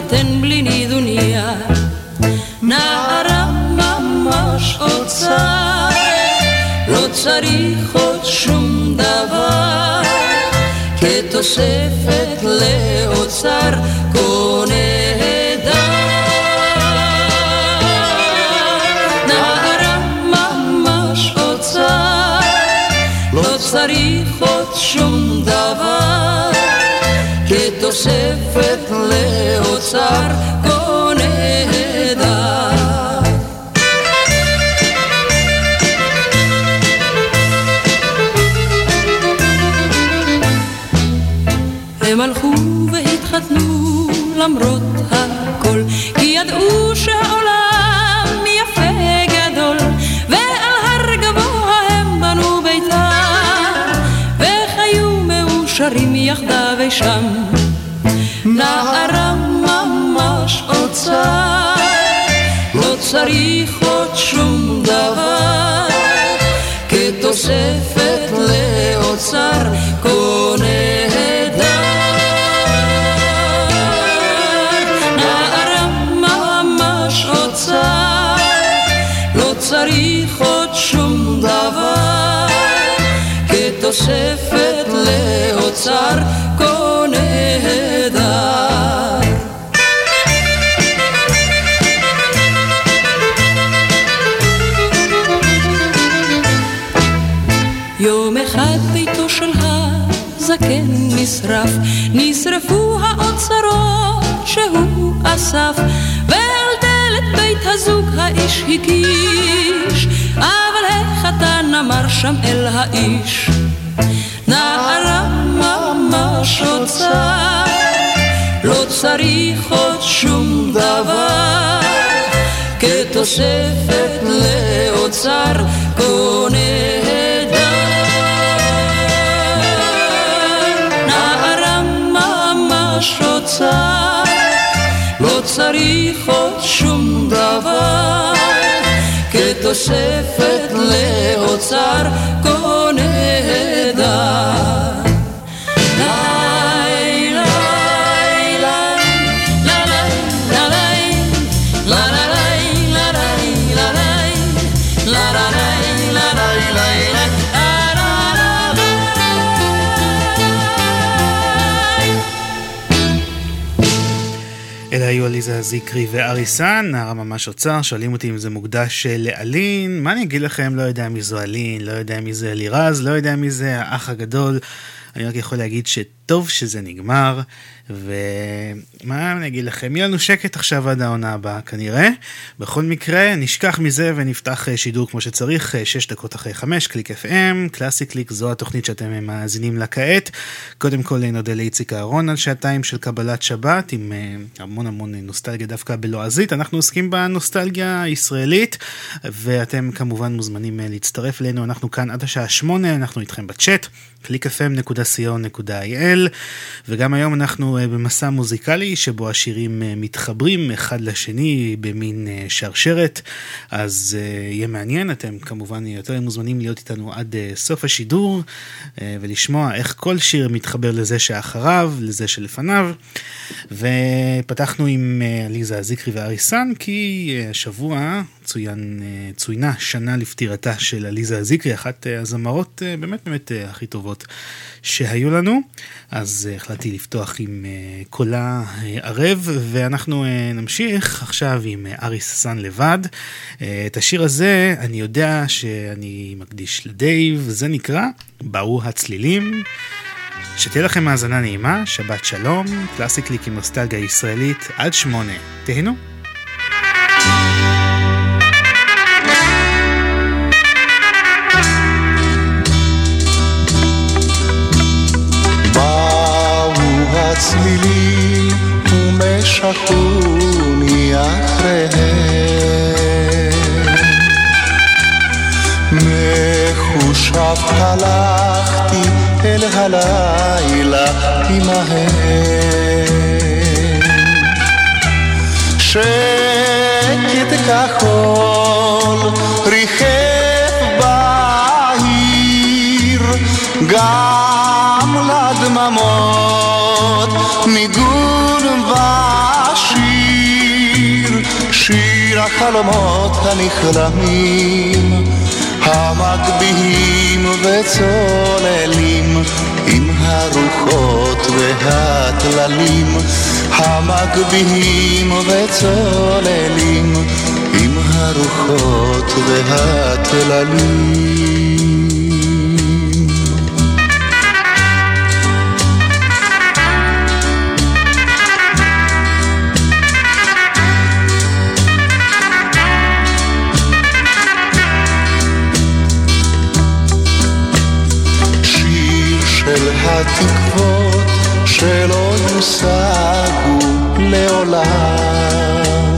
שתתחתן בלי נידוניה נערה ממש אוצר לא צריך עוד שום דבר כתוספת לאוצר קונה צריך עוד שום תוספת לאוצר כה נהדר. הם הלכו והתחתנו למרות הכל, כי ידעו שהעולם יפה גדול, ועל הר גבוה הם בנו ביתם, וחיו מאושרים יחדיו אי שם. אוצר, לא צריך עוד שום דבר, כתוספת לאוצר כה נהדר. נערה ממש אוצר, לא צריך עוד שום דבר, כתוספת לאוצר כה הזקן נשרף, נשרפו האוצרות שהוא אסף, ועל דלת בית הזוג האיש הגיש, אבל החתן אמר שם אל האיש, נערה ממש רוצה, לא צריך עוד שום דבר, כתוספת לאוצר כה ממש רוצה, לא צריך עוד שום דבר, כתוספת לאוצר כה נהדר. היו עליזה זיקרי ואריסן, נערה ממש אוצר, שואלים אותי אם זה מוקדש לאלין, מה אני אגיד לכם, לא יודע מי זו אלין, לא יודע מי זה אלירז, לא יודע מי זה האח הגדול, אני רק יכול להגיד שטוב שזה נגמר. ומה אני אגיד לכם, יהיה לנו שקט עכשיו עד העונה הבאה כנראה. בכל מקרה, נשכח מזה ונפתח אה, שידור כמו שצריך, 6 אה, דקות אחרי 5, קליק FM, קלאסי קליק, זו התוכנית שאתם אה, מאזינים לה כעת. קודם כל נודה לאיציק אהרון על שעתיים של קבלת שבת, עם המון המון נוסטלגיה דווקא בלועזית. אנחנו עוסקים בנוסטלגיה הישראלית, ואתם כמובן מוזמנים להצטרף אלינו, אנחנו כאן עד השעה 8, אנחנו איתכם בצ'אט, www.clickfm.co.il, וגם היום אנחנו במסע מוזיקלי שבו השירים אה, מתחברים אחד לשני במין אה, שרשרת, אז יהיה מעניין, אתם כמובן יותר מוזמנים להיות איתנו עד סוף השידור ולשמוע איך כל שיר מתחבר לזה שאחריו, לזה שלפניו. ופתחנו עם עליזה זיקרי ואריסן כי השבוע צוין, צוינה שנה לפטירתה של עליזה זיקרי, אחת הזמרות באמת באמת הכי טובות שהיו לנו. אז החלטתי לפתוח עם קולה ערב, ואנחנו נמשיך עכשיו עם אריס סאן לבד. את השיר הזה אני יודע שאני מקדיש לדייב, זה נקרא באו הצלילים. שתהיה לכם האזנה נעימה, שבת שלום, קלאסי קליק עם נוסטלגיה ישראלית עד שמונה. תהנו. הצלילים ומשכוני אחריהם מחושב הלכתי אל הלילה עמהם. שקט כחול ריחף בעיר, גם לדממות ניגון ושיר, שיר החלומות הנכלמים. המגביהים וצוללים עם הרוחות והטללים המגביהים וצוללים עם הרוחות והטללים התקוות שלא יושגו לעולם.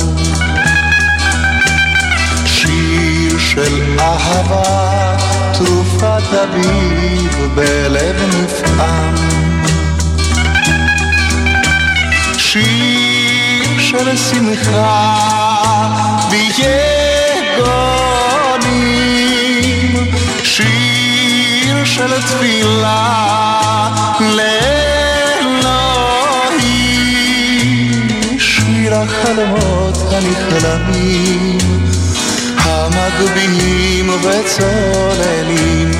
שיר של אהבה, תרופת אביב בלב נפעם. שיר של שמחה ויגונים. שיר של תפילה לאלוהים, שיר החלומות הנכלמים, המגביהים וצוללים,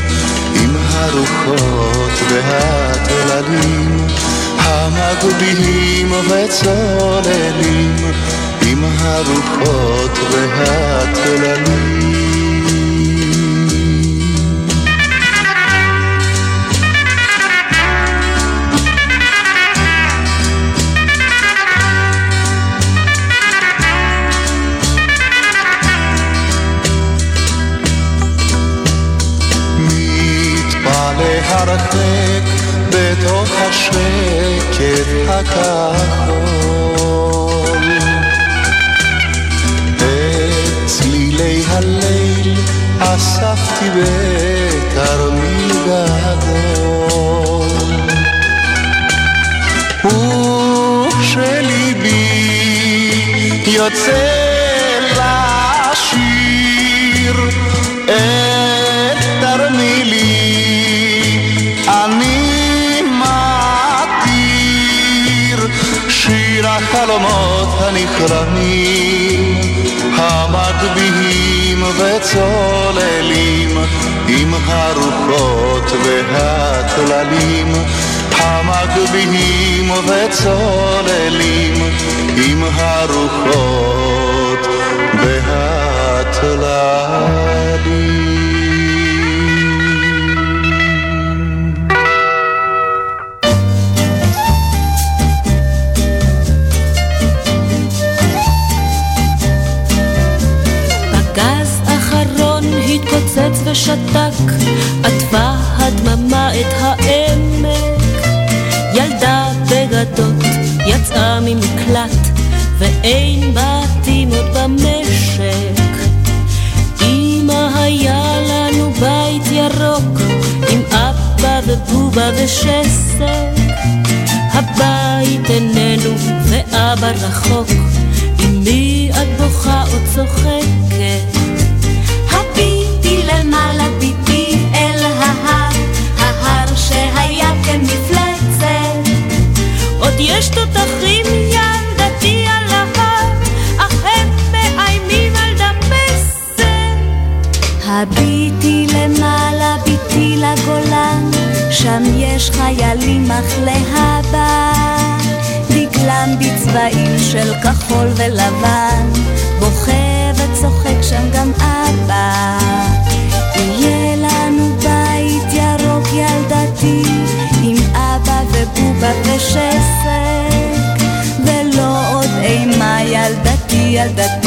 עם הרוחות והטללים, המגביהים וצוללים, עם הרוחות והטללים. הרחק בתוך השקט הכחול. את צלילי הליל אספתי בתרמיל גדול. וכשליבי יוצא החלומות הנכלמים, המגביהים וצוללים, עם הרוחות והטללים, המגביהים וצוללים, עם הרוחות והטללים. ושתק, עטפה הדממה את העמק. ילדה בגדות יצאה ממקלט, ואין בתים עוד במשק. אמא היה לנו בית ירוק, עם אבא ובובה ושסק. הבית איננו ואבא רחוק, עם מי את בוכה או צוחקת? ביתי למעלה, ביתי לגולן, שם יש חיילים אך להבא. דגלם בצבעים של כחול ולבן, בוכה וצוחק שם גם אבא. יהיה לנו בית ירוק ילדתי, עם אבא ובובה ושסק, ולא עוד אימה ילדתי ילדתי,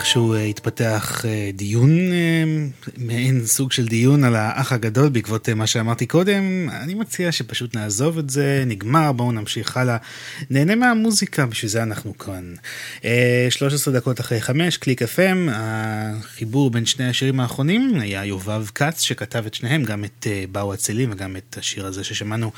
איכשהו אה, התפתח אה, דיון, אה, מעין סוג של דיון על האח הגדול בעקבות מה שאמרתי קודם. אני מציע שפשוט נעזוב את זה, נגמר, בואו נמשיך הלאה. נהנה מהמוזיקה, בשביל זה אנחנו כאן. אה, 13 דקות אחרי 5, קליק FM, החיבור בין שני השירים האחרונים היה יובב כץ שכתב את שניהם, גם את באו הצלים וגם את השיר הזה ששמענו,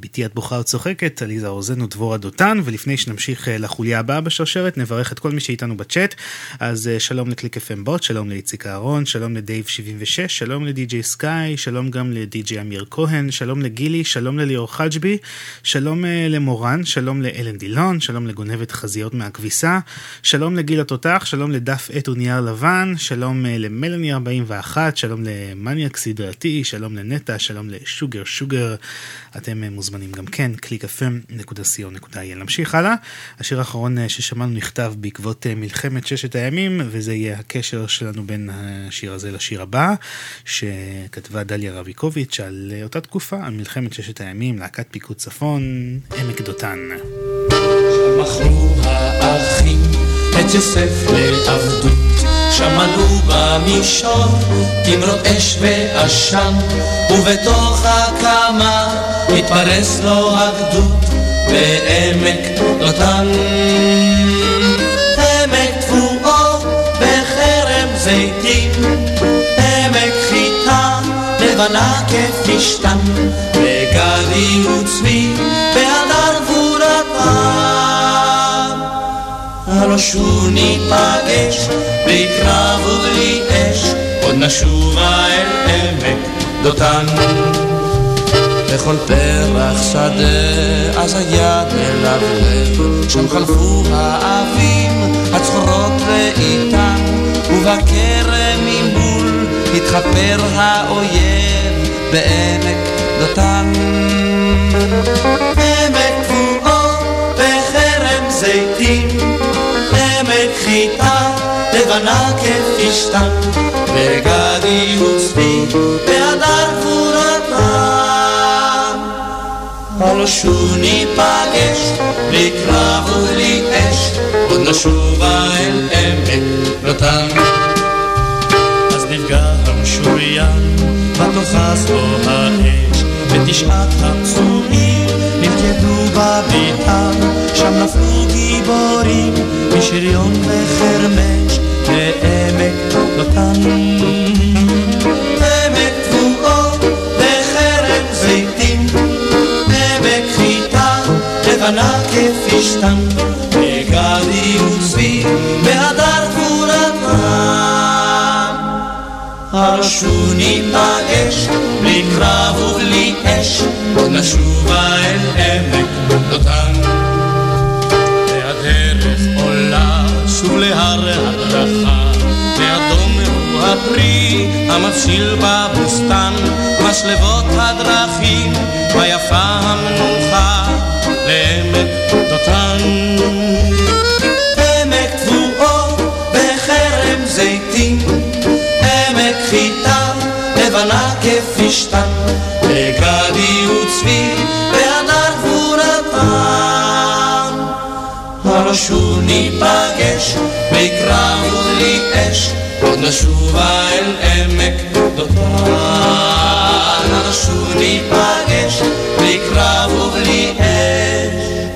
ביתי את בוכה וצוחקת, עליזה רוזן ודבורה דותן, ולפני שנמשיך לחוליה הבאה בשרשרת, נברך את כל מי שאיתנו בצ'אט. אז אה, שלום לקליק FM בוט, שלום לאיציק אהרון, שלום לדייב 76, שלום לדי.ג'יי סקאי, שלום גם לדי.ג'יי אמיר כהן, שלום לגילי, שלום לליאור חג'בי, שלום אה, למורן, שלום לאלן דילון, שלום לגונבת חזיות מהכביסה, שלום לגיל התותח, שלום לדף עט ונייר לבן, שלום אה, למלאני 41, שלום למניאק סדרתי, שלום לנטע, שלום לשוגר שוגר, אתם מוזמנים גם כן, www.clickfm.co.il. נמשיך הלאה, השיר האחרון ששמענו נכתב בעקבות מלחמת ששת הימים, וזה יהיה הקשר שלנו בין השיר הזה לשיר הבא, שכתבה דליה רביקוביץ' על אותה תקופה, על מלחמת ששת הימים, להקת פיקוד צפון, עמק דותן. שם עלו במישור תמרות אש ועשן, ובתוך הקמה התפרס לו הגדוד בעמק דותן. זיתים, עמק חיטה לבנה כפשתן, וגדי וצבי בהדר גבורתם. הלא שוב ניפגש, בלי קרב ובלי אש, עוד נשובה אל עמק דותן. לכל פרח שדה, אז היד מלבלב, שם חלפו האבים, הצחורות לאיתן, ובכרם ממול התחפר האויב בעמק דותן. עמק תבואו בחרם זיתים, עמק חיטה לבנה כפשתן, וגדי וצבי בהדר גבורתם. הלא שוב ניפגש, בלי קרב ובלי אש, נשובה אל עמק דותן. אז נפגע המשוריין, ותאחז בו האש, ותשעת הפצועים נלכדו בביתם, שם נפלו גיבורים, משריון וחרמש, לעמק דותן. עמק תבואו בחרם זיתים, עמק חיטה לבנה כפשתן, הרשו ניפגש, בלי קרב ובלי אש, נשובה אל עמק דותן. והדרך עולה שוב להר הדרכה, ואדום הוא הפרי המבשיל בבוסתן, משלבות הדרכים, ויפה המנוחה, כפשתן, וגדי וצבי בהדר גבורתם. הלא שוב ניפגש בקרב ובלי אש, עוד נשובה אל עמק דותן. נשוב ניפגש, בלי קרב ובלי אש,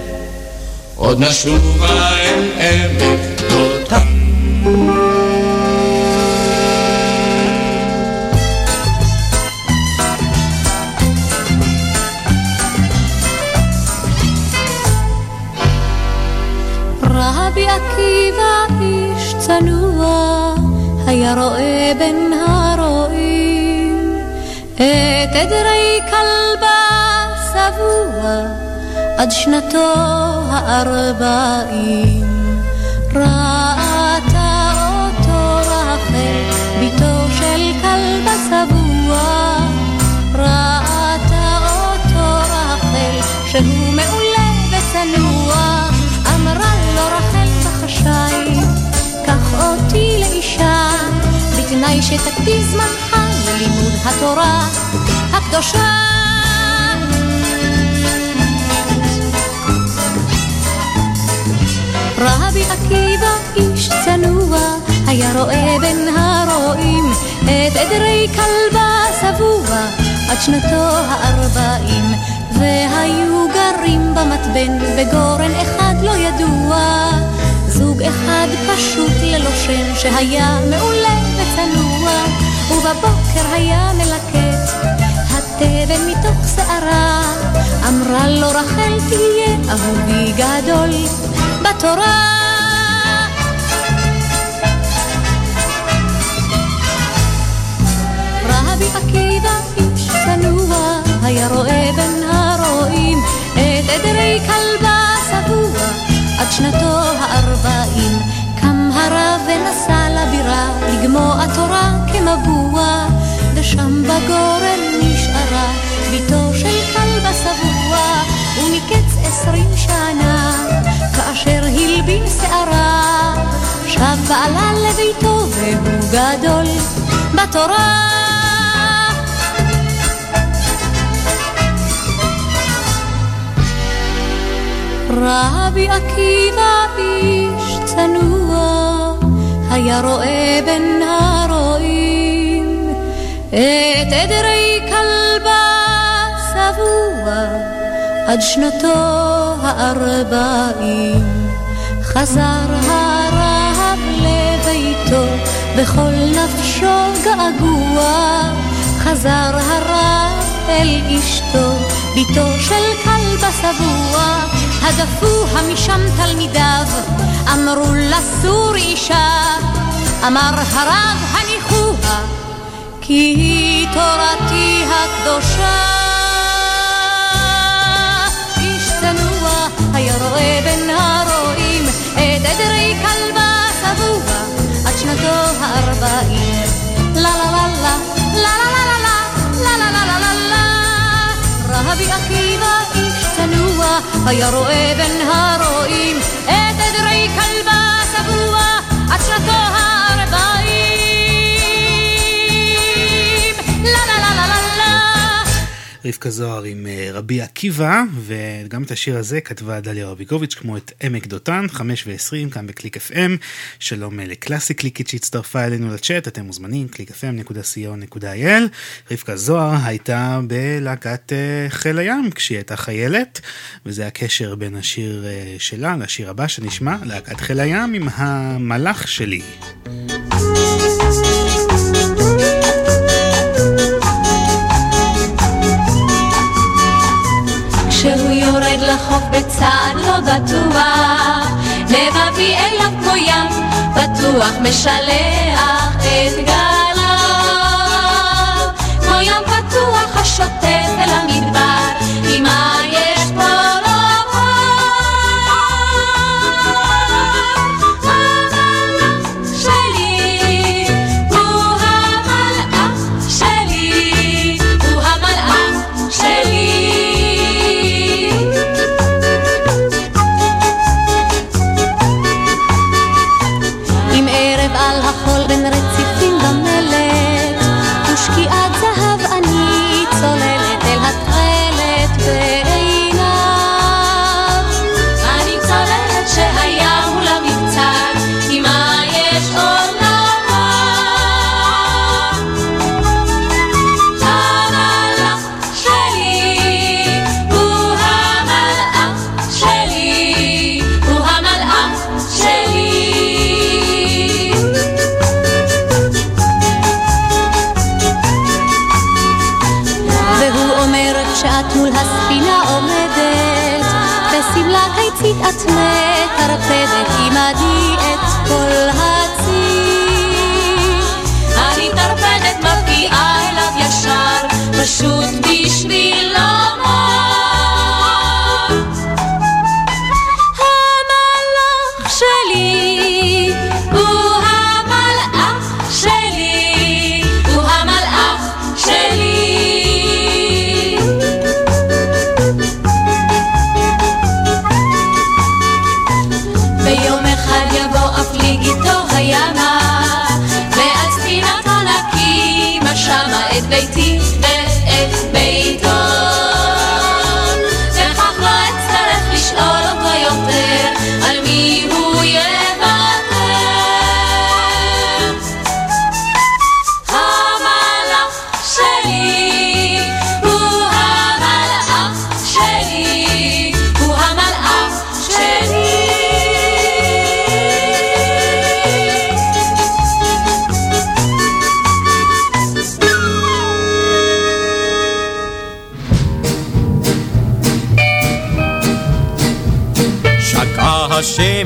עוד נשובה אל עמק דותן. רבי עקיבא איש צנוע, היה רואה בין הרועים את עדרי כלבה שבוע עד שנתו הארבעים. ראתה שתקדיש זמנך ללימוד התורה הקדושה. רבי עקיבא איש צנוע, היה רואה בין הרועים את עדרי כלבה שבוע עד שנתו הארבעים. והיו גרים במתבן בגורן אחד לא ידוע זוג אחד פשוט ללא שם שהיה מעולה וצנוע ובבוקר היה מלקט. התבן מתוך שערה אמרה לו רחל תהיה אהובי גדול בתורה. רבי עקיבא איש צנוע היה רואה בין הרועים את עדרי כלבה שבוע עד שנתו לבירה לגמוע תורה כמבוע ושם בגורן נשארה ביתו של כלבה שבוע ומקץ עשרים שנה כאשר הלבין שערה. שב בעלה לביתו והוא גדול בתורה. רבי עקיבא איש צנוע, היה רואה בין הרועים את עדרי כלבה שבוע עד שנתו הארבעים. חזר הרב לביתו בכל נפשו געגוע, חזר הרב אל אשתו, ביתו של כלבה שבוע. הדפוה משם תלמידיו, אמרו לסור אישה, אמר הרב הניחוה, כי היא תורתי הקדושה. איש צנוע היה רואה בין הרועים את עדרי כלבה שבוע עד שנתו הארבעים. לה לה לה לה לה היה רואה בין הרועים את עדרי כלבה שבוע עד שנתו רבקה זוהר עם אה, רבי עקיבא, וגם את השיר הזה כתבה דליה רביקוביץ', כמו את עמק דותן, 5 ו-20, כאן בקליק FM. שלום אה, לקלאסי קליקית שהצטרפה אלינו לצ'אט, אתם מוזמנים, www.clickfm.co.il. רבקה זוהר הייתה בלהקת אה, חיל הים כשהיא הייתה חיילת, וזה הקשר בין השיר שלה לשיר הבא שנשמע, להקת חיל הים עם המלאך שלי. לחוף בצעד לא בטוח, לבבי אליו כמו ים, בטוח משלח את גליו. כמו ים פתוח השוטף אל המדבר, עם מה יש פה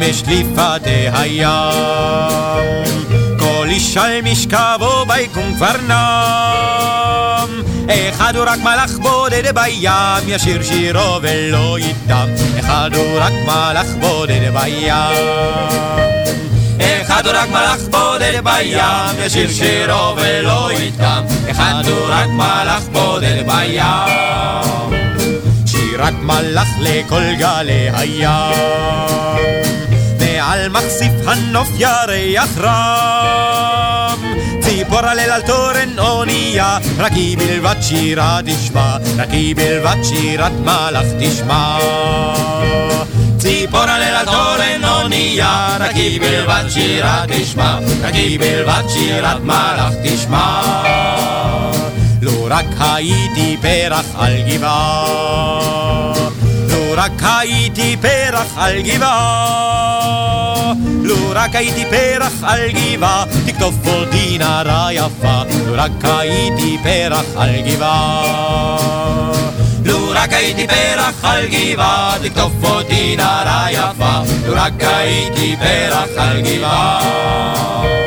השמש לפתי הים. כל איש על משכבו ביקום כבר נם. אחד הוא רק מלאך בודד בים, ישיר שירו ולא ייתם. אחד הוא רק מלאך בודד בים. אחד הוא רק מלאך בודד בים, ישיר שירו ולא ייתם. אחד הוא רק מלאך בודד בים. שירת מלאך לכל גלי הים. מעל מחשיף הנוף ירח רם. ציפור הלל על תורן אונייה, רק היא בלבד שירה תשמע, רק היא בלבד שירת מלאך תשמע. ציפור הלל על תורן אונייה, רק היא בלבד שירה תשמע, רק היא בלבד שירת מלאך תשמע. לו רק הייתי פרח על גבעה, רק הייתי פרח על גבעה, לו רק הייתי פרח על גבעה, תכתוב אותי נערה יפה, לו רק הייתי פרח על גבעה. לו רק הייתי פרח על גבעה, תכתוב אותי נערה יפה, לו רק הייתי פרח על גבעה.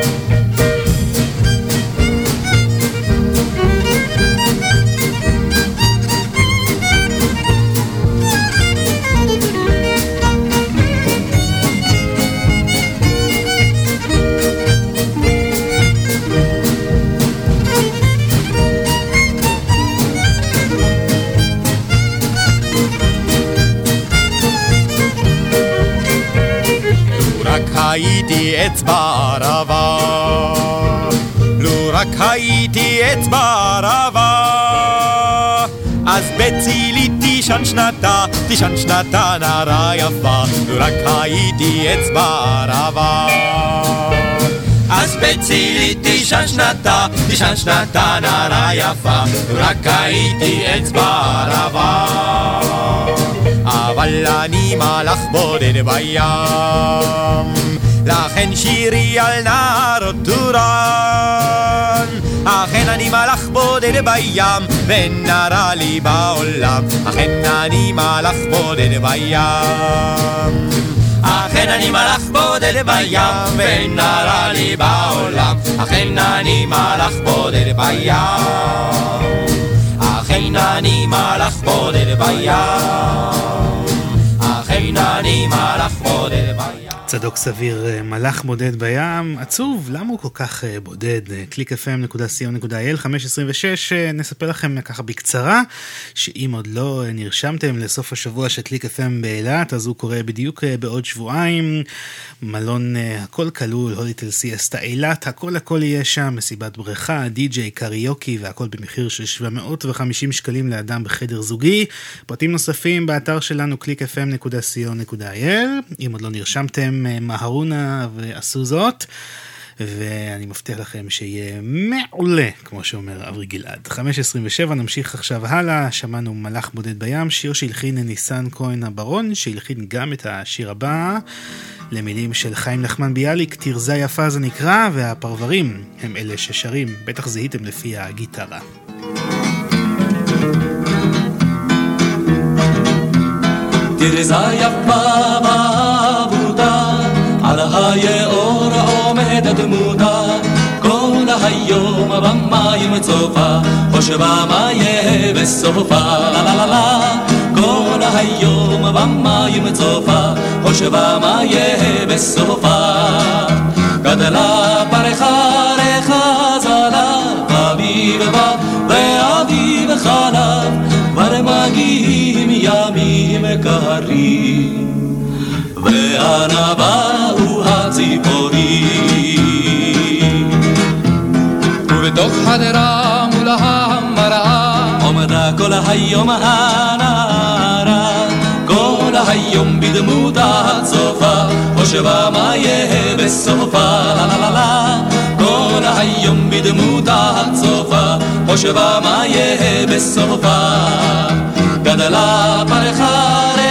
הייתי אצבע ערבה, לו רק הייתי אצבע ערבה, אז בצילי תישן שנתה, תישן שנתה נערה יפה, לו רק הייתי אצבע ערבה. אז בצילי תישן שנתה, תישן שנתה נערה יפה, רק הייתי אצבע ערבה. אבל אני מלאך בודד בים, לכן שירי על נהרות טורן. אכן אני מלאך בודד בים, ואין נערה לי בעולם. אכן אני מלאך בודד בים. אכן אני מלאך בודד בים, ואין נערה לי בעולם. אכן אני מלאך בודד בים. אכן אני מלאך בודד בים. אכן אני מלאך בודד בים. צדוק סביר, אה, מלאך בודד בים, עצוב, למה הוא כל כך אה, בודד? www.clickfm.co.il 526, נספר לכם ככה בקצרה, שאם עוד לא נרשמתם לסוף השבוע של קליק FM באילת, אז הוא קורה בדיוק אה, בעוד שבועיים. מלון הכל כלול, הוליטל סיאסטה אילת, הכל הכל יהיה שם, מסיבת בריכה, די-ג'יי, קריוקי והכל במחיר של 750 שקלים לאדם בחדר זוגי. פרטים נוספים באתר שלנו www.clickfm.co.il, אם עוד לא נרשמתם. מהרו נא ועשו זאת. ואני מבטיח לכם שיהיה מעולה, כמו שאומר אברי גלעד. 5.27, נמשיך עכשיו הלאה, שמענו מלאך בודד בים, שיר שהלחין ניסן כהן הברון, שהלחין גם את השיר הבא, למילים של חיים נחמן ביאליק, תרזה יפה זה נקרא, והפרברים הם אלה ששרים, בטח זיהיתם לפי הגיטרה. תרזה יפה על היאור עומדת דמותה, כל היום במים צופה, חושבה מה יהיה בסופה, לה לה לה לה, כל היום במים צופה, חושבה מה יהיה בסופה. גדלה פרחה לחזלה, אביב בא ואביב חלב, כבר מגיעים ימים קרים, ואנה באו הציפורים. ובתוך חדרה מול המראה עומדה כל היום הנערה, כל היום בדמותה הצופה, חושבה מה יהיה בסופה, לה לה לה כל היום בדמותה הצופה, חושבה מה יהיה בסופה. גדלה פרחה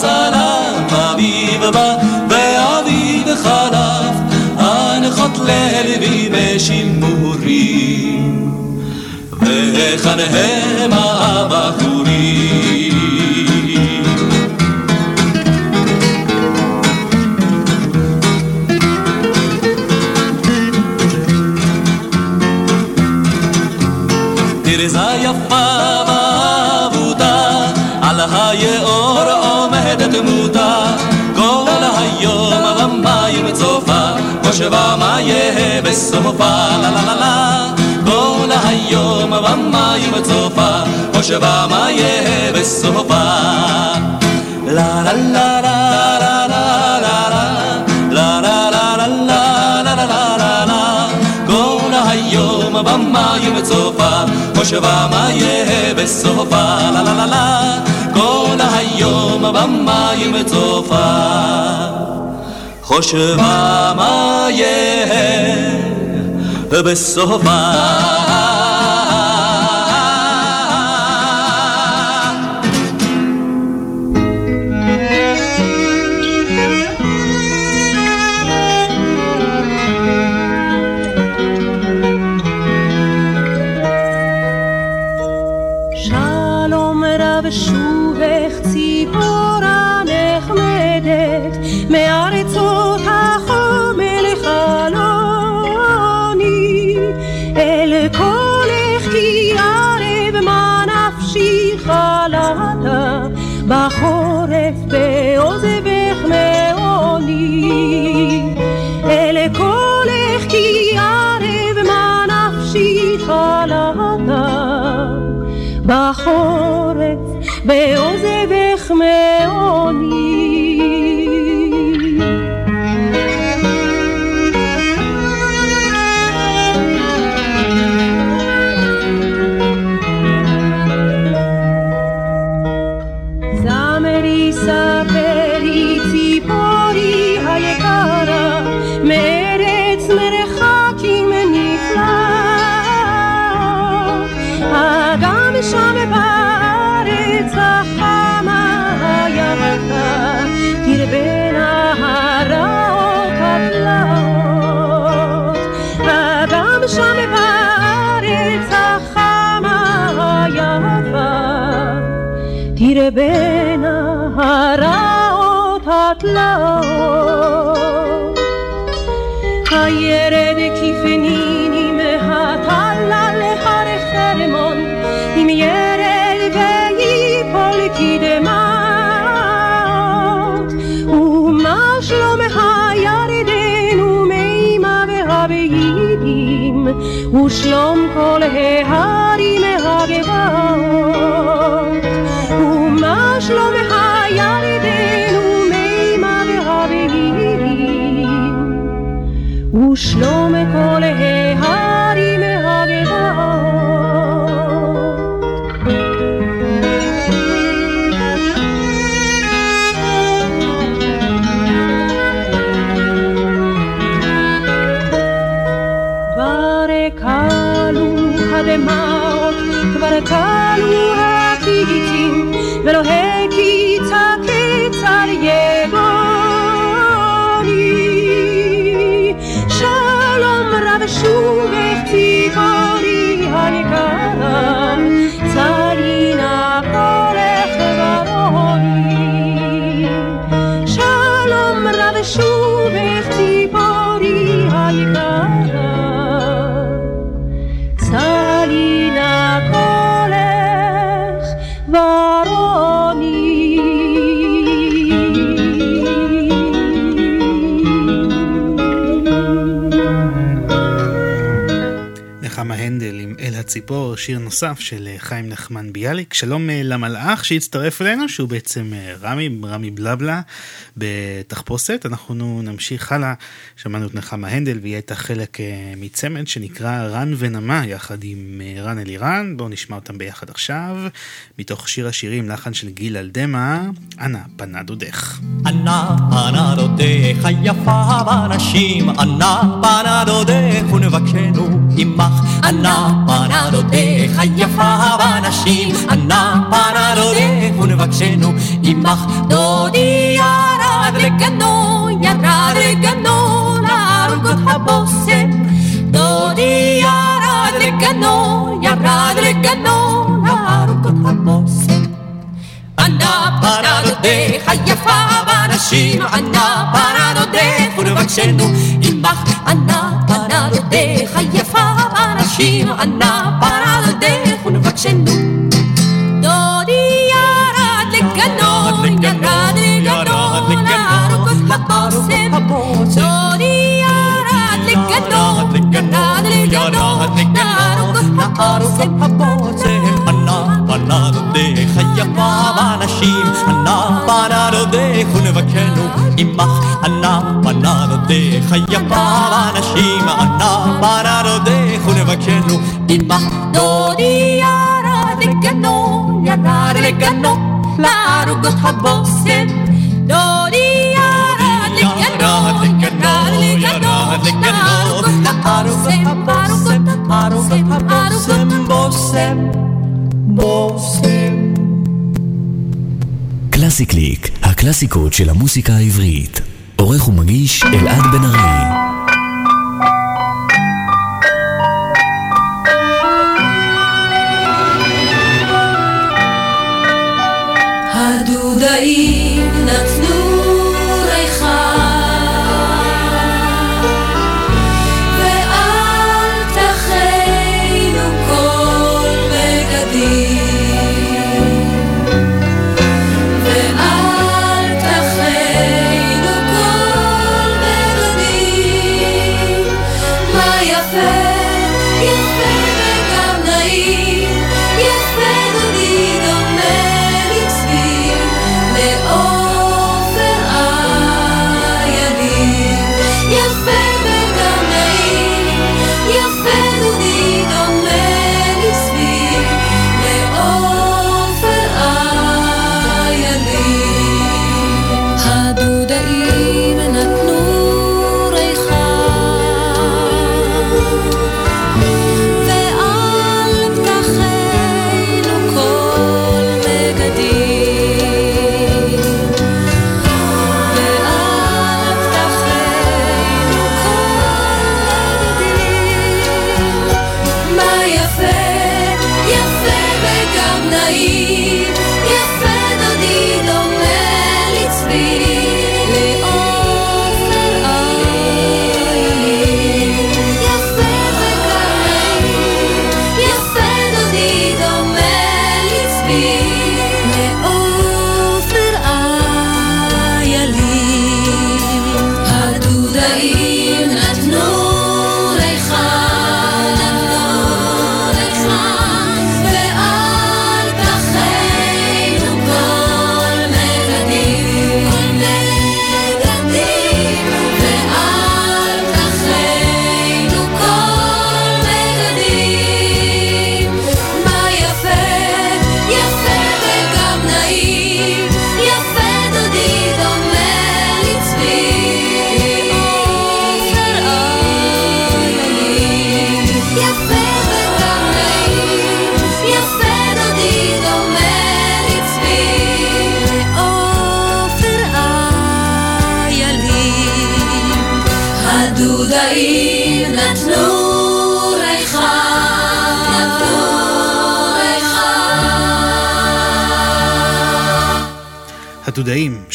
زنم حبیب من به حبیب خلف ان خطل بی بشیم موری و خنه ما مخوری تیرزا یفا חשבה מה יהיה בסופה, לה לה לה לה. כל היום במים צופה, חשבה מה יהיה בסופה. לה לה לה לה במים צופה, חושבה מה יהיה בסופה, לה לה לה לה, כל היום במים צופה. خوش مامایه به صحبت ושלום כל ההרים הגבעות. ומה שלום הירדן ומימה והבהירים ושלום כל ההרים הציפור, שיר נוסף של חיים נחמן ביאליק. שלום למלאך שהצטרף אלינו, שהוא בעצם רמי, רמי בלבלה בתחפושת. אנחנו נמשיך הלאה, שמענו את נחמה הנדל והיא הייתה חלק מצמד שנקרא רן ונמה, יחד עם רן אלירן. בואו נשמע אותם ביחד עכשיו, מתוך שיר השירים, לחן של גיל אלדמה, אנא פנה דודך. אנא פנה דודך היפה באנשים, אנא פנה דודך ונבקשנו עמך. אנא פנה דודך היפה באנשים, אנא פנה דודך ונבקשנו עמך. דודי ירד לגנו, ירד לגנו, לארוגות הבושם. דודי ירד לגנו, ירד לגנו, לארוגות הבושם. ענה פנה דודך היפה באנשים, ענה פנה דודך ונבקשנו עמך. ענה פנה דודך היפה באנשים, ענה פנה דודך ונבקשנו. עמך. ענה פנה דודך היפה באנשים, ענה פנה דודך ונבקנו עמך. דודי ירד לגנו, ירד לגנו, לערוגות הבושם. דודי בושם. קלאסי קליק, הקלאסיקות של המוסיקה העברית. עורך ומגיש אלעד בן ארי. הדודאים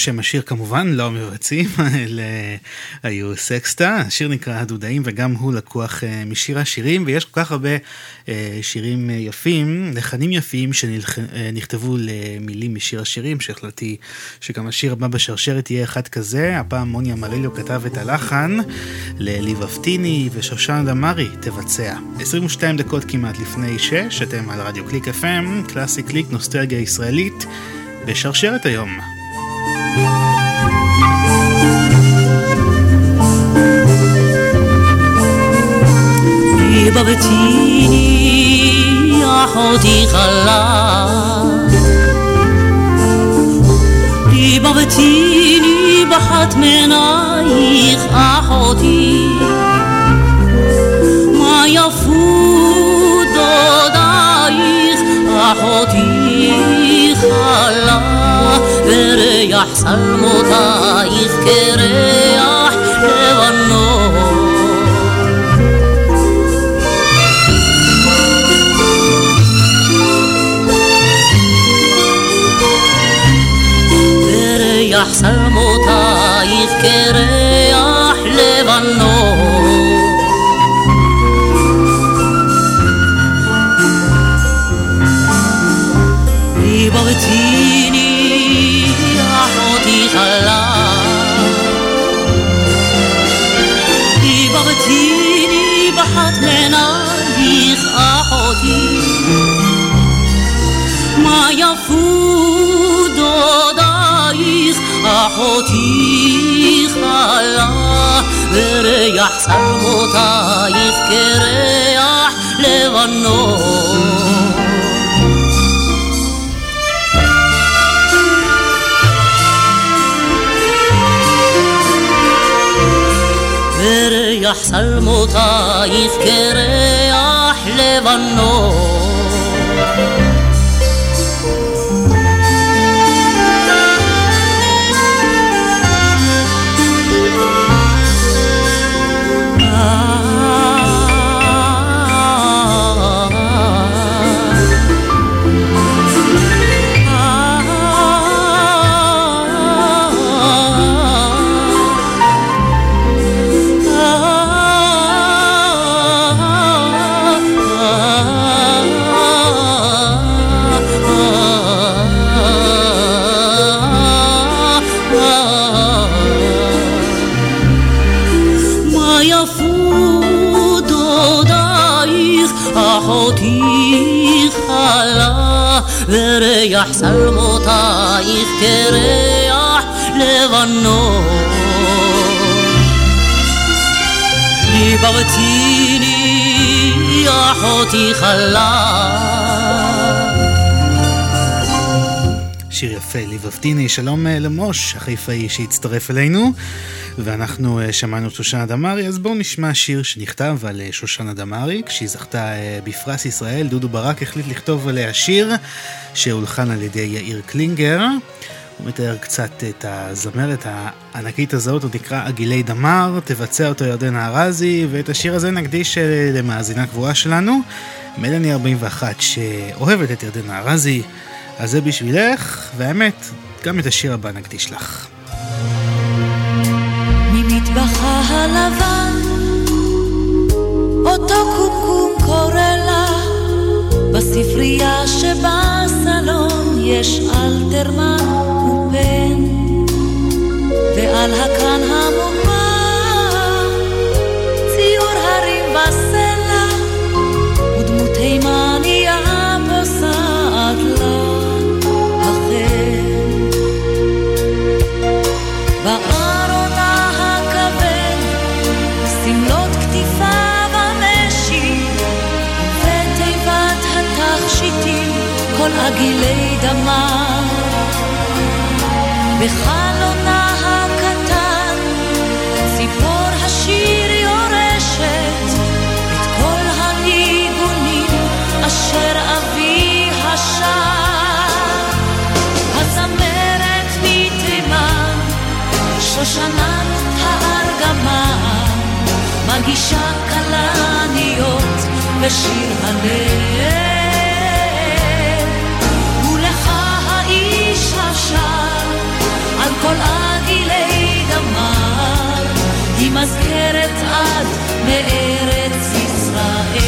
שם השיר כמובן, לא המבצעים, אלה היו סקסטה, השיר נקרא הדודאים וגם הוא לקוח אה, משיר השירים ויש כל כך הרבה אה, שירים אה, יפים, לחנים יפים שנכתבו למילים משיר השירים שהחלטתי שגם השיר הבא בשרשרת יהיה אחד כזה, הפעם מוני אמריליו כתב את הלחן לליבבתיני ושושנה דמארי תבצע. 22 דקות כמעט לפני 6, אתם על רדיו קליק FM, קלאסי קליק, נוסטלגיה ישראלית. בשרשרת היום. בבטיני אחותי חלה בבטיני בחת מנייך אחותי מה יפו דודייך אחותי חלה וריח צלמותייך כריח לבנות וריח צלמותייך כריח וריח צלמותייך כריח לבנות וריח צלמותייך כריח לבנות כריח לבנות ליבבתיני אחותי חלה. שיר יפה, ליב אבטיני, שלום אה, למוש, החיפאי שהצטרף אלינו, ואנחנו אה, שמענו את שושנה דמארי, אז בואו נשמע שיר שנכתב על אה, שושנה דמארי, כשהיא זכתה בפרס ישראל, דודו ברק החליט לכתוב עליה שיר שהולחן על ידי יאיר קלינגר. הוא מתאר קצת את הזמרת הענקית הזאת, הוא נקרא עגילי דמר, תבצע אותו ירדנה ארזי, ואת השיר הזה נקדיש למאזינה קבועה שלנו, מלאני 41, שאוהבת את ירדנה ארזי. אז זה בשבילך, והאמת, גם את השיר הבא נקדיש לך. ממטבחה הלבן, אותו קומקום קורא לה, בספרייה שבסלון יש אלתרמן ופן, ועל הקרן המוגבר, ציור הרים וסלע, ודמות תימניה פוסעת לה. בארונה הכבד, שמלות כתיפיו המשי, ובתיבת התכשיטים כל עגילי דמה. בחלונה הקטן, ציפור השיר יורשת את כל הניגונים אשר אבי השר. הזמרת מתימן שושנת הארגמן מגישה כלניות בשיר הלב שר על כל עגילי דמר, היא מזכרת עד מארץ ישראל.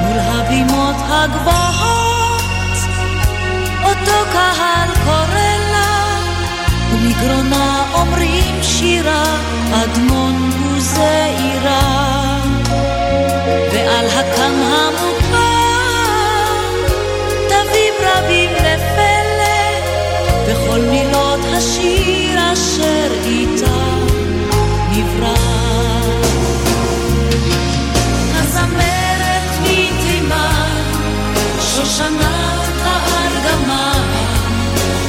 מול הבימות הגבוהות, אותו קהל קורא לה, ומגרונה אומרים שירה, אדמון הוא זעירה. השיר אשר איתה נברא. הזמרת מתימן, שושנת הארגמן,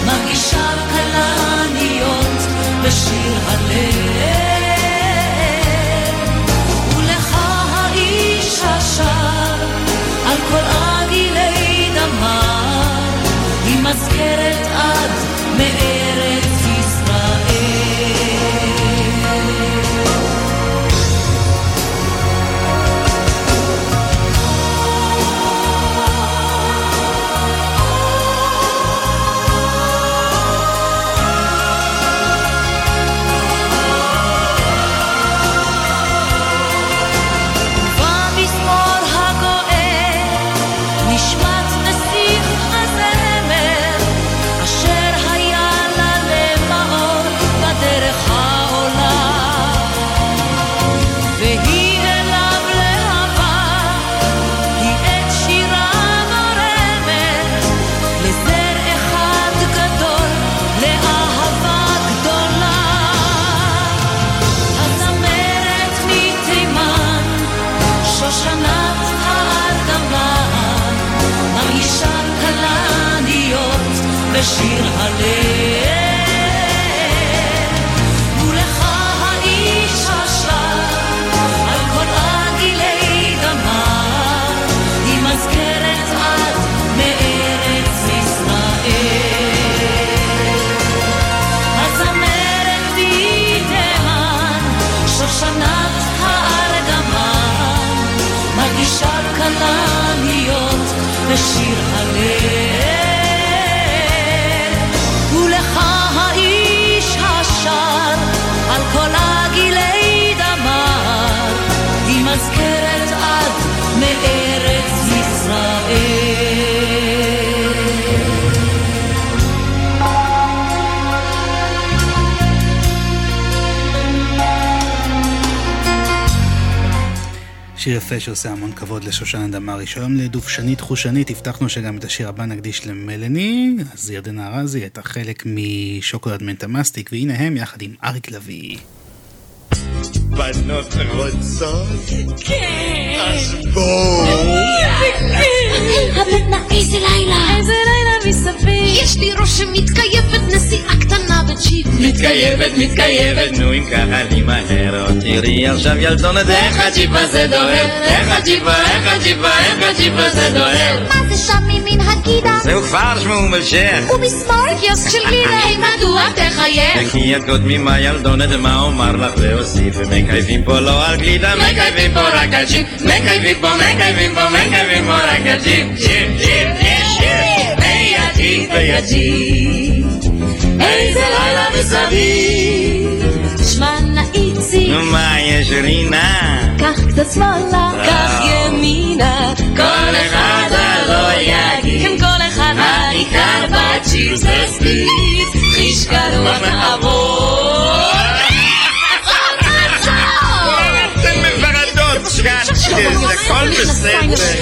מרגישה כלניות בשיר הלב. ולך האיש השר על כל עגילי דמר, היא מזכרת עד מארץ כלניות שיר יפה שעושה המון כבוד לשושנה דמארי. שלום לדובשנית חושנית, הבטחנו שגם את השיר הבא נקדיש למלני, אז ירדנה ארזי הייתה חלק משוקולד מנטה מסטיק, והנה הם יחד עם אריק לביא. בנות רוצות? כן. אז בואו. הבטנה, איזה לילה. איזה לילה מסביב. יש לי ראש שמתקייבת נסיעה קטנה בג'יפ. מתקייבת, מתקייבת, נו אם ככה לי מהר, עוד תראי עכשיו ילדונת, איך הג'יפ הזה דוהר, איך הג'יפה, איך הג'יפה, איך הג'יפ הזה דוהר. מה זה שם מימין הגידה? זהו כפר שמו אום אל-שייח. ומשמאל קיוסק של גילה. היי, מדוע תחייך? וכי את קודמי מה ילדונת, מה אומר לך להוסיף, מקייבים פה לא על גלידה, מקייבים פה רק על ג'יפ, מקייבים פה, מקייבים פה, מקייבים פה רק על ג'יפ, ג'יפ, ג'יפ, ג'יפ, ג'יפ, היי הג'יפ, איזה לילה מסביב. שמע נא איציק. נו מה יש רינה? קח קצת שמאלה, קח ימינה. כל אחד הלא יגיד. כן, כל אחד העיקר בצ'יפ זה ספיץ, חיש קרוח נעבור. זה הכל בסדר.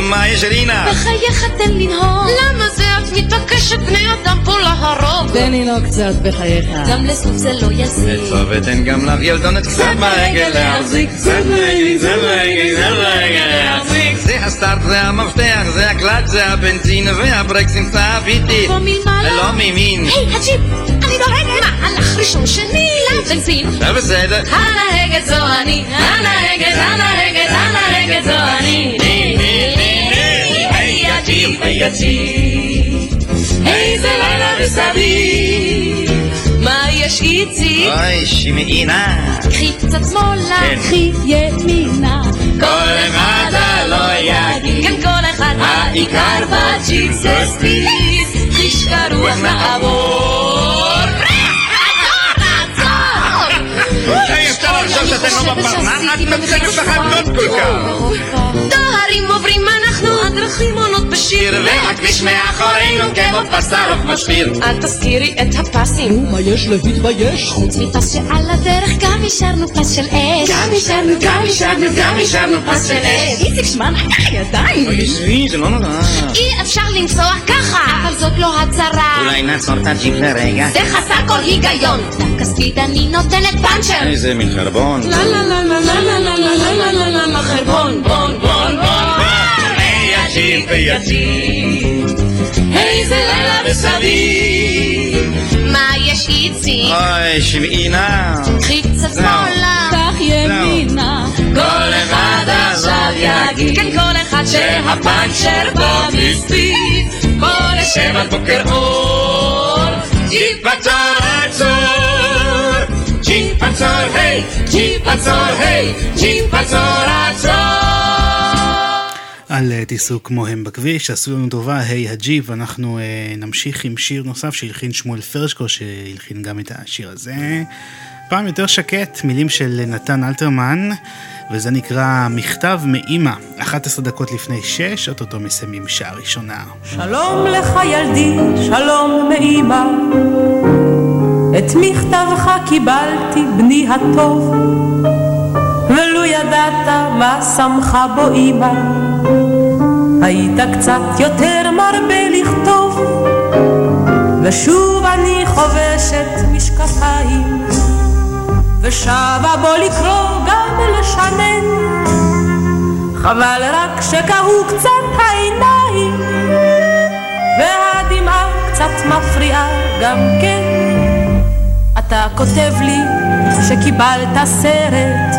מה יש רינה? בחייך תן לנהוג. למה זה את מתעקשת בני אדם פה להרוג? תן לי לו קצת בחייך. גם לסוף זה לא יזיק. טוב, אתן גם לך ילדונת קצת ברגל להחזיק. קצת ברגל, קצת ברגל, קצת ברגל להחזיק. זה הסטארט, זה המפתח, זה הקלאץ', זה הבנזין והברקס נמצא איתי. פה מלמעלה. לא מימין. היי, הג'יפ, אני נוהגת. מה, הלך ראשון שני? בנזין. זה בסדר. הנהגת זו אני, הנהגת, הנהגת, הנהגת זו אני. היי הג'יפ. איזה לילה מסביב. מה יש איציק? אוי, שמעינה. קחי קצת שמאלה. קחי ימינה. כל אחד הלא יגיד. כן, כל אחד העיקר בג'יפ זה ספיץ. חיש קרוח נעבור. היי, אפשר לחשוב שאתן לא בפרנס? את מצליחה בחמדות כל כך. הדרכים עונות בשיר, והכביש מאחורינו כמו פס ארוך משחיר. אל תזכירי את הפסים. מה יש להתבייש? חוץ מפס שעל הדרך גם השארנו פס של אש. גם השארנו, גם השארנו, גם השארנו פס של אש. איציק שמע, ידיים. אוי, זה לא נורא. אי אפשר לנסוע ככה. אבל זאת לא הצרה. אולי נעצור את הג'יפ לרגע. זה חסר כל היגיון. דווקא ספיד אני נותנת פאנצ'ר. איזה מין חרבון. לה לה לה לה לה לה לה לה לה לה לה לה חרבון בון בון הג'יפ ויציב, איזה לילה מסביב. מה יש איציק? אוי, שמעי נא. קחי קצת שמאלה. קח ימינה. כל אחד עכשיו יגיד, כן כל אחד שהפאנצ'ר בא מספיק. בוא נשב עד בוקר אור, ג'יפ עצור עצור, ג'יפ עצור היי, ג'יפ עצור היי, ג'יפ עצור עצור. אל אה, תיסעו כמוהם בכביש, עשו לנו טובה, היי הג'יפ, ואנחנו אה, נמשיך עם שיר נוסף שהלחין שמואל פרשקו, שהלחין גם את השיר הזה. פעם יותר שקט, מילים של נתן אלתרמן, וזה נקרא מכתב מאימא, 11 דקות לפני 6, אוטוטו מסיימים שעה ראשונה. שלום לך ילדי, שלום מאימא. את מכתבך קיבלתי, בני הטוב, ולו ידעת מה שמחה בו אימא, היית קצת יותר מרבה לכתוב, ושוב אני חובשת משקפיים, ושבה בו לקרוא גם לשנן, חבל רק שקהו קצת העיניים, והדמעה קצת מפריעה גם כן. אתה כותב לי שקיבלת סרט,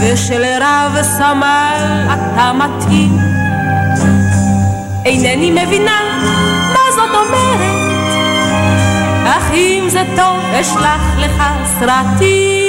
ושלרב סמל אתה מתאים. אינני מבינה מה זאת אומרת, אך אם זה טוב אשלח לך סרטים,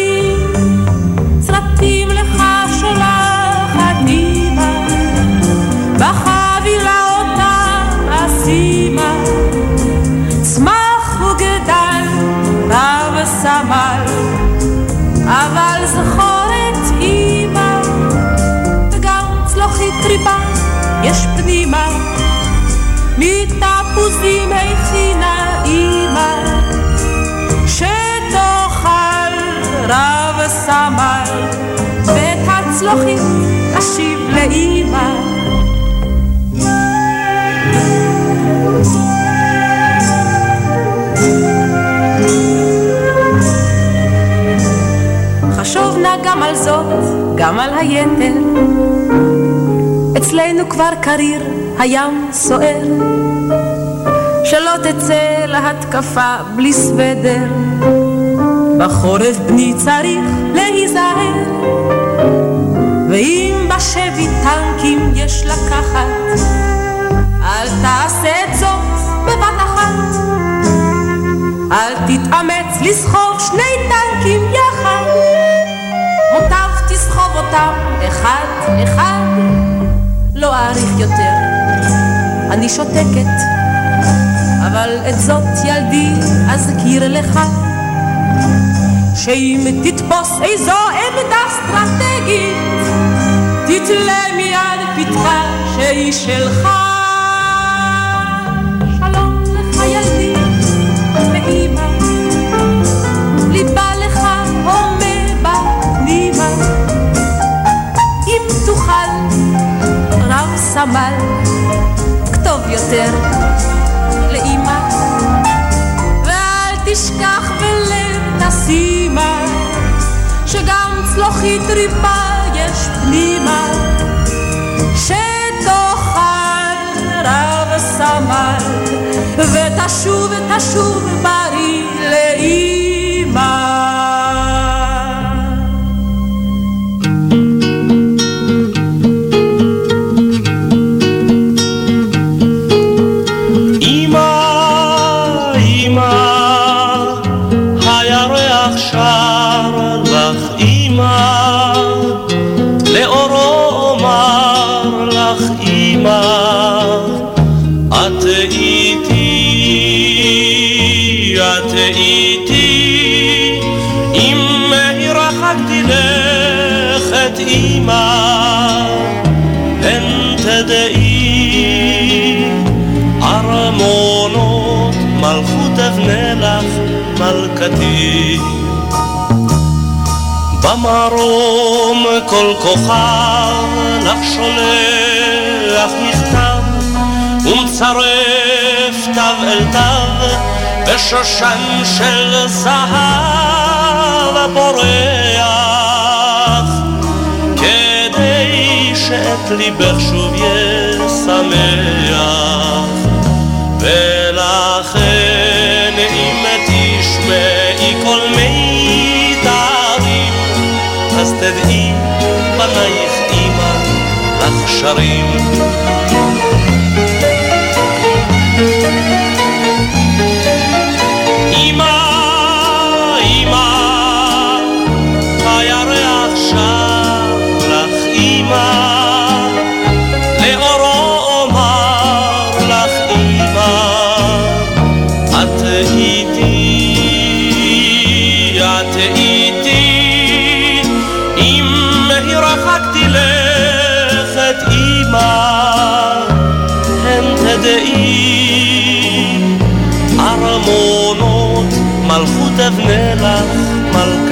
הצלוחית אשיב לאימא. חשוב נא גם על זאת, גם על היתר. אצלנו כבר קריר, הים סוער. שלא תצא להתקפה בלי סוודר. בחורף בני צריך להיזהר. ואם בשבי טנקים יש לקחת, אל תעשה את זאת בבת אחת. אל תתאמץ לסחוב שני טנקים יחד. מוטב תסחוב אותם אחד אחד. לא אאריך יותר, אני שותקת, אבל את זאת ילדי אזכיר לך, שאם תתפוס איזו עמדה אסטרטגית, תתלה מיד פתחה שהיא שלך. שלום לך ילדי, ואימא, ליבה לך הומה בפנימה, אם תוכל רב סמל, כתוב יותר לאימא, ואל תשכח בלב תשימה, שגם צלוחית ריבה יש פנימה, שתאכל רב סמל, ותשוב ותשוב בריא במרום כל כוכב לך שולח מכתב ומצרף תו אל תו בשושן של זהב פורח כדי שאת ליבך שוב ישמח תדעי בנייך אימא לך שרים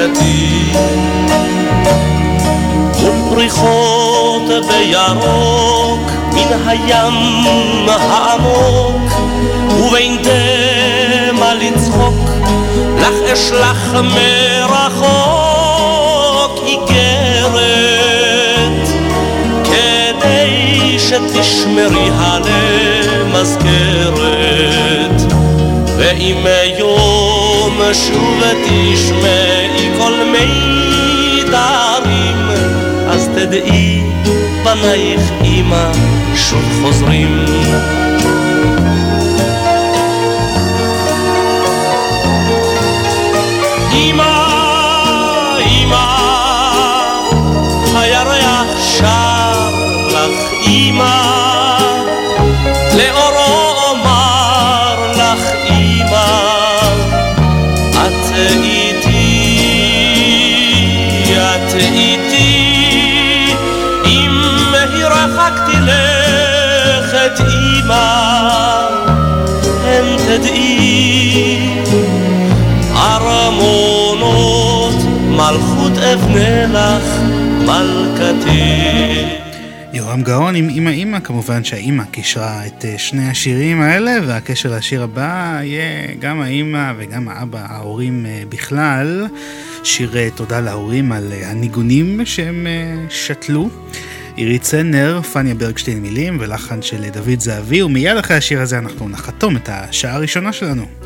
מלכתי. ופריחות בירוק מן הים העמוק, ובין דמע לצחוק, לך אשלח מרחוק איגרת, כדי שתשמרי למזכרת. ואם שוב תשמעי כל מיתרים, אז תדעי בנייך אמא שוב חוזרים. אמא, אמא, הירח שר לך אמא, תדעי, ארמונות מלכות אבנה לך מלכתי. יורם גאון עם אמא אמא, כמובן שהאמא קישרה את אה, שני השירים האלה, והקשר לשיר הבא יהיה גם האמא וגם האבא, ההורים אה, בכלל. שיר אה, תודה להורים על הניגונים שהם שתלו. עירית צנר, פניה ברגשטיין מילים ולחן של דוד זהבי, ומיד אחרי השיר הזה אנחנו נחתום את השעה הראשונה שלנו.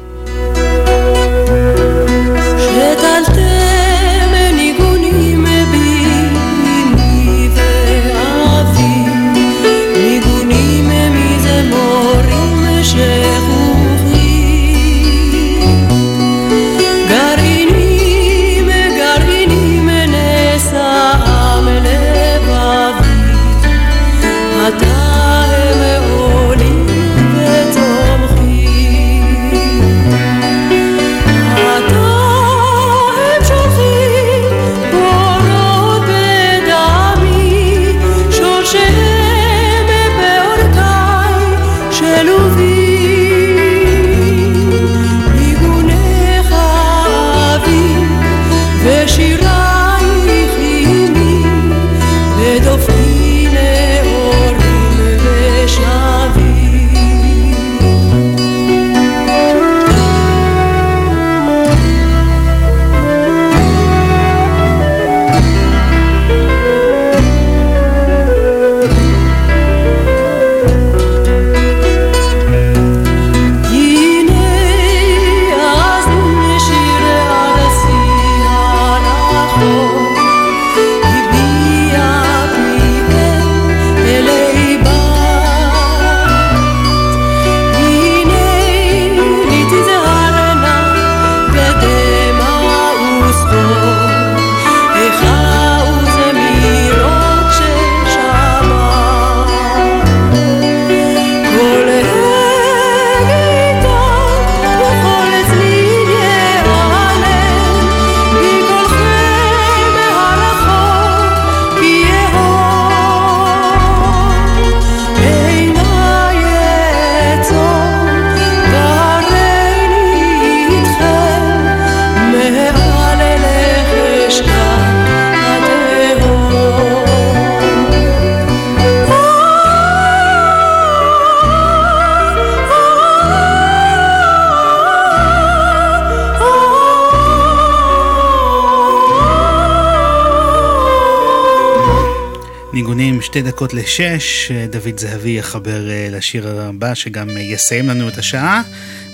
דקות לשש, דוד זהבי יחבר אה, לשיר הבא שגם אה, יסיים לנו את השעה.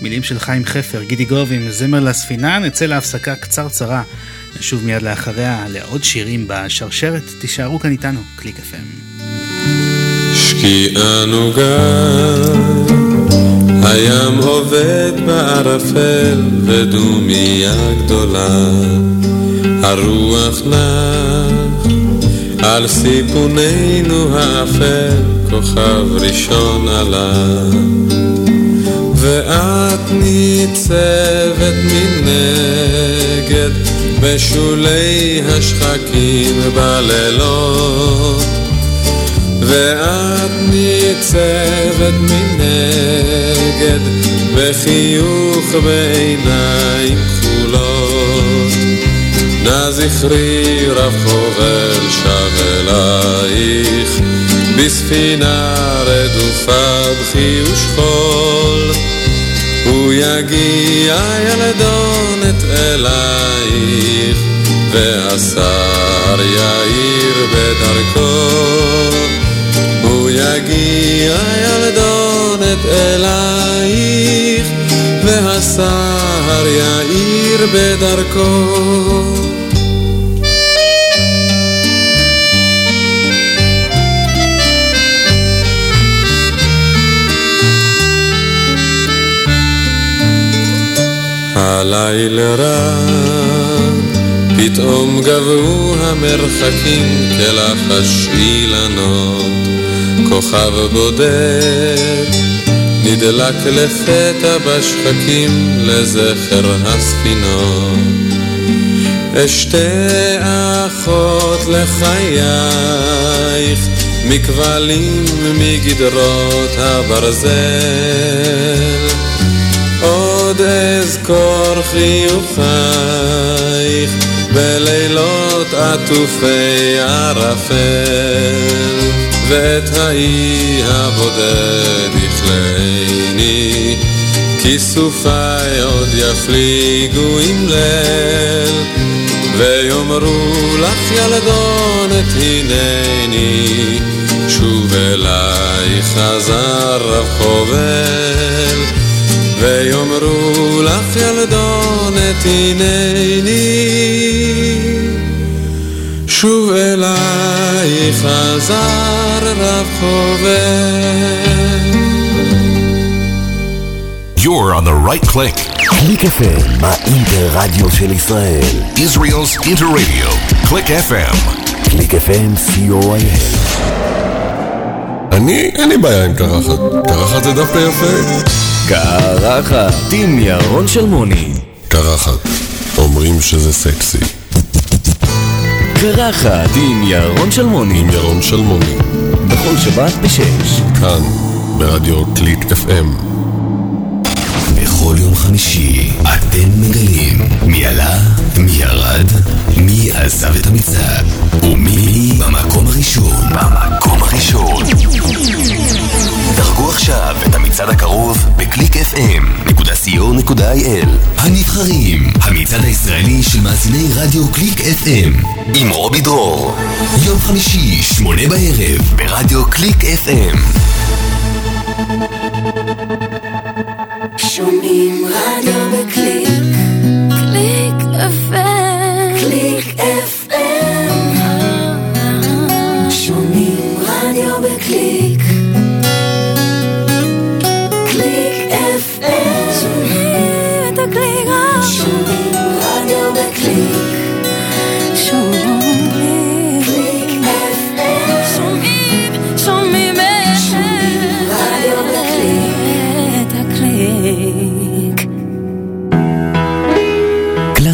מילים של חיים חפר, גידי גוב עם זמר לספינה, נצא להפסקה קצרצרה. נשוב מיד לאחריה לעוד שירים בשרשרת, תישארו כאן איתנו, קליק FM. שקיעה נוגה, הים עובד בערפל ודומיה גדולה, הרוח נח על סיפוננו האפל, כוכב ראשון עלה. ואת ניצבת מנגד בשולי השחקים בלילות ואת ניצבת מנגד בחיוך בעיניים נא זכרי רב חובל שב אלייך בספינה רדופה בכי ושכול הוא יגיע ילדונת אלייך והשר יאיר בדרכו יגיע ילדונת אלייך, והסהר יאיר בדרכו. הלילה רע, פתאום גבו המרחקים כלחש אילנות. כוכב בודד נדלק לפתע בשחקים לזכר הספינות. אשתי אחות לחייך מכבלים מגדרות הברזל עוד אזכור חיוכייך בלילות עטופי ערפל ואת האי הבודד יכלני, כיסופיי עוד יפליגו עם ליל, ויאמרו לך ילדונת הנני, שוב אליי חזר רב חובל, ויאמרו לך ילדונת הנני. שוב אליי חזר רב חובר. You're on the right click. קליק FM, האינטר-רדיו של ישראל. Israel's Inter-Radio. Click FM. קליק FM, co.il. אני, אין לי בעיה עם קרחת. קרחת זה דווקא יפה. קרחת, עם ירון שלמוני. קרחת, אומרים שזה סקסי. קרחת עם ירון שלמוני. עם ירון שלמוני. בכל שבת בשש. כאן, ברדיו קליק FM. בכל יום חמישי אתם מגלים מי עלה, מי ירד, מי עזב את המצעד ומי הראשון. במקום הראשון. דרגו עכשיו את המצעד הקרוב בקליק fm.co.il הנבחרים, המצעד הישראלי של מאזיני רדיו קליק FM עם רובי דרור יום חמישי, שמונה בערב ברדיו קליק FM שומעים רדיו בקליק, קליק FM, קליק FM.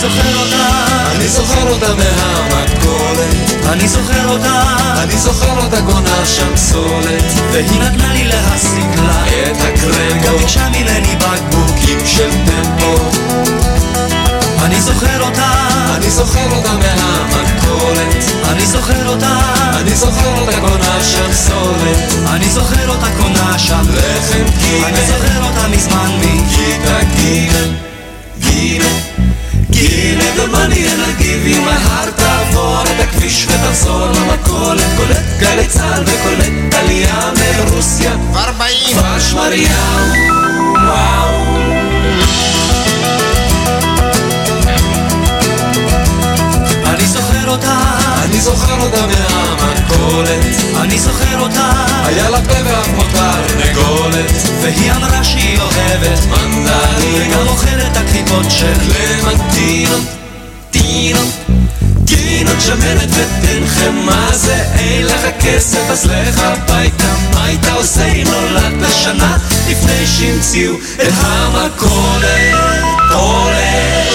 זוכר אותה, אני זוכר אותה מהמכולת. אני זוכר אותה, אני זוכר אותה גונה שם סולת. והיא נתנה לי להסיק לה את הקרמבו. גם ביקשה ממני בקבוקים של טמפו. אני זוכר אותה, אני זוכר אותה מהמכולת. אני זוכר אותה, אני זוכר אותה קונה שם סולת. אני זוכר אותה קונה שם לחם קימל. אני זוכר אותה מזמן מכיתה גימל, גימל. גימל the money and I'll give you my heart תעבור את הכביש ותחזור למכולת קולט גלי צה"ל וקולט עלייה מרוסיה. כבר באים. כבר שמריהו וואו. אני זוכר אותה, אני זוכר אותה מהמכולת, אני זוכר אותה, היה לה פה ואף מותר נגולת, והיא אמרה שהיא אוהבת מנדלים, וגם אוכלת הקליפות של קלמנטינות, טינות, גינות שמנת ותן מה זה, אין לך כסף אז לך הביתה, מה היית עושה אם נולדת שנה לפני שהמציאו את המכולת, הולך.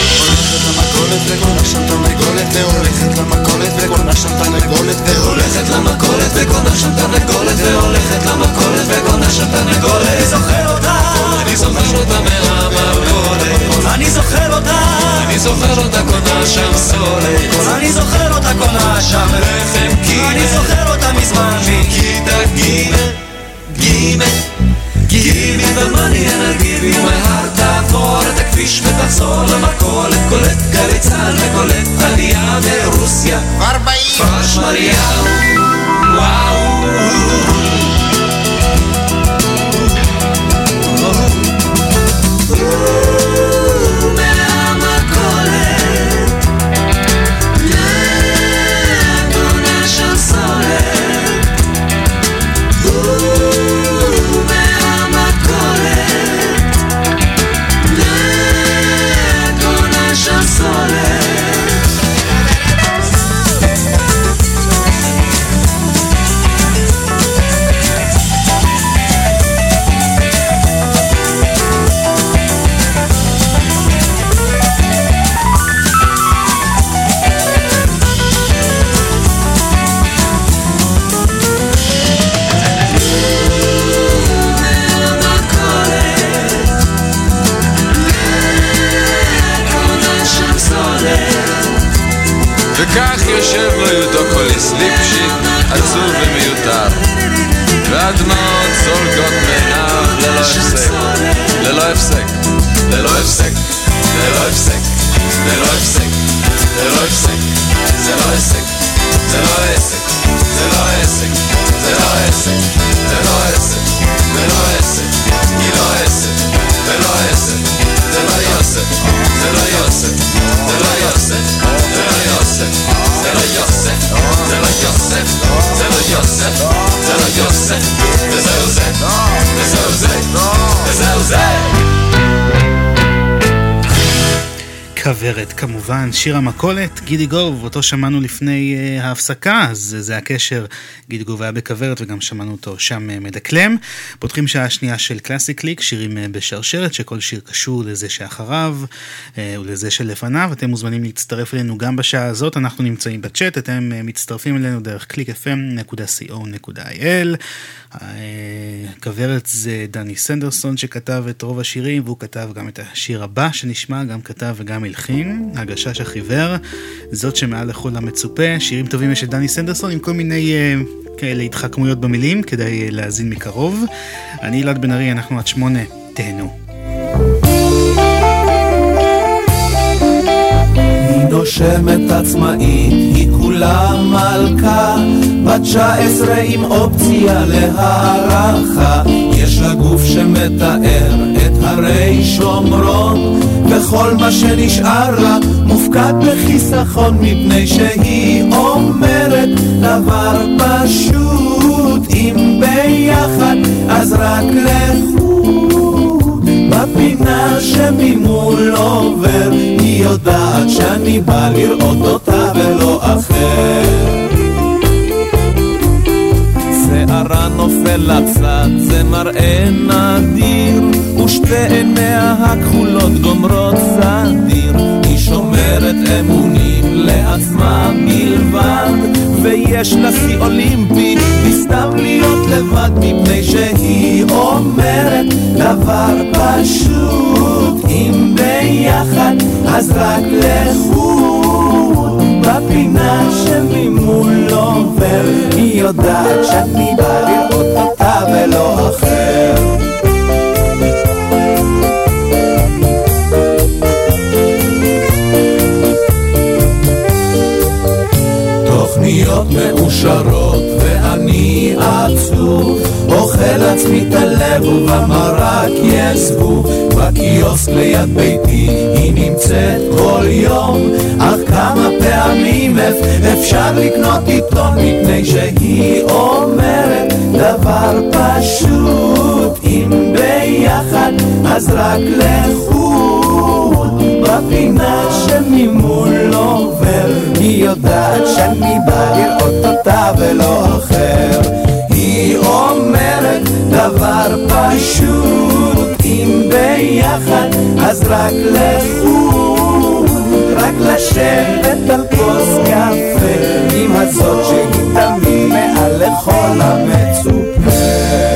למכולת וקונה שם תרנגולת והולכת למכולת וקונה שם תרנגולת והולכת למכולת וקונה שם תרנגולת והולכת למכולת וקונה שם תרנגולת אני זוכר אותה אני זוכר אותה מהמכולת. אני זוכר אותה אני זוכר אותה קונה שם סולת. אני זוכר אותה קונה שם לחם קימל אני זוכר אותה מזמן מכיתה ג' ג' Give me the money and I'll give you my heart. תעבור את הכביש ותחזור למכולת. קולט גלי צה"ל וקולט עלייה מרוסיה. כבר באים כבר שמריהו וואו והדמעות זולגות מעיניו ללא הפסק, ללא הפסק, ללא הפסק, ללא הפסק, ללא הפסק, ללא הפסק, זה לא עסק, זה לא עסק, זה לא עסק, זה לא עסק, זה לא עסק, זה לא עסק, היא לא עסק, ולא עסק, זה לא יוסף, זה לא יוסף, זה לא יוסף, זה לא יוסף, זה לא יוסף, זה לא יוסף, לא José, Zé José, Zé José, Zé José. כוורת כמובן, שיר המכולת, גידי גוב, אותו שמענו לפני uh, ההפסקה, אז זה הקשר, גידי גוב היה בכוורת וגם שמענו אותו שם uh, מדקלם. פותחים שעה שנייה של קלאסי קליק, שירים uh, בשרשרת, שכל שיר קשור לזה שאחריו uh, ולזה שלפניו. אתם מוזמנים להצטרף אלינו גם בשעה הזאת, אנחנו נמצאים בצ'אט, אתם uh, מצטרפים אלינו דרך www.clickfm.co.il. כוורת זה דני סנדרסון שכתב את רוב השירים והוא כתב גם את השיר הבא שנשמע, גם כתב וגם הלחין, הגשש החיוור, זאת שמעל לכל המצופה, שירים טובים יש את דני סנדרסון עם כל מיני uh, כאלה התחכמויות במילים כדי uh, להאזין מקרוב. אני אלעד בן ארי, אנחנו עד שמונה, תהנו. נושמת עצמאית, היא כולה מלכה, בת תשע עשרה עם אופציה להערכה. יש לה גוף שמתאר הרי שומרון, וכל מה שנשאר לה מופקד בחיסכון, מפני שהיא אומרת דבר פשוט, אם ביחד אז רק לחוד. בפינה שממול עובר, היא יודעת שאני בא לראות אותה ולא אחר. שערה נופל לצד, זה מראה נדיר, ושתי עיניה הכחולות גומרות סדיר. היא שומרת אמונים לעצמה בלבד, ויש לה שיא אולימפי, היא סתם להיות לבד מפני שהיא אומרת דבר פשוט, אם ביחד אז רק לחוד, בפינה שממול עובר, היא יודעת שאני בא לראות אותה ולא אחר. תוכניות מאושרות אוכל עצמי את הלב ובמרק יש זבוב בקיוסק ליד ביתי היא נמצאת כל יום. אך כמה פעמים אפשר לקנות עיתון מפני שהיא אומרת דבר פשוט. אם ביחד אז רק לחוד. בפינה שממול עובר היא יודעת שאני בא לראות אותה ולא אחר דבר פשוט אם ביחד אז רק לחוד רק לשבת על כוס קפה עם הזאת שהיא תמיד מעל לכל המצופה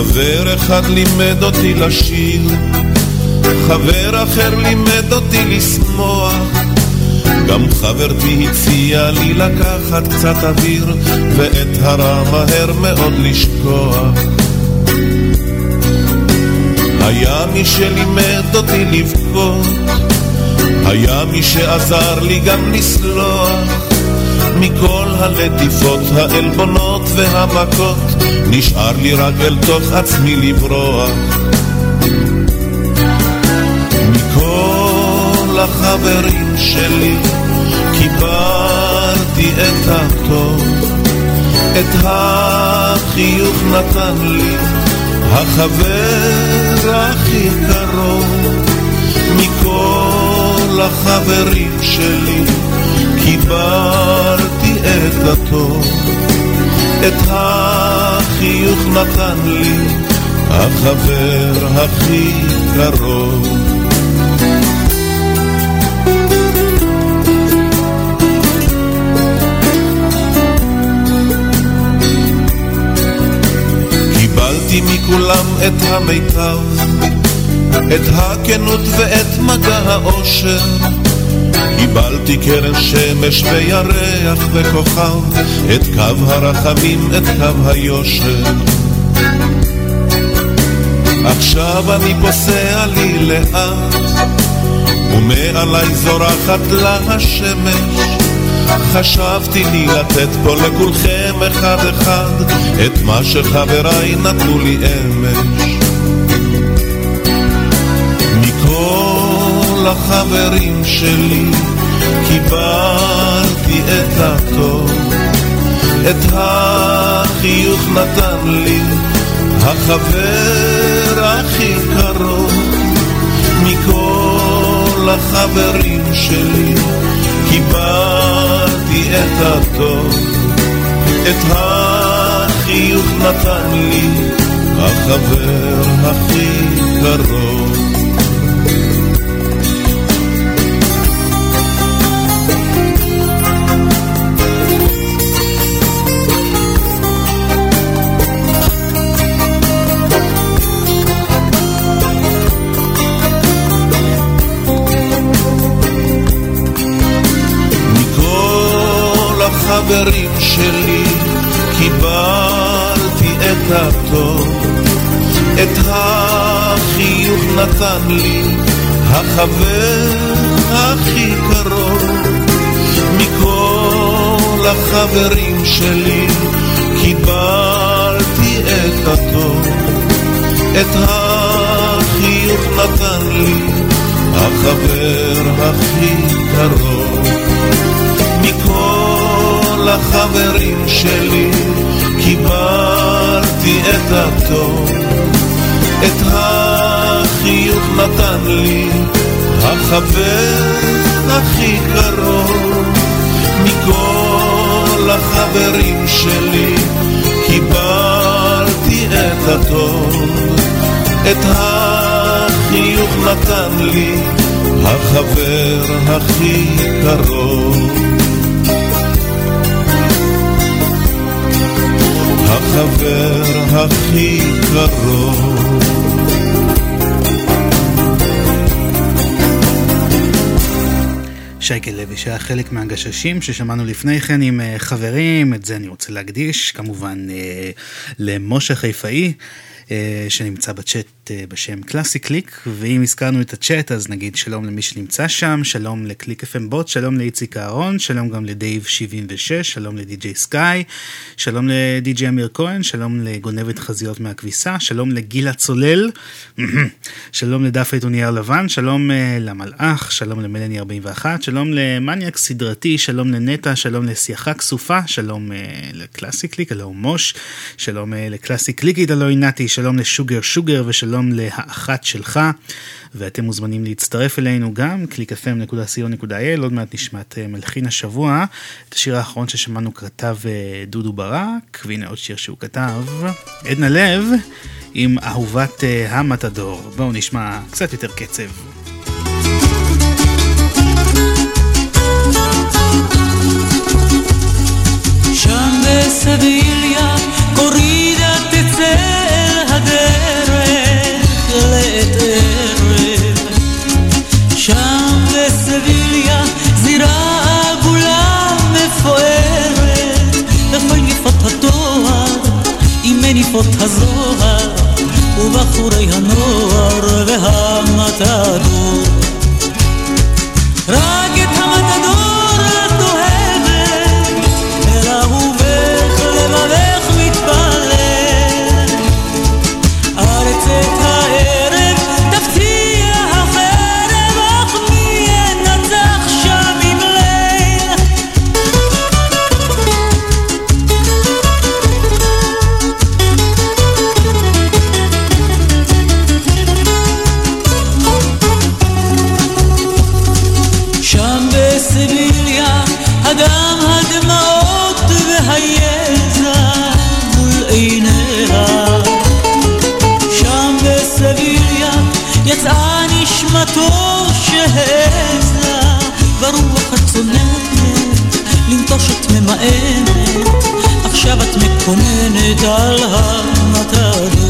חבר אחד לימד אותי לשיר, חבר אחר לימד אותי לשמוח. גם חברתי הציעה לי לקחת קצת אוויר, ואת הרע מהר מאוד לשכוח. היה מי שלימד אותי לבכות, היה מי שעזר לי גם לסלוח. מכל הלטיפות, העלבונות והמכות, נשאר לי רק אל תוך עצמי לברוח. מכל החברים שלי קיבלתי את הטוב, את החיוך נתן לי החבר הכי קרוב. מכל החברים שלי קיבלתי את הטוב, את החיוך נתן לי החבר הכי קרוב. קיבלתי מכולם את המיטב, את הכנות ואת מגע האושר. קיבלתי קרן שמש וירח וכוכב, את קו הרחמים, את קו היושר. עכשיו אני פוסע לי לאט, ומעלי זורחת לה השמש. חשבתי לי לתת פה לכולכם אחד אחד, את מה שחבריי נתנו לי אמש. מכל החברים שלי קיבלתי את הטוב, את החיוך נתן לי החבר הכי קרוב. מכל החברים שלי קיבלתי את הטוב, את החיוך נתן לי החבר הכי קרוב. את החיוך נתן לי החבר הכי קרוב. מכל החברים שלי קיבלתי את הטוב, את החיוך נתן לי החבר הכי קרוב. מכל החברים שלי קיבלתי את הטוב, את החיוך נתן לי החבר הכי קרוב מכל החברים שלי. קיבלתי את הטוב את החיוך נתן לי החבר הכי קרוב החבר הכי קרוב שייקה לוי שהיה חלק מהגששים ששמענו לפני כן עם אה, חברים, את זה אני רוצה להקדיש, כמובן אה, למשה חיפאי. אה, שנמצא בצ'אט אה, בשם קלאסי קליק, ואם הזכרנו את הצ'אט אז נגיד שלום למי שנמצא שם, שלום לקליק FM bot, שלום לאיציק אהרון, שלום גם לדייב 76, שלום לדי.ג'יי סקאי, שלום לדי.ג'יי אמיר כהן, שלום לגונבת חזיות מהכביסה, שלום לגילה צולל, שלום לדף העיתון נייר לבן, שלום אה, למלאך, שלום למלני 41, שלום למניאק סדרתי, שלום לנטע, שלום לסייחה כסופה, שלום לקלאסי קליק, הלו מוש, שלום לקלאסי קליקית, הלו עינתי, שלום לשוגר שוגר ושלום להאחת שלך. ואתם מוזמנים להצטרף אלינו גם, www.clickfm.co.il, עוד מעט נשמע את אה, מלחין השבוע. את השיר האחרון ששמענו כתב אה, דודו ברק, והנה עוד שיר שהוא כתב, עדנה לב, עם אהובת אה, המטדור. בואו נשמע קצת יותר קצב. בסביליה קורידה תצא הדרך לעת ערב שם בסביליה זירה עגולה מפוארת לכל יפות התואר עם מניפות הזוהר ובחורי הנוער והמטדור רק על המטדור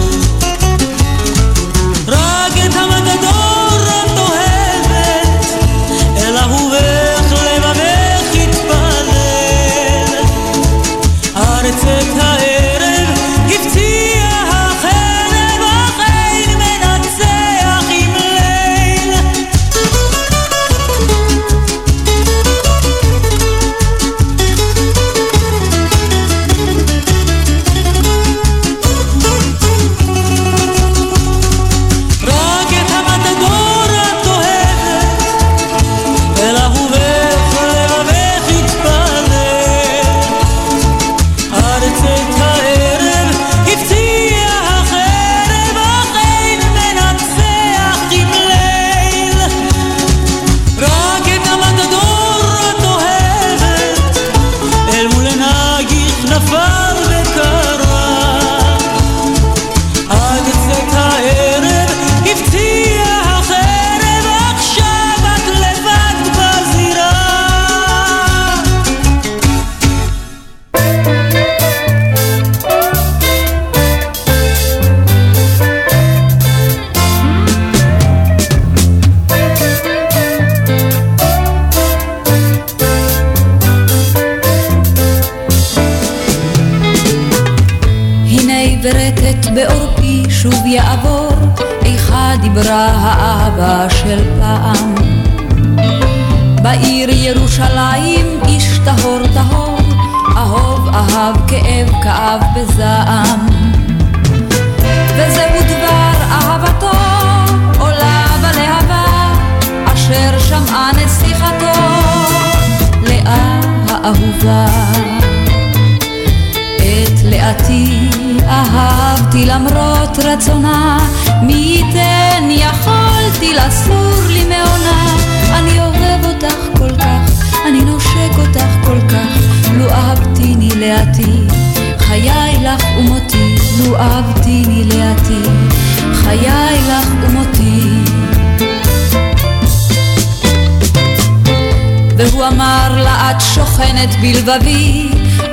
בלבבי,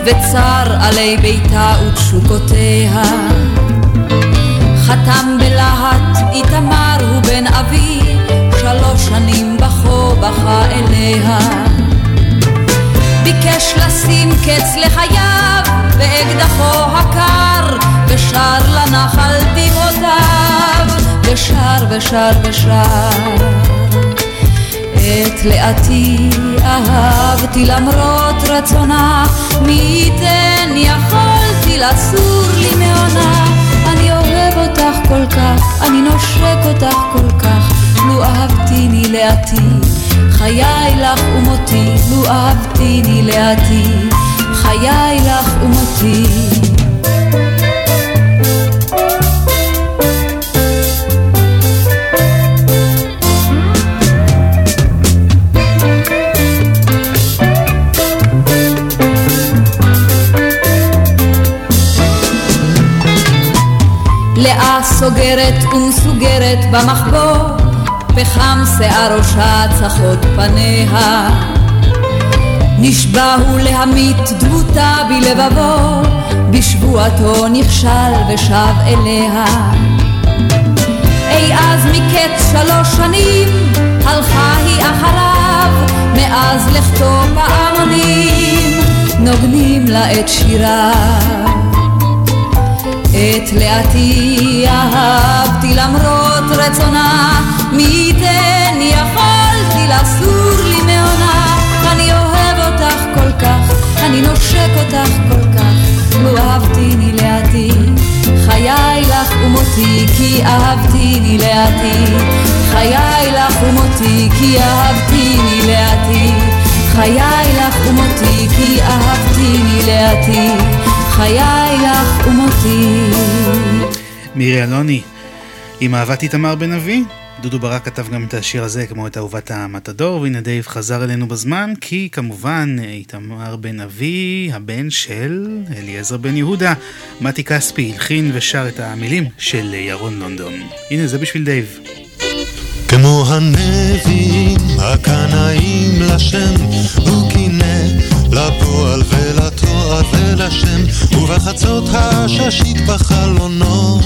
וצר עלי ביתה ותשוקותיה. חתם בלהט איתמר הוא בן אבי, שלוש שנים בכו בכה אליה. ביקש לשים קץ לחייו, באקדחו הקר, ושר לנחל דמעותיו, ושר ושר ושר. את לאתי אהבתי למרות רצונה, מי ייתן יכולתי לסור לי מעונה. אני אוהב אותך כל כך, אני נושק אותך כל כך, לו אהבתיני לאתי. חיי לך ומותי, לו אהבתיני לאתי. חיי לך ומותי. לאה סוגרת ומסוגרת במחבוא, פחם שיער ראשה צחות פניה. נשבע הוא להמית דמותה בלבבו, בשבועתו נכשל ושב אליה. אי אז מקץ שלוש שנים, הלכה היא אחריו, מאז לכתו פעמונים, נוגנים לה את שיריו. את לאתי אהבתי למרות רצונה, מי ייתן יכולתי לסור לי מעונה. אני אוהב אותך כל כך, אני נושק אותך כל כך, לו אהבתיני לאתי. חיי לך ומותי כי אהבתיני לאתי. חיי לך ומותי כי אהבתיני לאתי. חיי לך ומותי כי אהבתיני לאתי. חיי לך ומותי. מירי אלוני, עם אהבת איתמר בן אבי. דודו ברק כתב גם את השיר הזה כמו את אהובת המטאדור, והנה דייב חזר אלינו בזמן, כי כמובן איתמר בן אבי, הבן של אליעזר בן יהודה, מתי כספי הלחין ושר את המילים של ירון לונדון. הנה זה בשביל דייב. כמו הנביאים הקנאים לשם, הוא קינא לפועל ולתואר ולשם, ובחצות הששית בחלונו,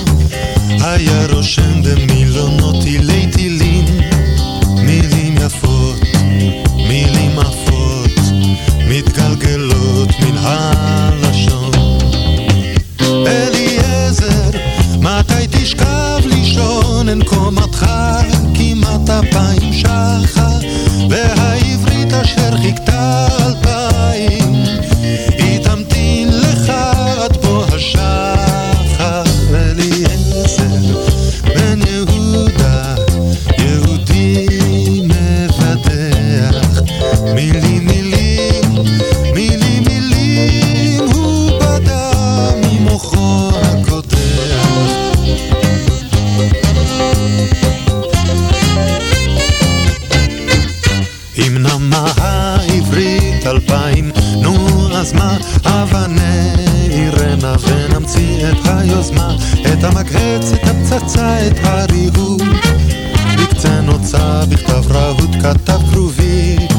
היה רושם במילונות תילי תילים, מילים יפות, מילים עפות, מתגלגלות מן הלשון. אין קומתך כמעט אפיים שחה, והעברית אשר חיכתה אלפיים, את הריהוט. בקצה נוצה בכתב רהוט, כתב כרובית,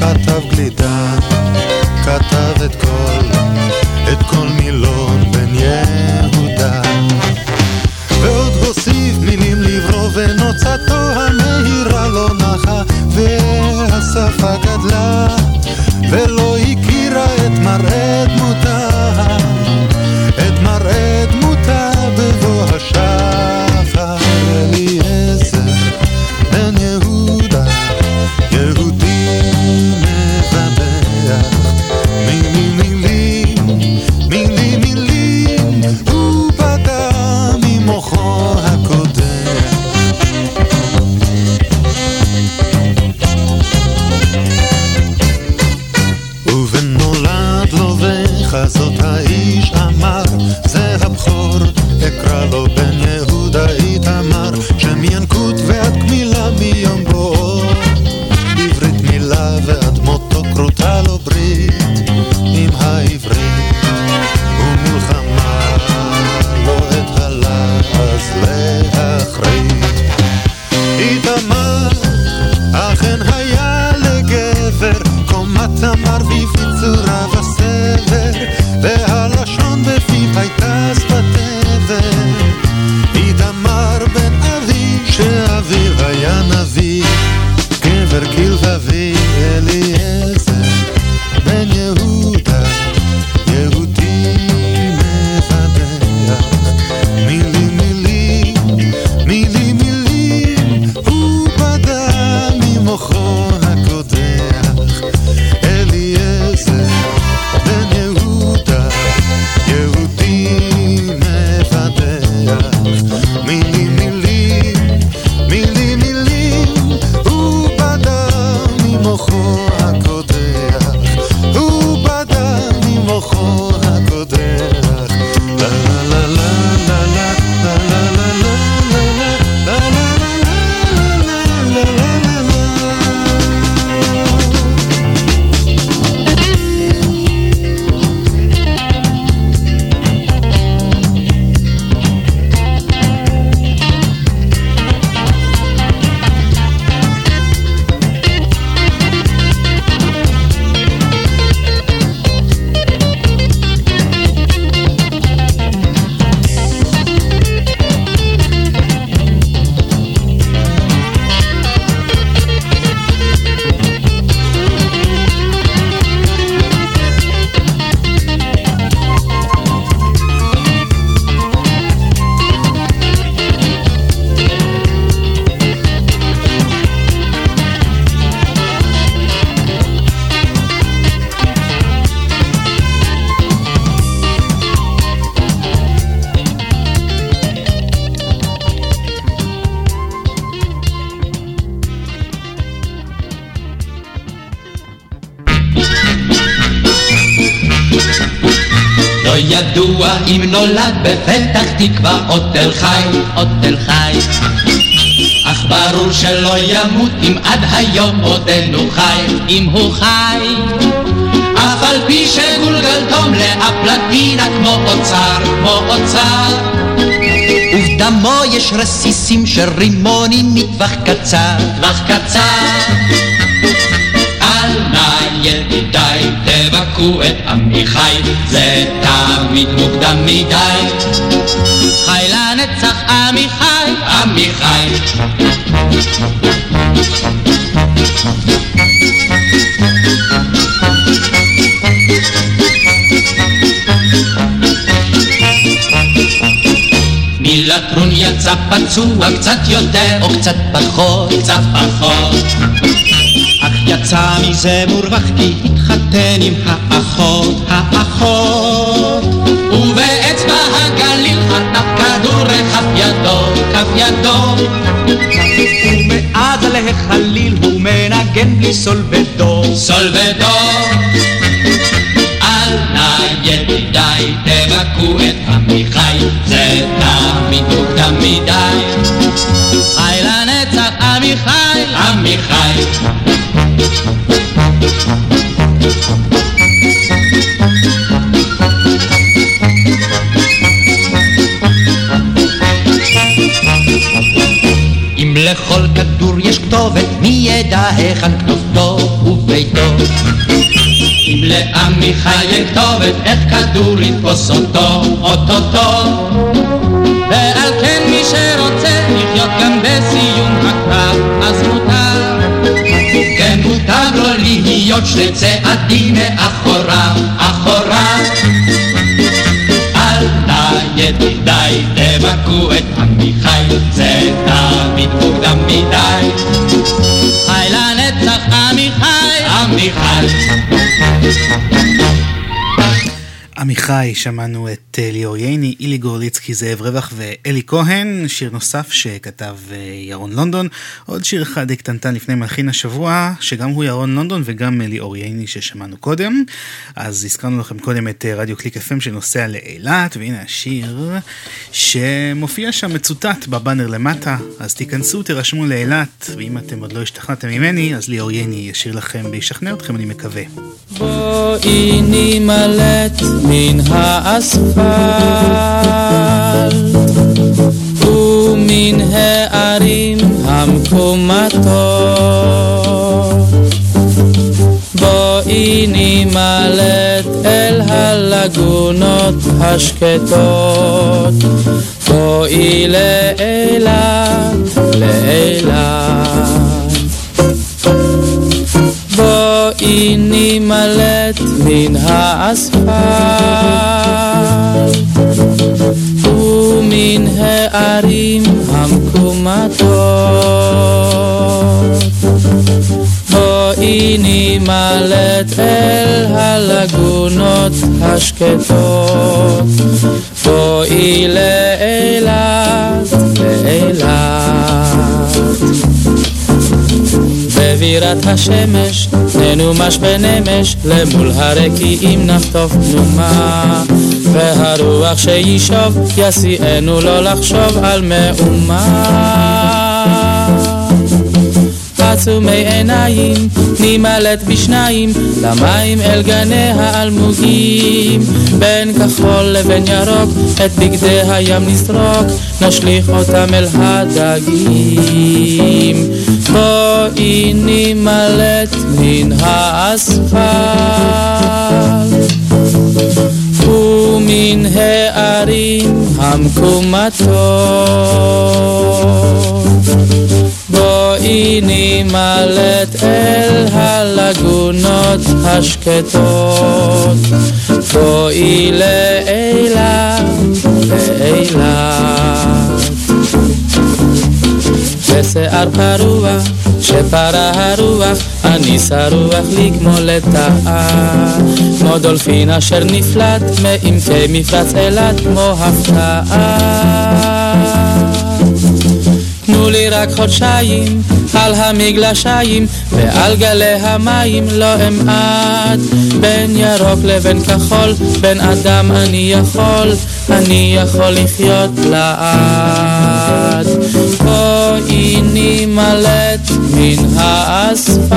כתב גלידה, כתב את כל, את כל מילון בן יהודה. ועוד הוסיף מילים לברוא ונוצתו המהירה לא נחה והשפה גדלה ולא אם נולד בפתח תקווה עוד תל חי, עוד תל חי. אך ברור שלא ימות אם עד היום עודנו חי, אם הוא חי. אף על פי שגולגלתום לאפלטינה כמו אוצר, כמו אוצר. ובדמו יש רסיסים של רימונים מטווח קצר, טווח קצר. תבכו את עמיחי, זה תמיד מוקדם מדי. חי לנצח עמיחי, עמיחי. מלטרון יצא פצוע קצת יותר או קצת פחות, קצת פחות. יצא מזה מורווח כי התחתן עם האחות, האחות. ובאצבע הגליל חטף כדור לכף ידו, כף ידו. ומאז להחליל הוא מנגן בלי סולבדו, סולבדו. אל נא ידידיי תבכו את עמיחי, זה תמיד מוקדם מדי. חי לנצח עמיחי, עמיחי. לכל כדור יש כתובת, מי ידע היכן כתובתו וביתו? אם לעמיחי אין כתובת, איך כדור יתפוס אותו, אוטוטו? ועל כן מי שרוצה לחיות גם בסיום הקרב, אז מותר. כן מותר לו להיות שני צעדים מאחוריו, אחוריו. אל נא ידידיי את עמיחי, זה תמיד מוקדם מדי. חי לנצח עמיחי, עמיחי. עמיחי, שמענו את אה, ליאור ייני, אילי גורליצקי, זאב רווח ואלי כהן, שיר נוסף שכתב אה, ירון לונדון, עוד שיר אחד קטנטן לפני מלחין השבוע, שגם הוא ירון לונדון וגם אה, ליאור ייני ששמענו קודם. אז הזכרנו לכם קודם את רדיו קליק FM שנוסע לאילת, והנה השיר שמופיע שם מצוטט בבאנר למטה, אז תיכנסו, תירשמו לאילת, ואם אתם עוד לא השתכנעתם ממני, אז ליאור ייני ישיר לכם וישכנע אתכם, אני מקווה. בואי נימלט מן האספלט ומן הערים המקומטות בואי נימלט אל הלגונות השקטות. בואי לאילת, לאילת בואי נימלט מן האספלט ומן הערים המקומטות. בואי נימלט אל הלגונות השקטות בואי לאילת, לאילת בבירת השמש, ננומש ונמש, למול הרקיעים נחטוף תנומה. והרוח שישוב, יסיענו לא לחשוב על מאומה. עצומי עיניים, נימלט בשניים, למים אל גני האלמוגים. בין כחול לבין ירוק, את בגדי הים נסרוק, נשליך אותם אל הדגים. בואי נימלט מן האספלט ומן הערים המקומטות. בואי נימלט אל הלגונות השקטות. בואי לאילת, לאילת. בשיער פרוע, שפרה הרוח, אני שרוח לי כמו לטאה. כמו דולפין אשר נפלט מעמקי מפרץ אילת כמו הפתעה. תנו לי רק חודשיים על המגלשיים ועל גלי המים לא אמעט בין ירוק לבין כחול בין אדם אני יכול אני יכול לחיות לעד. בואי נימלט מן האספלט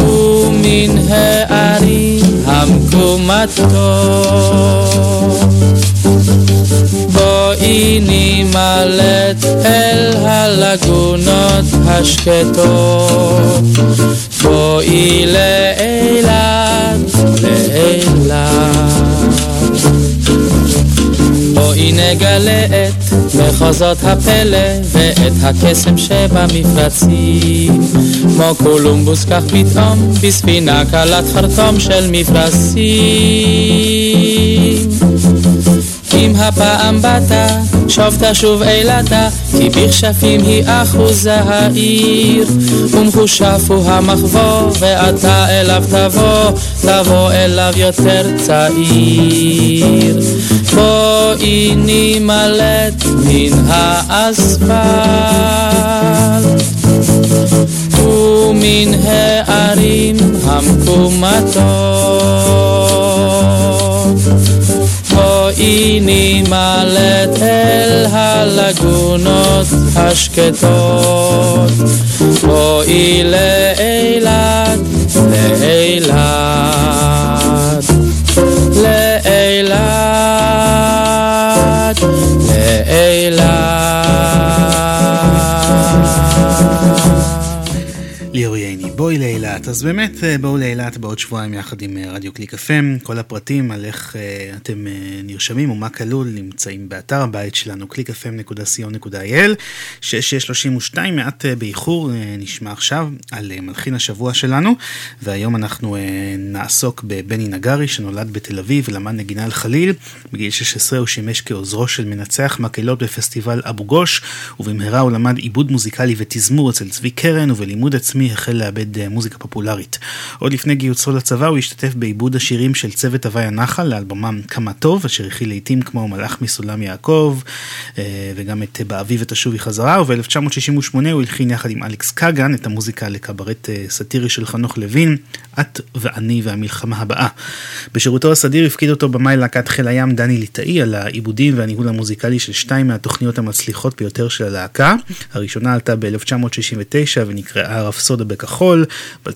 ומן הערים המקומטות בואי נימלט אל הלגונות השקטות. בואי לאילת, לאילת. בואי נגלה את מחוזות הפלא ואת הקסם שבמפרצים. כמו קולומבוס כך פתאום בספינה קלת חרטום של מפרשים הפעם באת, שוב תשוב אילתה, כי בכשפים היא אחוזה העיר. ומחושף הוא המחבוא, ואתה אליו תבוא, תבוא אליו יותר צעיר. בואי נימלט מן האספלט, ומן הערים המקומטות. בואי נימלט אל הלגונות השקטות. בואי לאילת, לאילת, לאילת, לאילת. ליאור ייני, בואי לאילת. אז באמת אה, בואו לאילת בעוד שבועיים יחד עם אה, רדיו קליק FM. כל הפרטים על איך אה, אתם נרשמים ומה כלול נמצאים באתר הבית שלנו, www.clickfm.co.il. 6632, מעט באיחור, נשמע עכשיו על מלחין השבוע שלנו. והיום אנחנו נעסוק בבני נגרי, שנולד בתל אביב ולמד נגינה על חליל. בגיל 16 הוא שימש כעוזרו של מנצח מקהלות בפסטיבל אבו גוש, ובמהרה הוא למד עיבוד מוזיקלי ותזמור אצל צבי קרן, ובלימוד עצמי החל לאבד אה, מוזיקה. עוד לפני גיוסו לצבא הוא השתתף בעיבוד השירים של צוות הוואי הנחל לאלבומם כמה טוב, אשר הכיל לעיתים כמו מלאך מסולם יעקב, אה, וגם את באביב ותשובי חזרה, וב-1968 הוא הלחין יחד עם אלכס קגן את המוזיקה לקברט אה, סאטירי של חנוך לוין, את ואני והמלחמה הבאה. בשירותו הסדיר הפקיד אותו במאי להקת חיל הים דני ליטאי על העיבודים והניהול המוזיקלי של שתיים מהתוכניות המצליחות ביותר של הלהקה. הראשונה עלתה ב-1969 ונקראה רפסודה בכחול,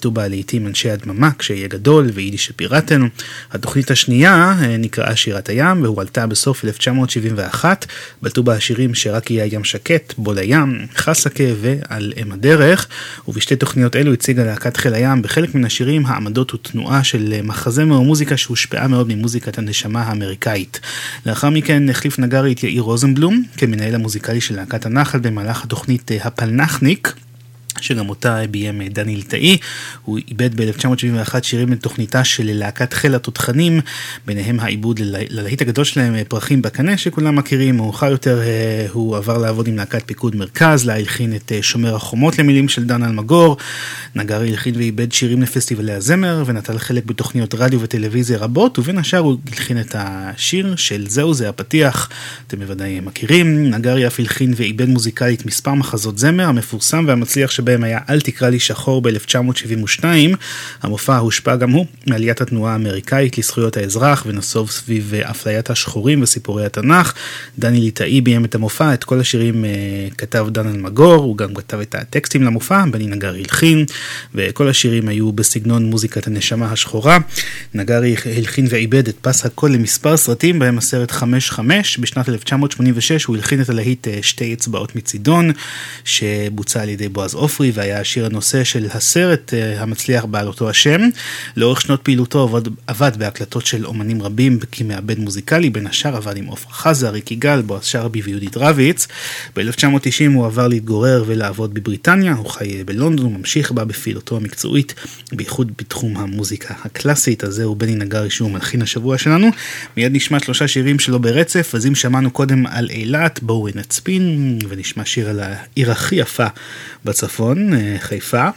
בלטו בה לעיתים אנשי הדממה, כשיהיה גדול ויידיש שפירטנו. התוכנית השנייה אה, נקראה שירת הים והועלתה בסוף 1971, בלטו בה השירים שרק יהיה ים שקט, בוא לים, חסקה ועל אם הדרך, ובשתי תוכניות אלו הציגה להקת חיל הים בחלק מן השירים העמדות ותנועה של אה, מחזמר מוזיקה שהושפעה מאוד ממוזיקת הנשמה האמריקאית. לאחר מכן החליף נגרי את יאיר רוזנבלום כמנהל המוזיקלי של להקת הנחל במהלך התוכנית אה, הפלנחניק. שגם אותה ביים דני ליטאי. הוא איבד ב-1971 שירים מתוכניתה של להקת חיל התותחנים, ביניהם העיבוד לל- ללהיט הגדול שלהם, אה, פרחים בקנה, שכולם מכירים. מאוחר יותר אה, הוא עבר לעבוד עם להקת פיקוד מרכז, לה הלחין את אה, שומר החומות למילים של דן אלמגור. נגרי הלחין ואיבד שירים לפסטיבלי הזמר, ונטל חלק בתוכניות רדיו וטלוויזיה רבות, ובין השאר הוא הלחין את השיר של זהו זה הפתיח, אתם בוודאי מכירים. נגרי אף הלחין ואיבד מוזיקלית מספר מחזות זמר, המפורסם והמצליח שבהם היה אל תקרא לי שחור ב-1972. המופע הושפע גם הוא מעליית התנועה האמריקאית לזכויות האזרח ונסוב סביב אה, אפליית השחורים וסיפורי התנ"ך. דני ליטאי ביים את המופע, את כל השירים אה, כתב דן אלמגור, הוא גם כתב את הטקסטים למופע, בני נגרי הלחין, וכל השירים היו בסגנון מוזיקת הנשמה השחורה. נגרי הלחין ועיבד את פס הקול למספר סרטים, בהם הסרט 5-5. בשנת 1986 הוא הלחין את הלהיט אה, שתי אצבעות מצידון, שבוצע על ידי בועז עופרי, והיה השיר הנושא של הסרט אה, המצליח בעל אותו השם. לאורך שנות פעילותו עבד, עבד בהקלטות של אומנים רבים כמעבד מוזיקלי, בין השאר עבד עם עפרה חזה, ריק יגאל, בועז שרבי ויהודית רביץ. ב-1990 הוא עבר להתגורר ולעבוד בבריטניה, הוא חי אה, בלונדון, ממשיך בה בפעילותו המקצועית, בייחוד בתחום המוזיקה הקלאסית, אז זהו בני נגרי שהוא מלחין השבוע שלנו. מיד נשמע שלושה שירים שלו ברצף, אז אם שמענו קודם על אילת, בואו נצפין, ונשמע שיר על העיר הכי יפה בצפון, אשקלון, אה, חיפה,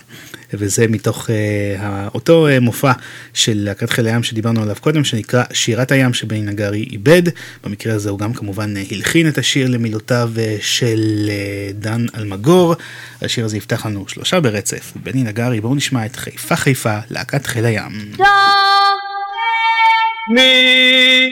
וזה מתוך אה, אותו אה, מופע של להקת חיל הים שדיברנו עליו קודם, שנקרא שירת הים שבן הגרי איבד. במקרה הזה הוא גם כמובן הלחין את השיר למילותיו של דן אלמגור. השיר הזה יפתח לנו שלושה ברצף. בני נגרי, בואו נשמע את חיפה חיפה, להקת חיל הים. דו, מי,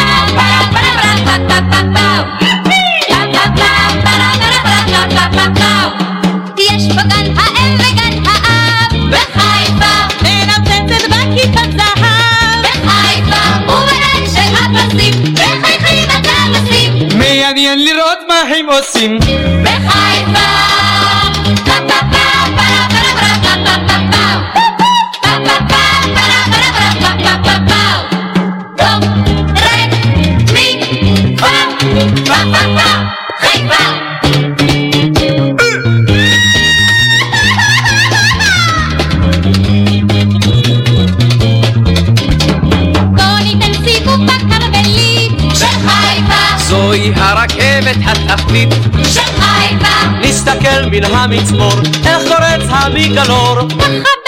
מעניין לראות מה הם עושים בחיפה Ba ba ba! מן המצבור, איך קורץ המגלור.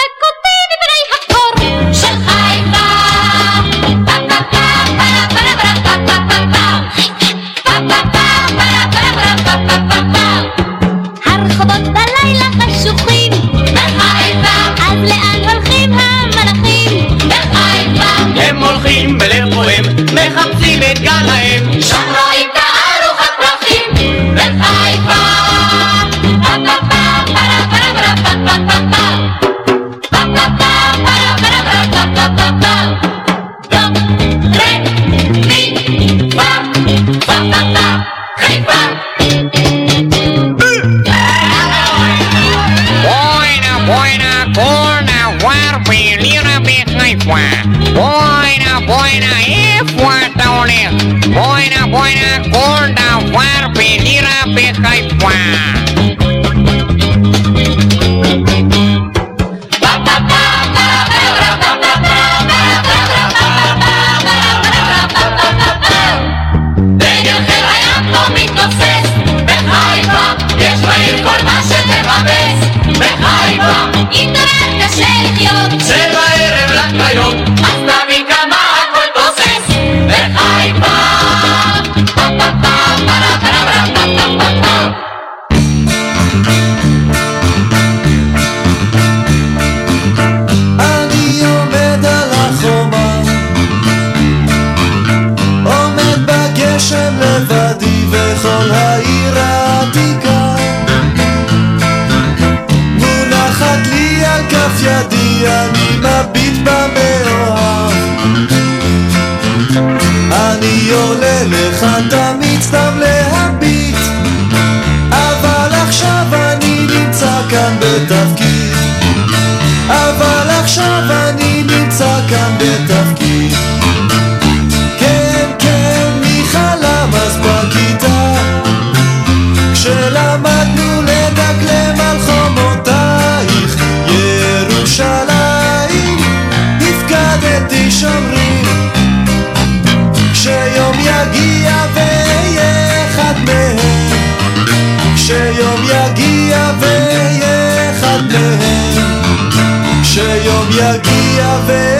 e a guia vem.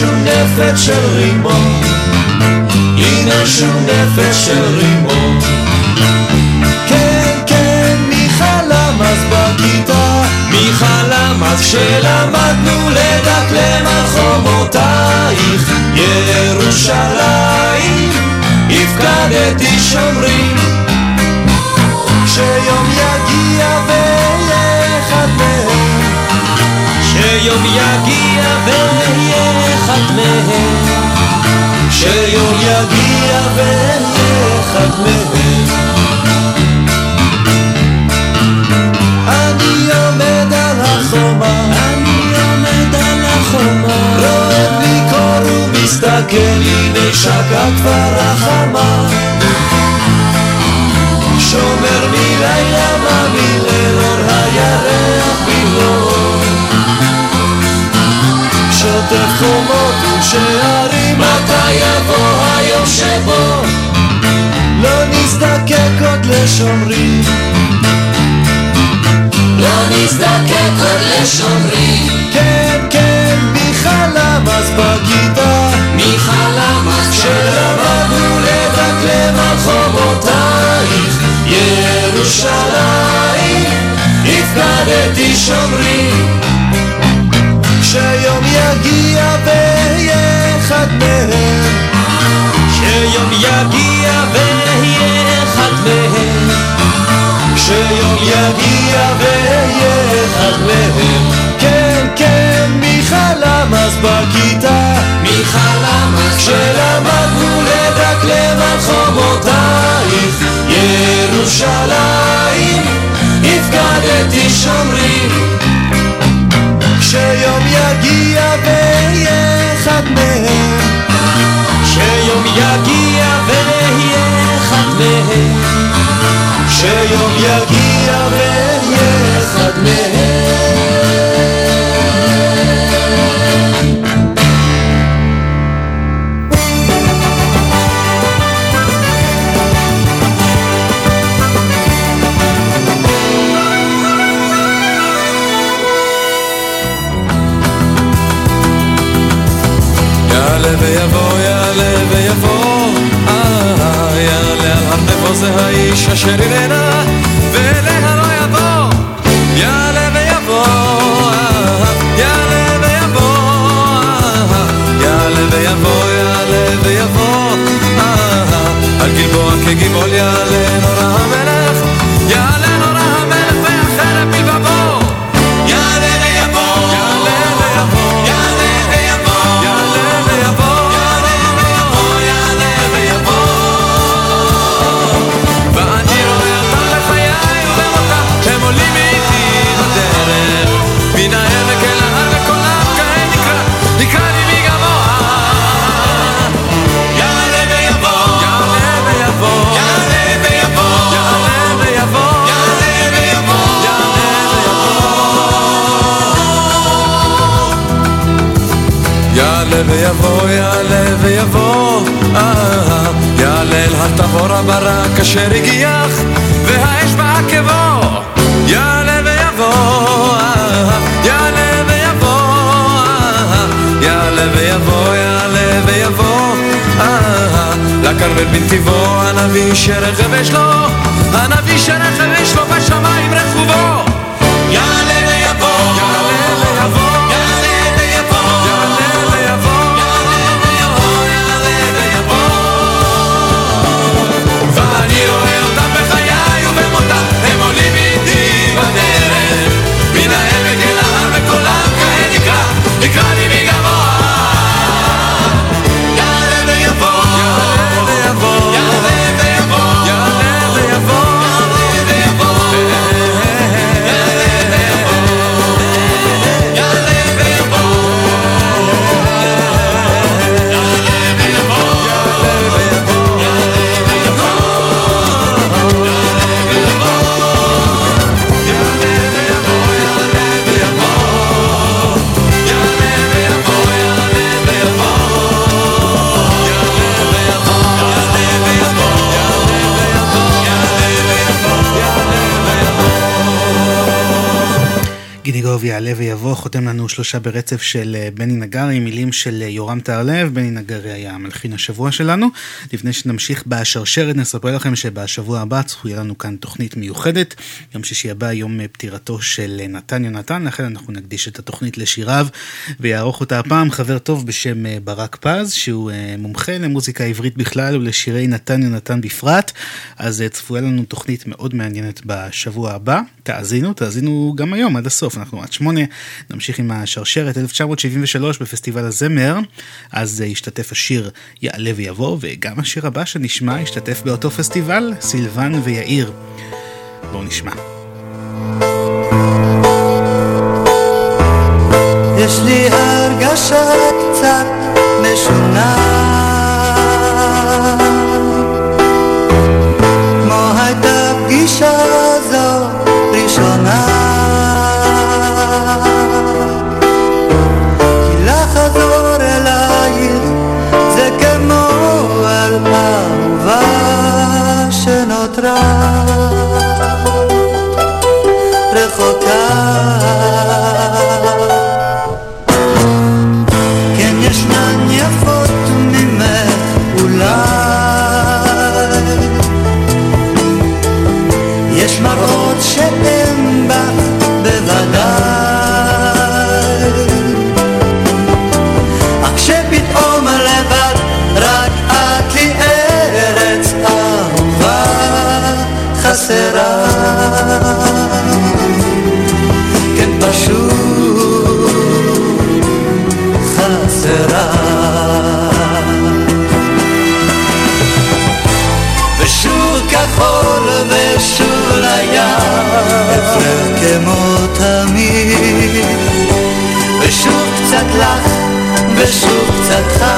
משונפת של רימון, הנה שונפת של רימון. כן, כן, מיכל עמאס בכיתה, מיכל עמאס שלמדנו לדקלם על חומותייך, ירושלים, הפקדתי שומרים, כשיום יגיע ו... כשיום יגיע ואהיה אחד מהם. כשיום יגיע ואהיה אחד מהם. אני עומד על החומה. אני עומד על החומה. רועד לי קור ומסתכל הנה שקעה כבר החמה. שומר מלילה שוטף חומות ושערים מתי יבוא היום שבו? לא נזדקק עוד לשומרים. לא נזדקק עוד לשומרים. כן כן מי חלם אז בכיתה מי חלם אז כשלמדנו לדקלם על חומותייך ירושלים הפקדתי שומרים יגיע ואהיה אחד מהם. כשיום יגיע ואהיה אחד מהם. כשיום יגיע ואהיה אחד מהם. כן כן מי חלם אז בכיתה. מי חלם אז כשלמדנו לדקלם על חומותייך. ירושלים הפקדתי שומרים יגיע ואהיה אחד מהם. כשיום יגיע ואהיה אחד מהם. כשיום יגיע ואהיה אחד מהם שלושה ברצף של אה, בני נגרי, מילים של אה, יורם טהרלב, בני נגרי היה מלחין השבוע שלנו. לפני שנמשיך בשרשרת, נספר לכם שבשבוע הבא צפויה לנו כאן תוכנית מיוחדת. יום שישי הבא, יום אה, פטירתו של נתן יונתן, לכן אנחנו נקדיש את התוכנית לשיריו, ויערוך אותה הפעם חבר טוב בשם ברק פז, שהוא מומחה למוזיקה עברית בכלל ולשירי נתן יונתן בפרט. אז צפויה לנו תוכנית מאוד מעניינת בשבוע הבא. תאזינו, תאזינו גם היום עד הסוף, אנחנו עד שמונה, נמשיך עם השרשרת 1973 בפסטיבל הזמר, אז השתתף השיר יעלה ויבוא, וגם השיר הבא שנשמע השתתף באותו פסטיבל, סילבן ויאיר. בואו נשמע. יש לי הרגשה קצת משונה love. ושוב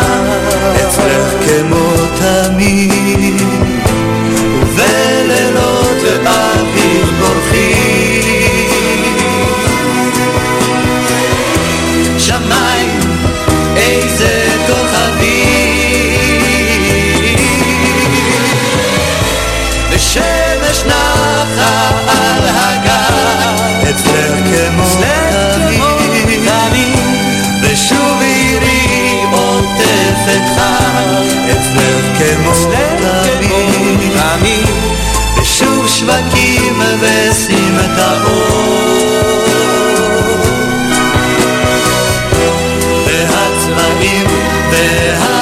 שווקים וסמטאות והצבעים והרחוב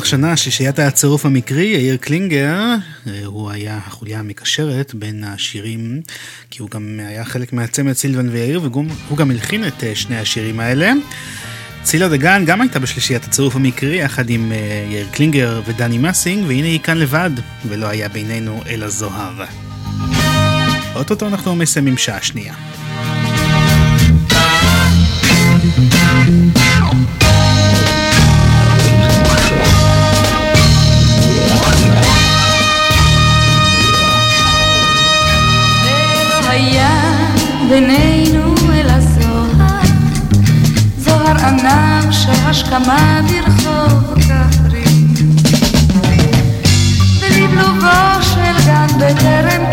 ללוח שנה, שישיית הצירוף המקרי, יאיר קלינגר, אה, הוא היה החוליה המקשרת בין השירים, כי הוא גם היה חלק מהצמד סילבן ויאיר, והוא גם הלחין את אה, שני השירים האלה. צילה דגן גם הייתה בשלישיית הצירוף המקרי, יחד עם אה, יאיר קלינגר ודני מסינג, והנה היא כאן לבד, ולא היה בינינו אלא זוהר. אוטוטו אנחנו מסיימים שעה שנייה. בינינו אלא זוהר, זוהר ענב שהשכמה ברחוב כפרי. בלבלובו של גן בטרם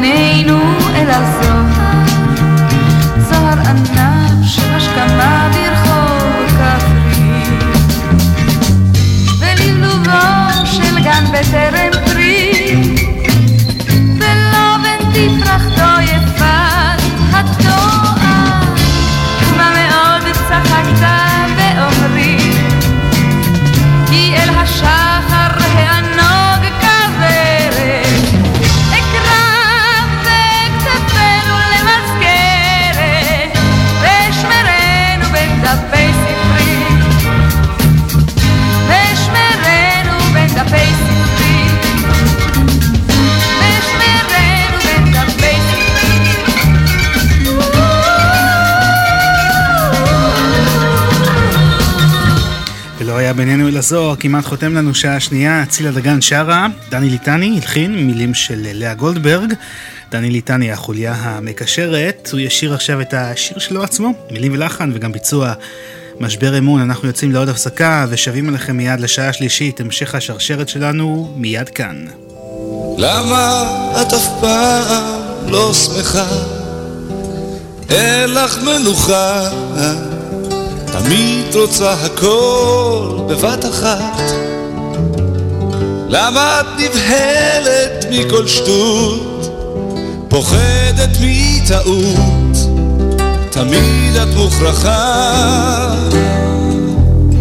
בינינו אל הסוף. זוהר ענק של השכמה בינינו אלא זוהר, כמעט חותם לנו שעה שנייה, צילה דגן שרה, דני ליטני הלחין, מילים של לאה גולדברג. דני ליטני החוליה המקשרת, הוא ישיר עכשיו את השיר שלו עצמו, מילים ולחן וגם ביצוע משבר אמון. אנחנו יוצאים לעוד הפסקה ושבים אליכם מיד לשעה השלישית, המשך השרשרת שלנו מיד כאן. למה את אף פעם לא שמחה? אין לך מנוחה, תמיד רוצה הכל בבת אחת. למה את נבהלת מכל שטות, פוחדת מטעות, תמיד את מוכרחה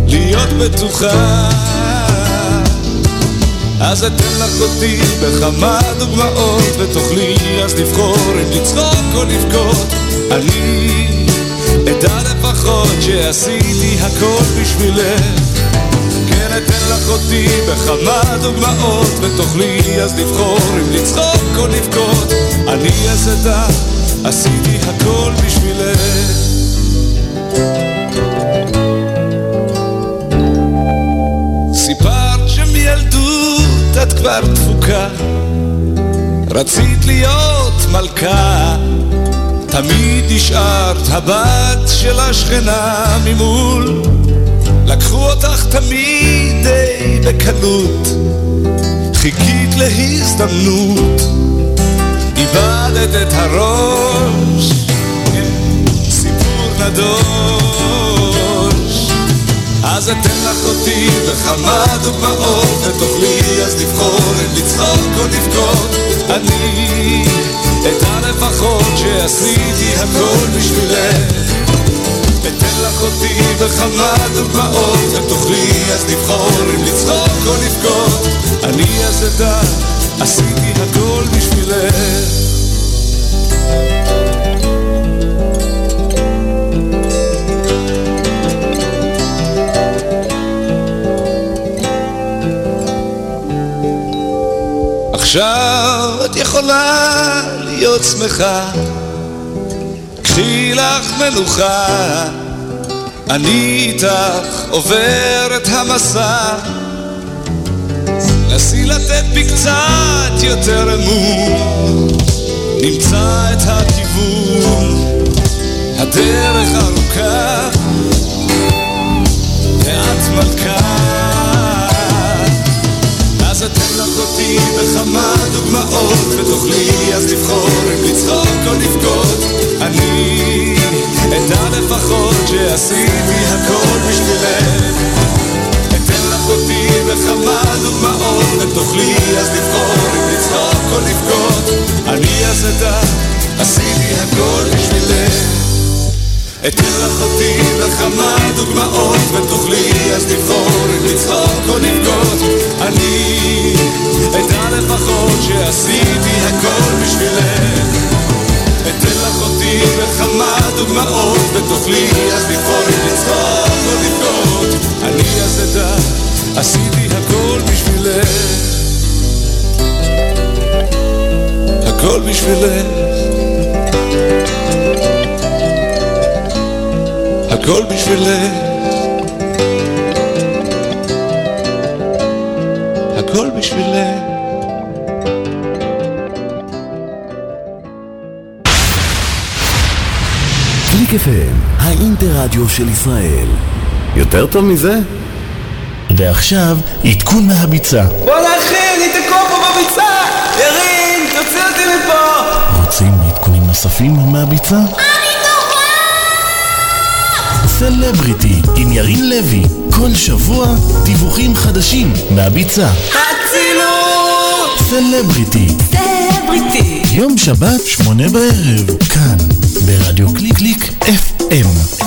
להיות בטוחה. אז אתן לך אותי בכמה דוגמאות ותוכלי אז לבחור אם לצחוק או לבכות אני אדע לפחות שעשיתי הכל בשבילך. כן אתן לך אותי בכמה דוגמאות ותוכלי אז לבחור אם לצחוק או לבכות. אני אז אדע עשיתי הכל בשבילך. סיפרת שמילדות את כבר דפוקה. רצית להיות מלכה תמיד נשארת הבת של השכנה ממול. לקחו אותך תמיד די בקלות. חיכית להזדמנות. איבדת את הראש סיפור נדוש. אז אתן לך אותי בכמה דוגמאות ותוכלי אז לבחור אם לצחוק או לבכות. אני אדע לפחות שעשיתי הכל בשבילך. אתן לך אותי בכמה דוגמאות ותוכלי אז לבחור אם לצחוק או לבכות. אני אז אדע עשיתי הכל בשבילך. עכשיו את יכולה להיות שמחה. קחי לך מנוחה. אני איתך עובר את המסע. נסי לתת בי קצת יותר אמון. נמצא את הכיוון. הדרך ארוכה. ואת מלכה בכמה דוגמאות ותוכלי אז לבחור אם לצחוק או לבכות. אני אדע לפחות שעשיתי הכל בשבילך. אתן לך אותי בכמה דוגמאות ותוכלי אז לבחור אם לצחוק או לבכות. אני אז אדע עשיתי הכל בשבילך אתן לך אותי בכמה דוגמאות ותוכלי אז לבחור אם לצחוק או לבכות. אני אדע לפחות שעשיתי הכל בשבילך. אתן לך אותי בכמה דוגמאות ותוכלי אז לבחור אם לצחוק או לבכות. אני אז אדע עשיתי הכל בשבילך. הכל בשבילך הכל בשבילך הכל בשבילך קליק FM, האינטרדיו של ישראל. יותר טוב מזה? ועכשיו, עדכון מהביצה. בואנה אחי, אני תקוע פה בביצה! ירין, תוציא אותי מפה! רוצים עדכונים נוספים מהביצה? סלבריטי עם ירין לוי, כל שבוע דיווחים חדשים מהביצה. אצילות! סלבריטי. סלבריטי! יום שבת, שמונה בערב, כאן, ברדיו קליק קליק FM.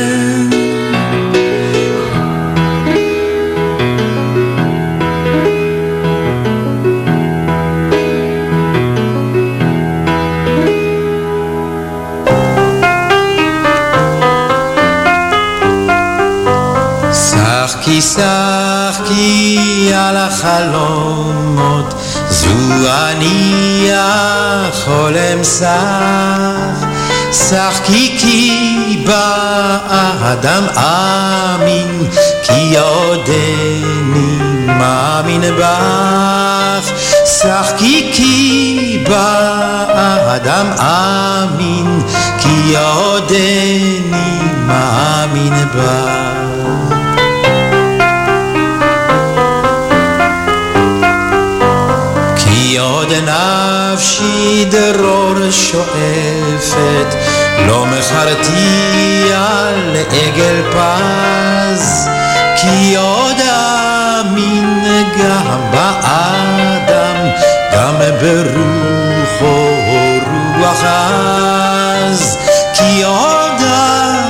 החלומות. זו אני החולם שח שחקי כי באדם אמין כי עודני מאמין בך. שחקי כי באדם אמין כי עודני מאמין בך עוד נפשי דרור שואפת, לא מכרתי על עגל פז, כי עוד אמין גם באדם, גם ברוחו רוח עז, כי עוד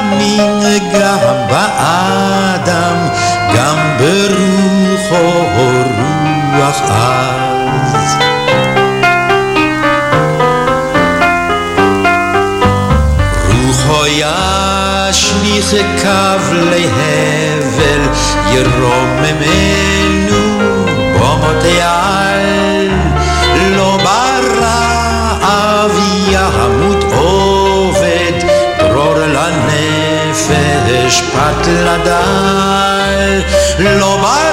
אמין גם באדם, גם ברוחו רוח עז. קו להבל, ירוממנו במותי על. לא ברעב ימות עובד, דרור לנפש פת לדל. לא ברעב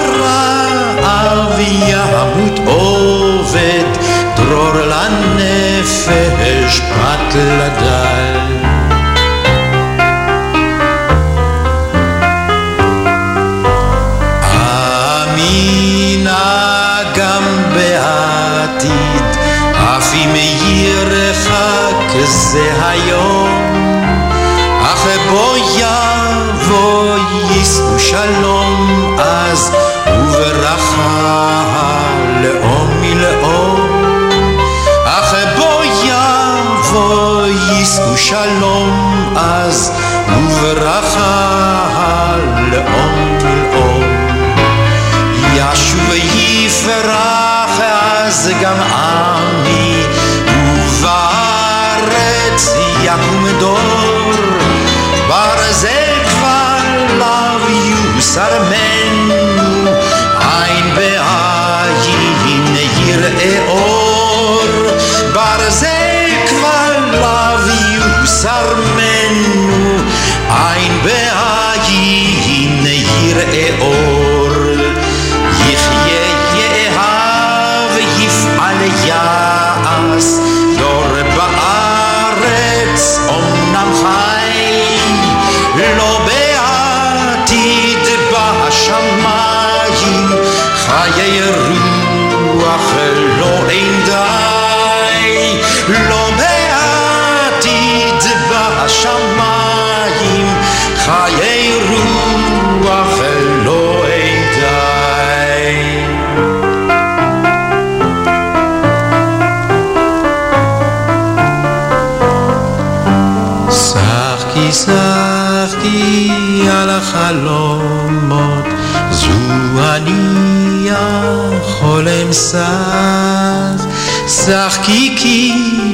שח שחקי כי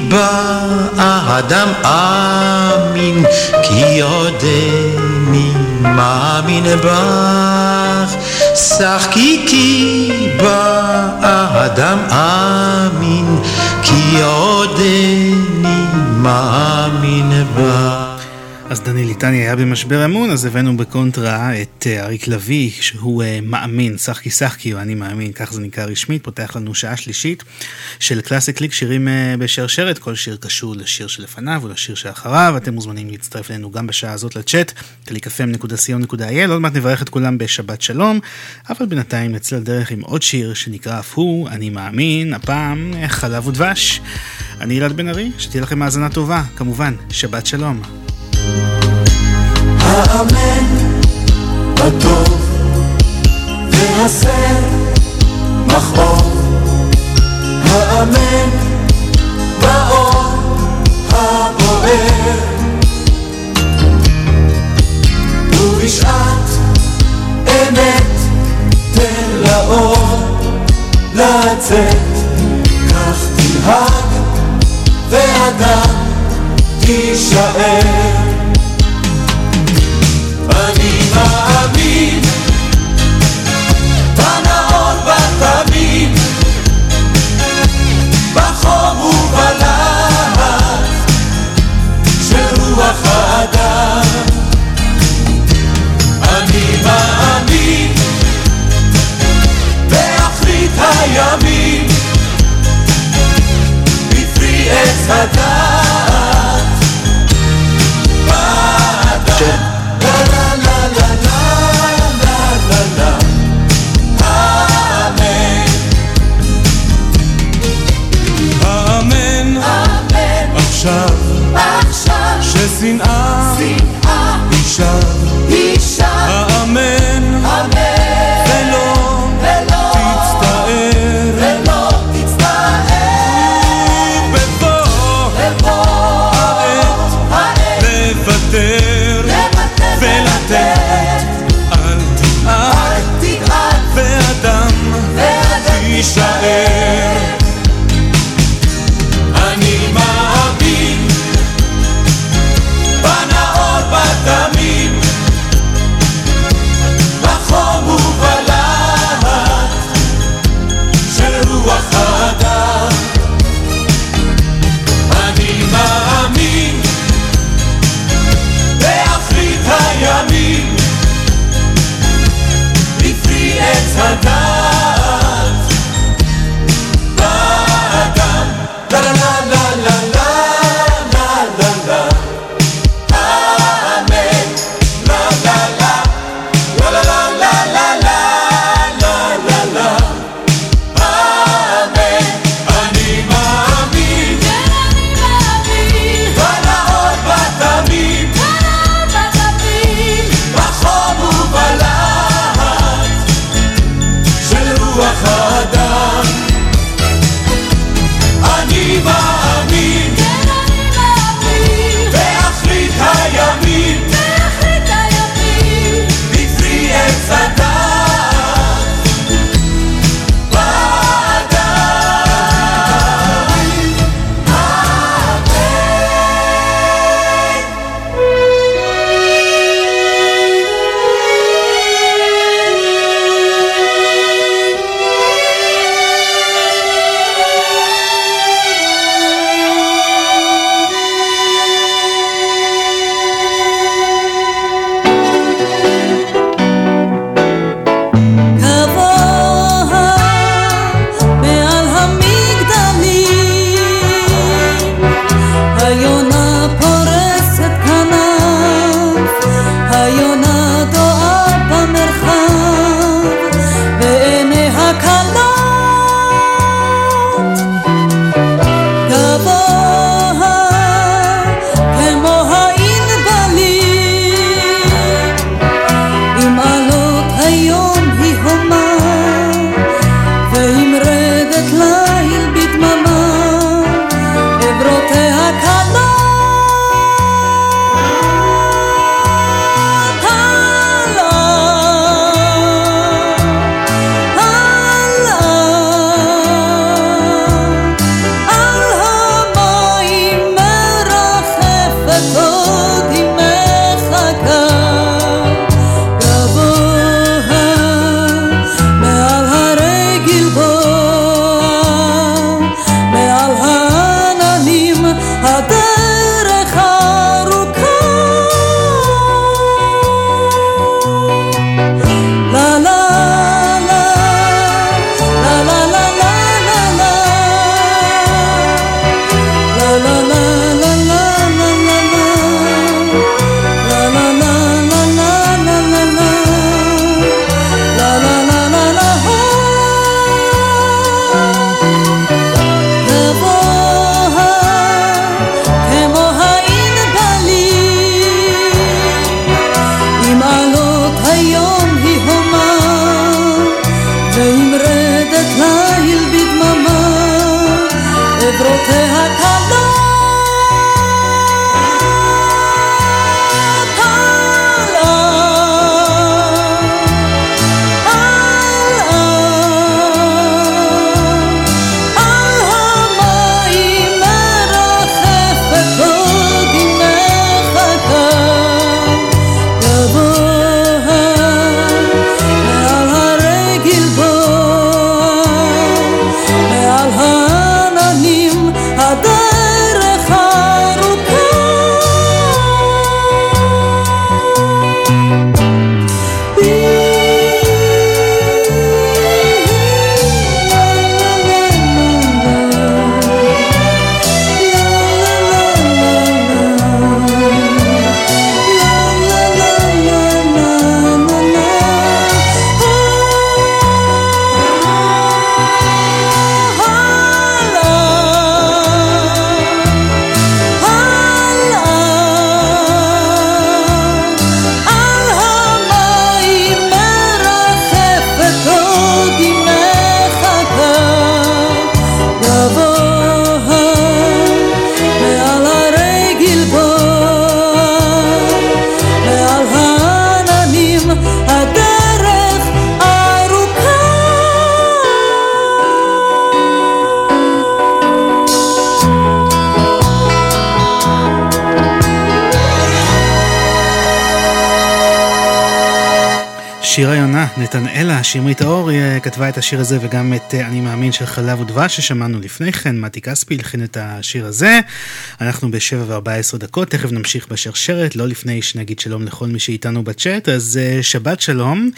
באדם אמין כי עודני מאמין בך. שחקי כי באדם אמין כי עודני מאמין דני ליטני היה במשבר אמון, אז הבאנו בקונטרה את אה, אריק לביא, שהוא אה, מאמין, שחקי שחקי, או אני מאמין, כך זה נקרא רשמית, פותח לנו שעה שלישית של קלאסי קליק, שירים אה, בשרשרת, כל שיר קשור לשיר שלפניו או לשיר שאחריו, אתם מוזמנים להצטרף אלינו גם בשעה הזאת לצ'אט, www.clickfm.co.il, עוד מעט נברך את כולם בשבת שלום, אבל בינתיים נצא לדרך עם עוד שיר שנקרא אף הוא, אני מאמין, הפעם חלב ודבש. אני אלעד בן ארי, שתהיה לכם האזנה טובה, כמובן, שבת שלום. האמן בטוב והסר מכאוב האמן באור הבוער. ובשעת אמת תן לאור לצאת. כך תנהג ואדם תישאר אני מאמין. בנאות בתמיד בחום ובלהט של רוח האדם. אני מאמין. באחרית הימים. בפרי עץ הדעת ששנאה את השיר הזה וגם את אה, אני מאמין של חלב ודבש ששמענו לפני כן, מתי כספי הלחין את השיר הזה. אנחנו ב-7 ו-14 דקות, תכף נמשיך בשרשרת, לא לפני שנגיד שלום לכל מי שאיתנו בצ'אט, אז אה, שבת שלום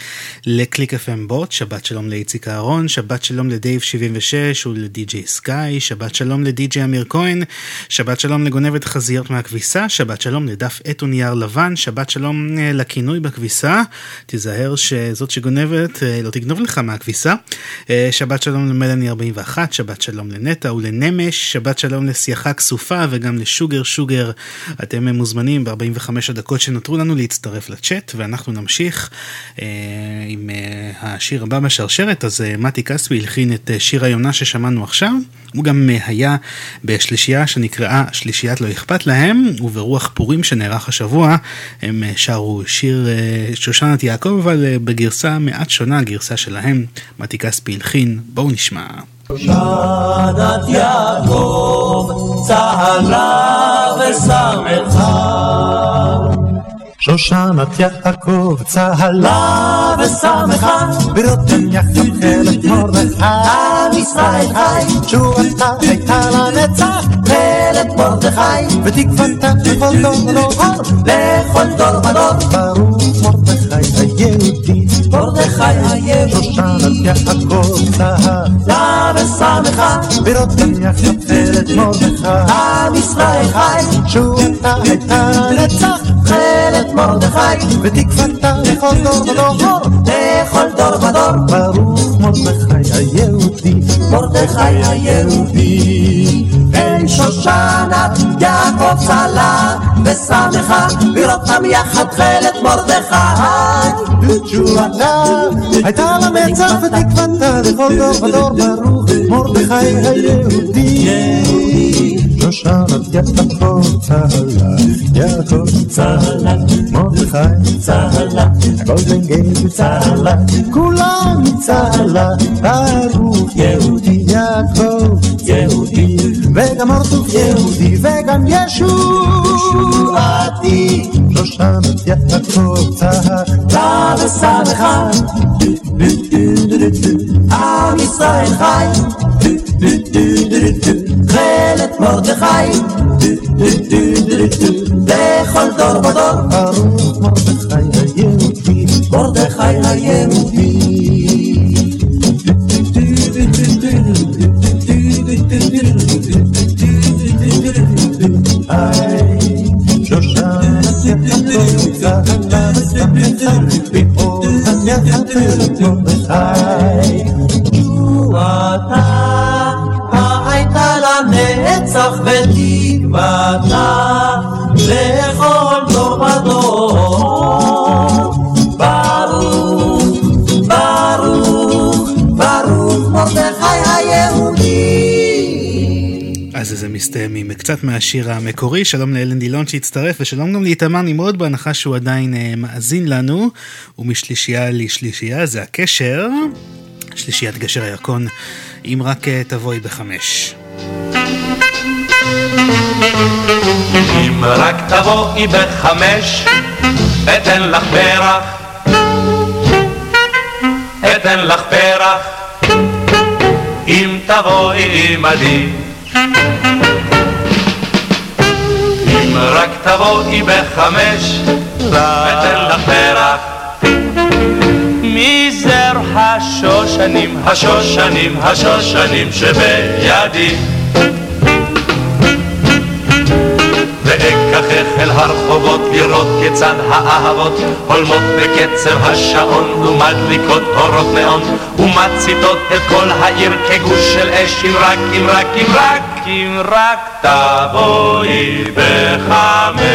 לקליק FM בוט, שבת שלום לאיציק אהרון, שבת שלום לדייב 76 ולדי.ג'יי סקאי, שבת שלום לדי.ג'יי אמיר כהן, שבת שלום לגונבת חזיות מהכביסה, שבת שלום לדף עט ונייר לבן, שבת שלום אה, לכינוי בכביסה, תיזהר שזאת שגונבת אה, לא תגנוב לך מהכביסה, שבת שלום למלאני 41, שבת שלום לנטע ולנמש, שבת שלום לסייחה כסופה וגם לשוגר שוגר, אתם מוזמנים ב-45 הדקות שנותרו לנו להצטרף לצ'אט ואנחנו נמשיך אה, עם אה, השיר הבא בשרשרת, אז אה, מתי כספי הלחין את אה, שיר היונה ששמענו עכשיו, הוא גם אה, היה בשלישייה שנקראה שלישיית לא אכפת להם, וברוח פורים שנערך השבוע, הם אה, שרו שיר אה, שושנת יעקב, אבל אה, בגרסה מעט שונה, הגרסה שלהם, מתי כספי הלחין, בואו נשמע. שנת יעקב צהלה ושמחה שושנת יעקב צהלה ושמחה ברותם יחלחלת מרדכי עם ישראל חי. תשובתה הייתה לנצח מלך מרדכי ותקוותה לכל דור ודור. לכל דור ודור. היהודי מרדכי היהודי שושנת יעקב צהלה ושמחה ברותם יחלחלת מרדכי. עם ישראל חי. תשובתה הייתה לנצח מלך מרדכי. ותקוותה לכל דור ודור. לכל דור ודור. ברוך מרדכי היהודי. מרדכי היהודי אין שושנת יעקב צלה ושמחה בראותם יחד תכלת מרדכי. בתשובתה הייתה לנצח ותקוותה לכל דור ודור ברוך מרדכי היהודי. שושנת יעקב צהלה יעקב צהלה מרדכי צהלה הגולדן גייט צהלה כולם צהלה ברוך יהודי יעקב יהודי וגם מרדוך יהודי וגם ישועתי שושנת יעקב צהלה ושמחה עם ישראל חי. תכלת מרדכי. לכל דור ודור. מרדכי היהודי. מרדכי היהודי Ay, yo ya nací a la vez también te vivo, nací a tanto ay. Tú ata, ay talanetz, ach, הזה מסתיים עם קצת מהשיר המקורי. שלום לאלן דילון שהצטרף, ושלום גם לאיתמר נמרוד, בהנחה שהוא עדיין uh, מאזין לנו. ומשלישייה לשלישייה, זה הקשר. שלישיית גשר הירקון, אם רק uh, תבואי בחמש. אם רק תבואי בחמש, אתן לך פרח, אתן לך פרח, אם תבואי עמדי. אם רק תבואי בחמש, אתן לך פרח. מזר השושנים, השושנים, השושנים שבידי. ואקחך אל הרחובות לראות כיצד האהבות הולמות בקצב השעון ומדליקות אורות נאון ומציתות את כל העיר כגוש של אש. אם רק, אם רק, אם רק, אם רק תבואי בחמש.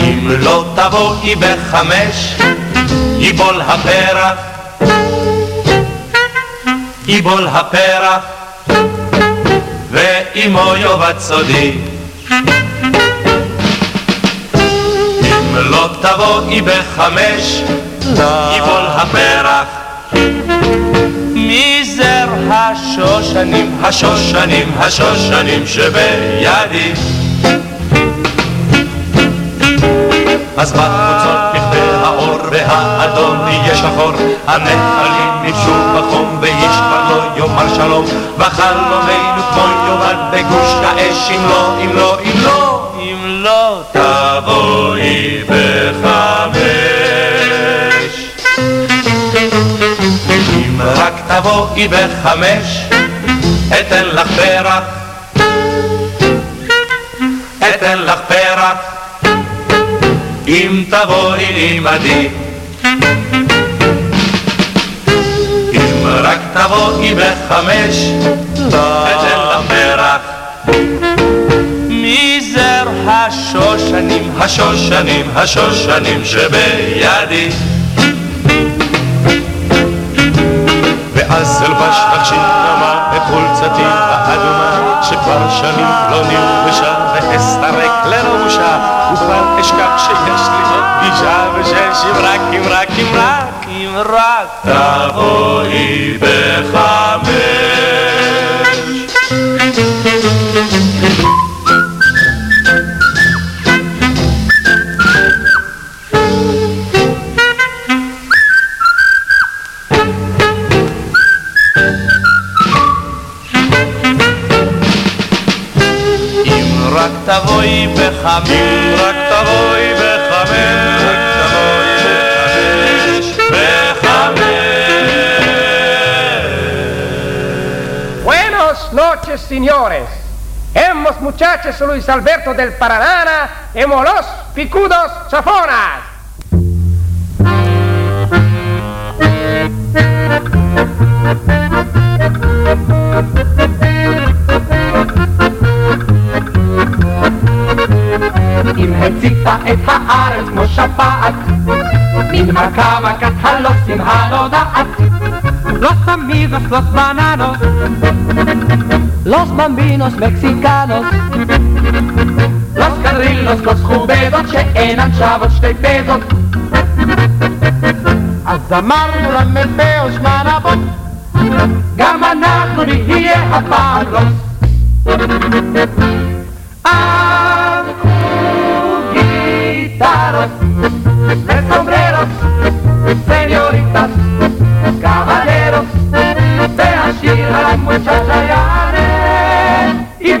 אם לא תבואי בחמש ייבול הפרח ייבול הפרח ואמו יאבד סודי. אם לא תבואי בחמש, ייבול הפרח. מזר השושנים, השושנים, השושנים שבידי. אז בחוצות והאדום יהיה שחור, הנחלים ניפשו בחום ואיש כבר לא יאמר שלום, וחלומנו כמו יאבד בגוש האש, אם לא, אם לא, אם לא, אם לא תבואי בחמש. אם רק תבואי בחמש, אתן לך פרח, אתן לך פרח. אם תבואי עמדי. אם רק תבואי בחמש, אתן לך פרח. מזר השושנים, השושנים, השושנים שבידי. ואז אלבש תכשיט נמה את חולצתי האדומה שכבר שנים לא נלבשה ואסתרק לראשה וכבר אשכח שיש לי עוד פגישה ושש אם רק, אם רק, אם רק, אם רק. תבואי בחמש תבואי בחמש, אם רק תבואי בחמש, רק תבואי בחמש, בחמש. Buenos noches, señores. Hemos muchachos Luis Alberto del Paranana, hemos los picudos chafonas. אם הציתה את הארץ כמו שפעת, נמהקה מכת הלוסים הנודעת. Los amigos, los bananos, los bambinos mexicanos, los carrilos, los חובדות שאינן שוות שתי פזות. אז אמרנו למ"פ ושמן אבות, גם אנחנו נהיה הפעם רוס.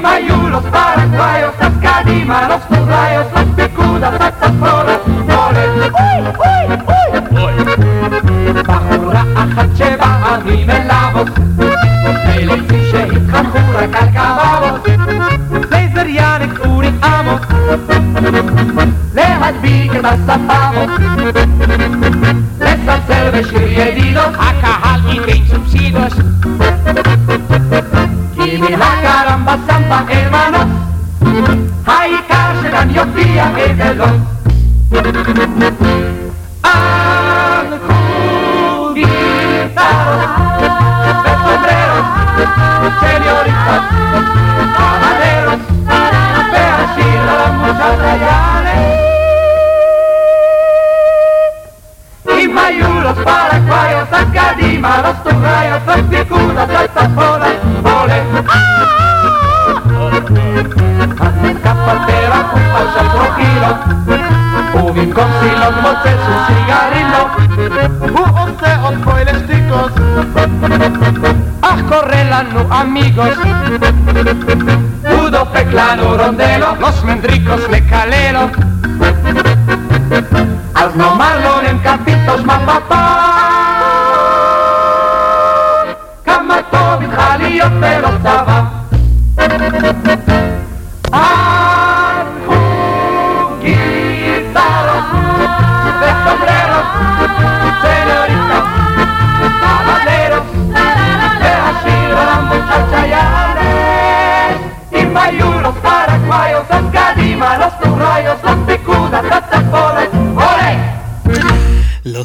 Y mayulos paraguayos, las canimas, los turrayos, las picudas, las saxonas, moles, uy, uy, uy, בחורה אחת אליו, אלה כפי שהתחנכו רק על קבבות, לייזר יאניק אורי עמוס, להדביק את הספרות, לסלסל בשיר ידידות, הקהל ייתן סובסידוס, הקרמבה סמבה אין מנוס, העיקר שגם יופיע אבלות. guitarras, Uvin con silon, moce su cigarrillo, u once od poelesticos, ah, correlano amigos, Udo Peclano Rondelo, los mendricos de Calero, al no malo en campitos mapapá.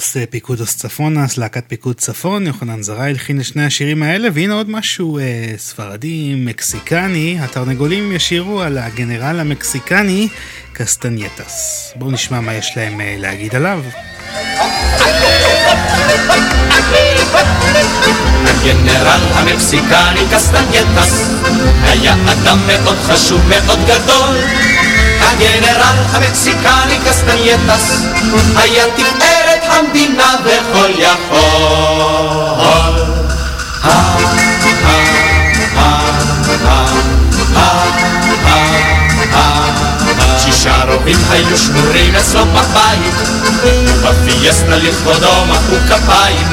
los אה, פיקודוס צפונס, להקת פיקוד צפון, יוחנן זרעי הלחין את שני השירים האלה, והנה עוד משהו אה, ספרדי, מקסיקני, התרנגולים ישירו על הגנרל המקסיקני קסטנייטס. בואו נשמע מה יש להם אה, להגיד עליו. הגנרל המקסיקני קסטנייטס היה אדם מאוד חשוב, מאוד גדול. הגנרל המקסיקני קסטנייטס היה תפארת המדינה וכל יכול. שישה רובים היו שמורים אצלו בבית, ובפיאסטה לכבודו מחאו כפיים,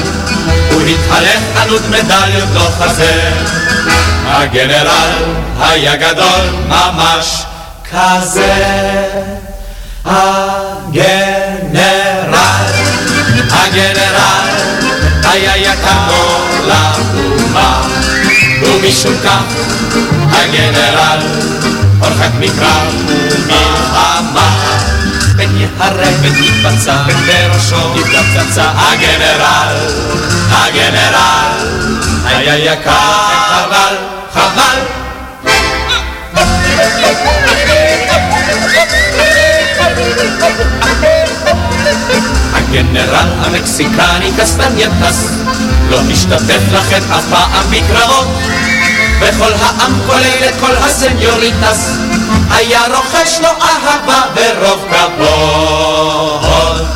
הוא התהלך ענוד מדליות לא חסר. הגנרל היה גדול ממש כזה. הגנרל, הגנרל היה יקר לאומה, ומשום כך הגנרל הורחק מקרב ומלחמה. פן יהרג ותתבצע, פן בראשו נפגע פצצה. הגנרל, הגנרל היה יקר, חבל, חבל. הגנרל המקסיקני קסטנייטס לא השתתף לכם אף פעם בקרבות. וכל העם כולל את כל ה señoritas היה רוחש לו אהבה ברוב כבוד.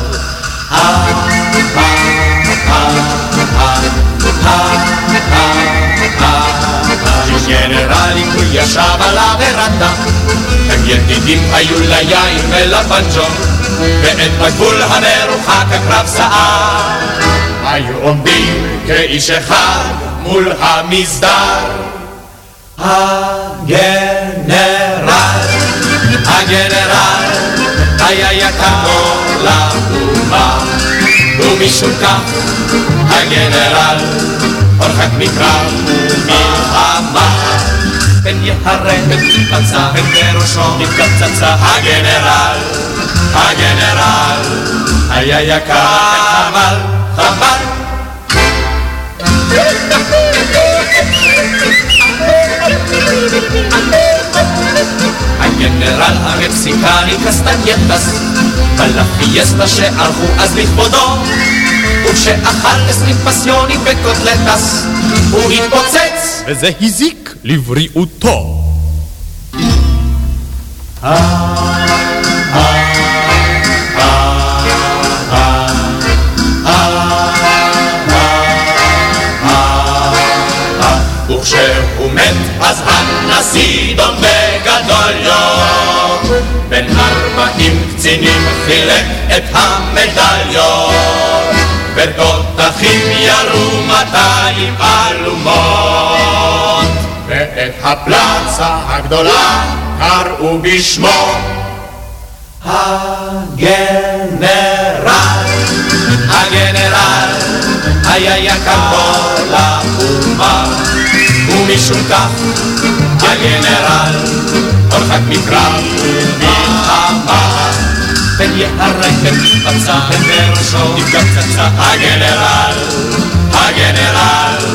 גנרלים הוא ישב על הוורנדה הם ידידים היו ליין ולפנג'ו ואת בגבול המרוחק הקרב סער היו עומדים כאיש אחד מול המסדר. הגנרל, הגנרל היה יקר לאומה. ומשום כך הגנרל הורחק מקרב ומלחמה. פן יהרג ותפצע פן בראשו נפגע פצצה הגנרל, הגנרל היה יקר חבל, חבל. הגנרל המקסיקני קסטנייטס בלפיאסטה שערכו אז לכבודו. וכשאכל עשרים פסיוני וקוטלטס הוא התפוצץ. וזה הזיק לבריאותו. וכשהוא מת אז הנשיא דון בגדוליו בין ארבעים קצינים חילק את המדליות ותותחים ירו מאתיים אלומות. ואת הפלצה הגדולה קראו בשמו הגנרל, הגנרל היה יקר כל האומה ומשום כך הגנרל הורחק מקרב ומלחמה פן יהרג פן יפצע פן בראשו נפגע פצצה הגנרל, הגנרל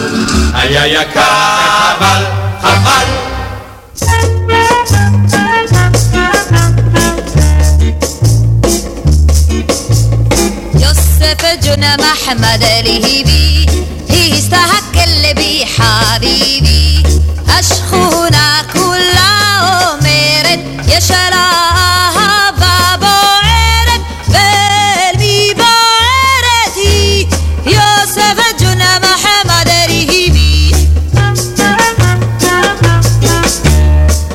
היה יקר חבל, חבל يوسف جنى محمد قلبي حبيبي. أشخونا كل عمر يشراها بعيرت قلبي بعيرتي. يوسف جنا محمد ريبي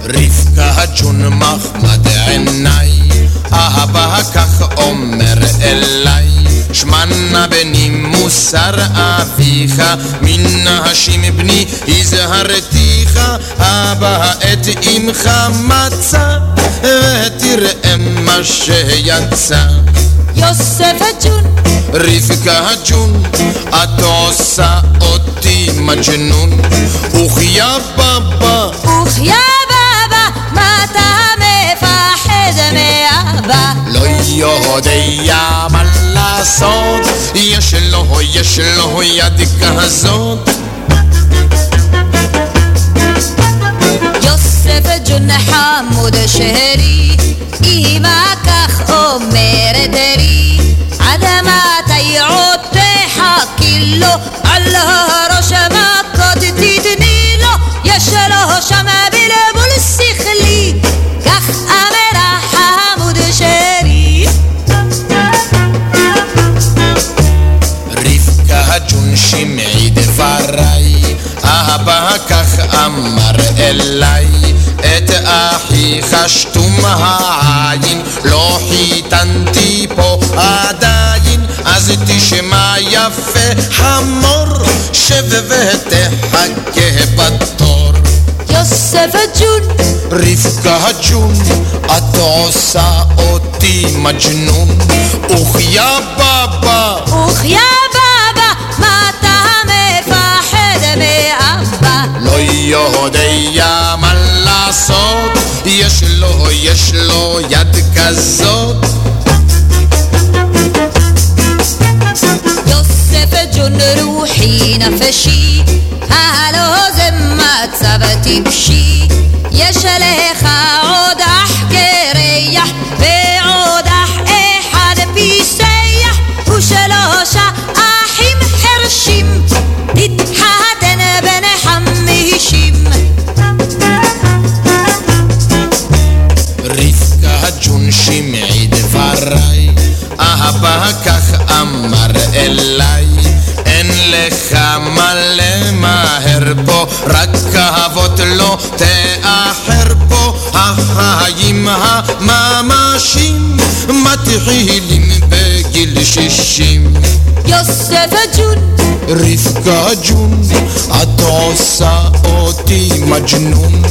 رفقة جن محمد عناي. אהבה כך אומר אליי שמנה בני מוסר אביך מן השם בני הזהרתיך אבא את אמך מצא ותראה מה שיצא. יוסף הג'ון. רבקה הג'ון את עושה אותי מג'נון. וכיה בבא. וכיה בבא מה אתה מפחד מה לעשות יש לו, יש לו יד כזאת יוסף ג'ון חמוד שלי אמא כך אומרת לי עד מתי עוד תחכי לו על הראש מכות תתני לו יש לו שם בלבול שמעי דבריי אבא כך אמר אליי את אחיך שתום העין לא חיתנתי פה עדיין. אז תשמע יפה חמור שב ותחכה בתור. יוסף הג'ון רבקה הג'ון את עושה אותי מג'נון. אוחיה בבא. אוחיה בבא יודע מה לעשות? יש לו, יש לו יד כזאת. יוסף ג'ון רוחי נפשי הלא זה מצב טיפשי. יש לך עוד אבא כך אמר אליי אין לך מה למהר פה רק אהבות לא תאחר פה. החיים הממשים מתחילים בגיל שישים. יוסף הג'ון. רבקה ג'ון את עושה אותי מג'נון.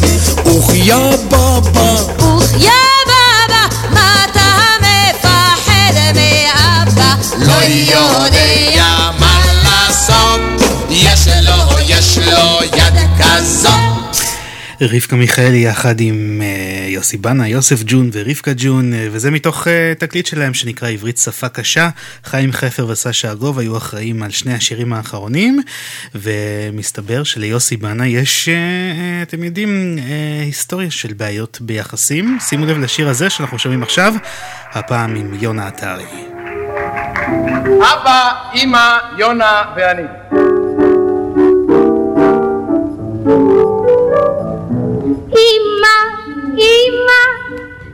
אוחיה בבא. אוחיה לא יודע מה לעשות יש לו, יש לו יד כזאת רבקה מיכאלי יחד עם uh, יוסי בנה, יוסף ג'ון ורבקה ג'ון, uh, וזה מתוך uh, תקליט שלהם שנקרא עברית שפה קשה. חיים חפר וסשה ארגוב היו אחראים על שני השירים האחרונים, ומסתבר שליוסי בנה יש, אתם יודעים, היסטוריה של בעיות ביחסים. שימו לב לשיר הזה שאנחנו שומעים עכשיו, הפעם עם יונה עטרי. אבא, אמא, יונה ואני. אמא, אמא,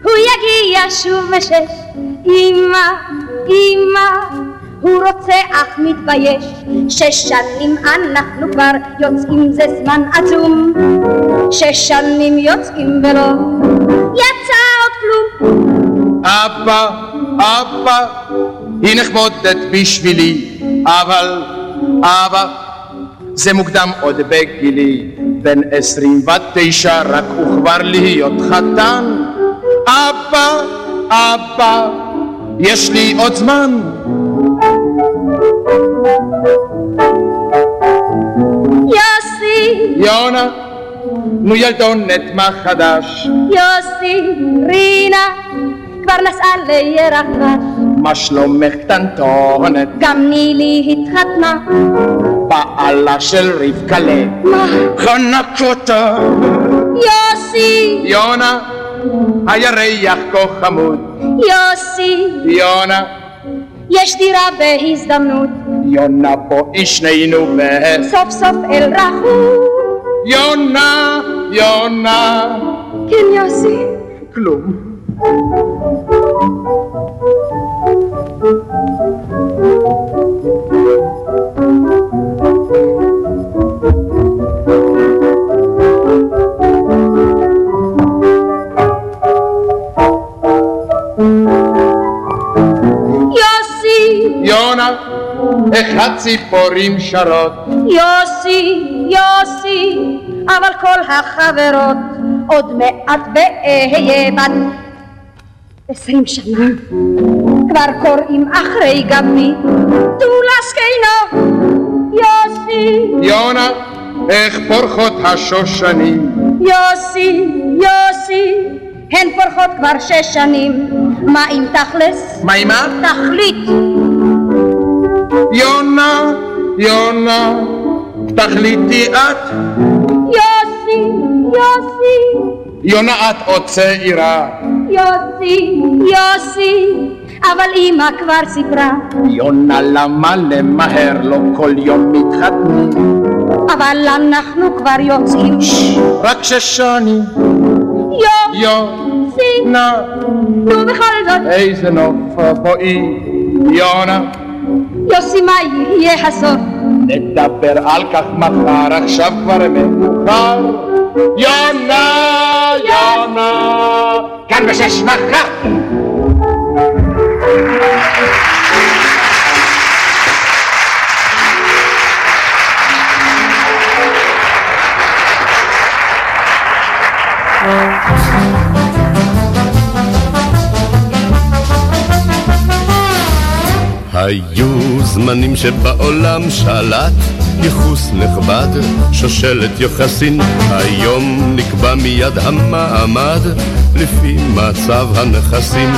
הוא יגיע שוב בשש. אמא, אמא, הוא רוצה אך מתבייש. שש שנים אנחנו כבר יוצאים זה זמן עצום. שש שנים יוצאים ולא יצא עוד כלום. אבא, אבא, היא נחמדת בשבילי, אבל אבא, זה מוקדם עוד בגילי, בן עשרים ותשע רק וכבר להיות חתן. אבא, אבא, יש לי עוד זמן. יוסי, יונה, נו ילדונת מה חדש? יוסי, רינה, כבר נסעה לירח דבש. מה שלומך קטנטונת? גם נילי התחתנה. בעלה של רבקלה. מה? חנק אותה. יוסי, יונה, הירח כה חמוד. יוסי, יונה, יש דירה בהזדמנות. יונה בואי שנינו ו... סוף סוף אל רחום. יונה, יונה. כן, יוסי. כלום. הציפורים שרות. יוסי, יוסי, אבל כל החברות עוד מעט ואהיה בת עשרים שנה כבר קוראים אחרי גבי תולה זקנו יוסי יונה, איך פורחות השושנים. יוסי, יוסי, הן פורחות כבר שש שנים מה עם תכלס? מה עם מה? תכלית יונה, יונה, תחליטי את. יוסי, יוסי, יונה את עוד צעירה. יוסי, יוסי, אבל אמא כבר סיפרה יונה למה למהר לא כל יום מתחתנים. אבל אנחנו כבר יוצאים רק שש שנים. יו, יוסי, נא, נו בכל זאת איזה נוף בואי. יונה, יוסי מה יהיה הסוף? נדבר על כך מחר, עכשיו כבר מאוחר. יונה, יונה, כאן בשש מחר. היו זמנים שבעולם שלט ייחוס נכבד, שושלת יוחסין, היום נקבע מיד המעמד לפי מצב הנכסים.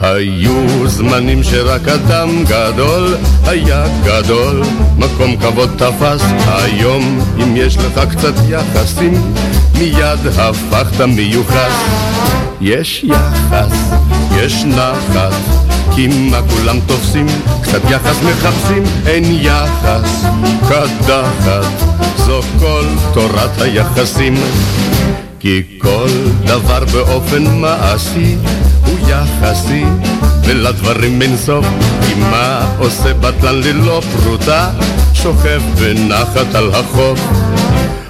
היו זמנים שרק אדם גדול היה גדול, מקום כבוד תפס, היום אם יש לך קצת יחסים, מיד הפכת מיוחס. יש יחס, יש נחת, כי מה כולם תופסים, קצת יחס מחפשים, אין יחס, קדחת, זו כל תורת היחסים. כי כל דבר באופן מעשי הוא יחסי, ולדברים אין סוף, כי מה עושה בטלן ללא פרוטה, שוכב בנחת על החוף.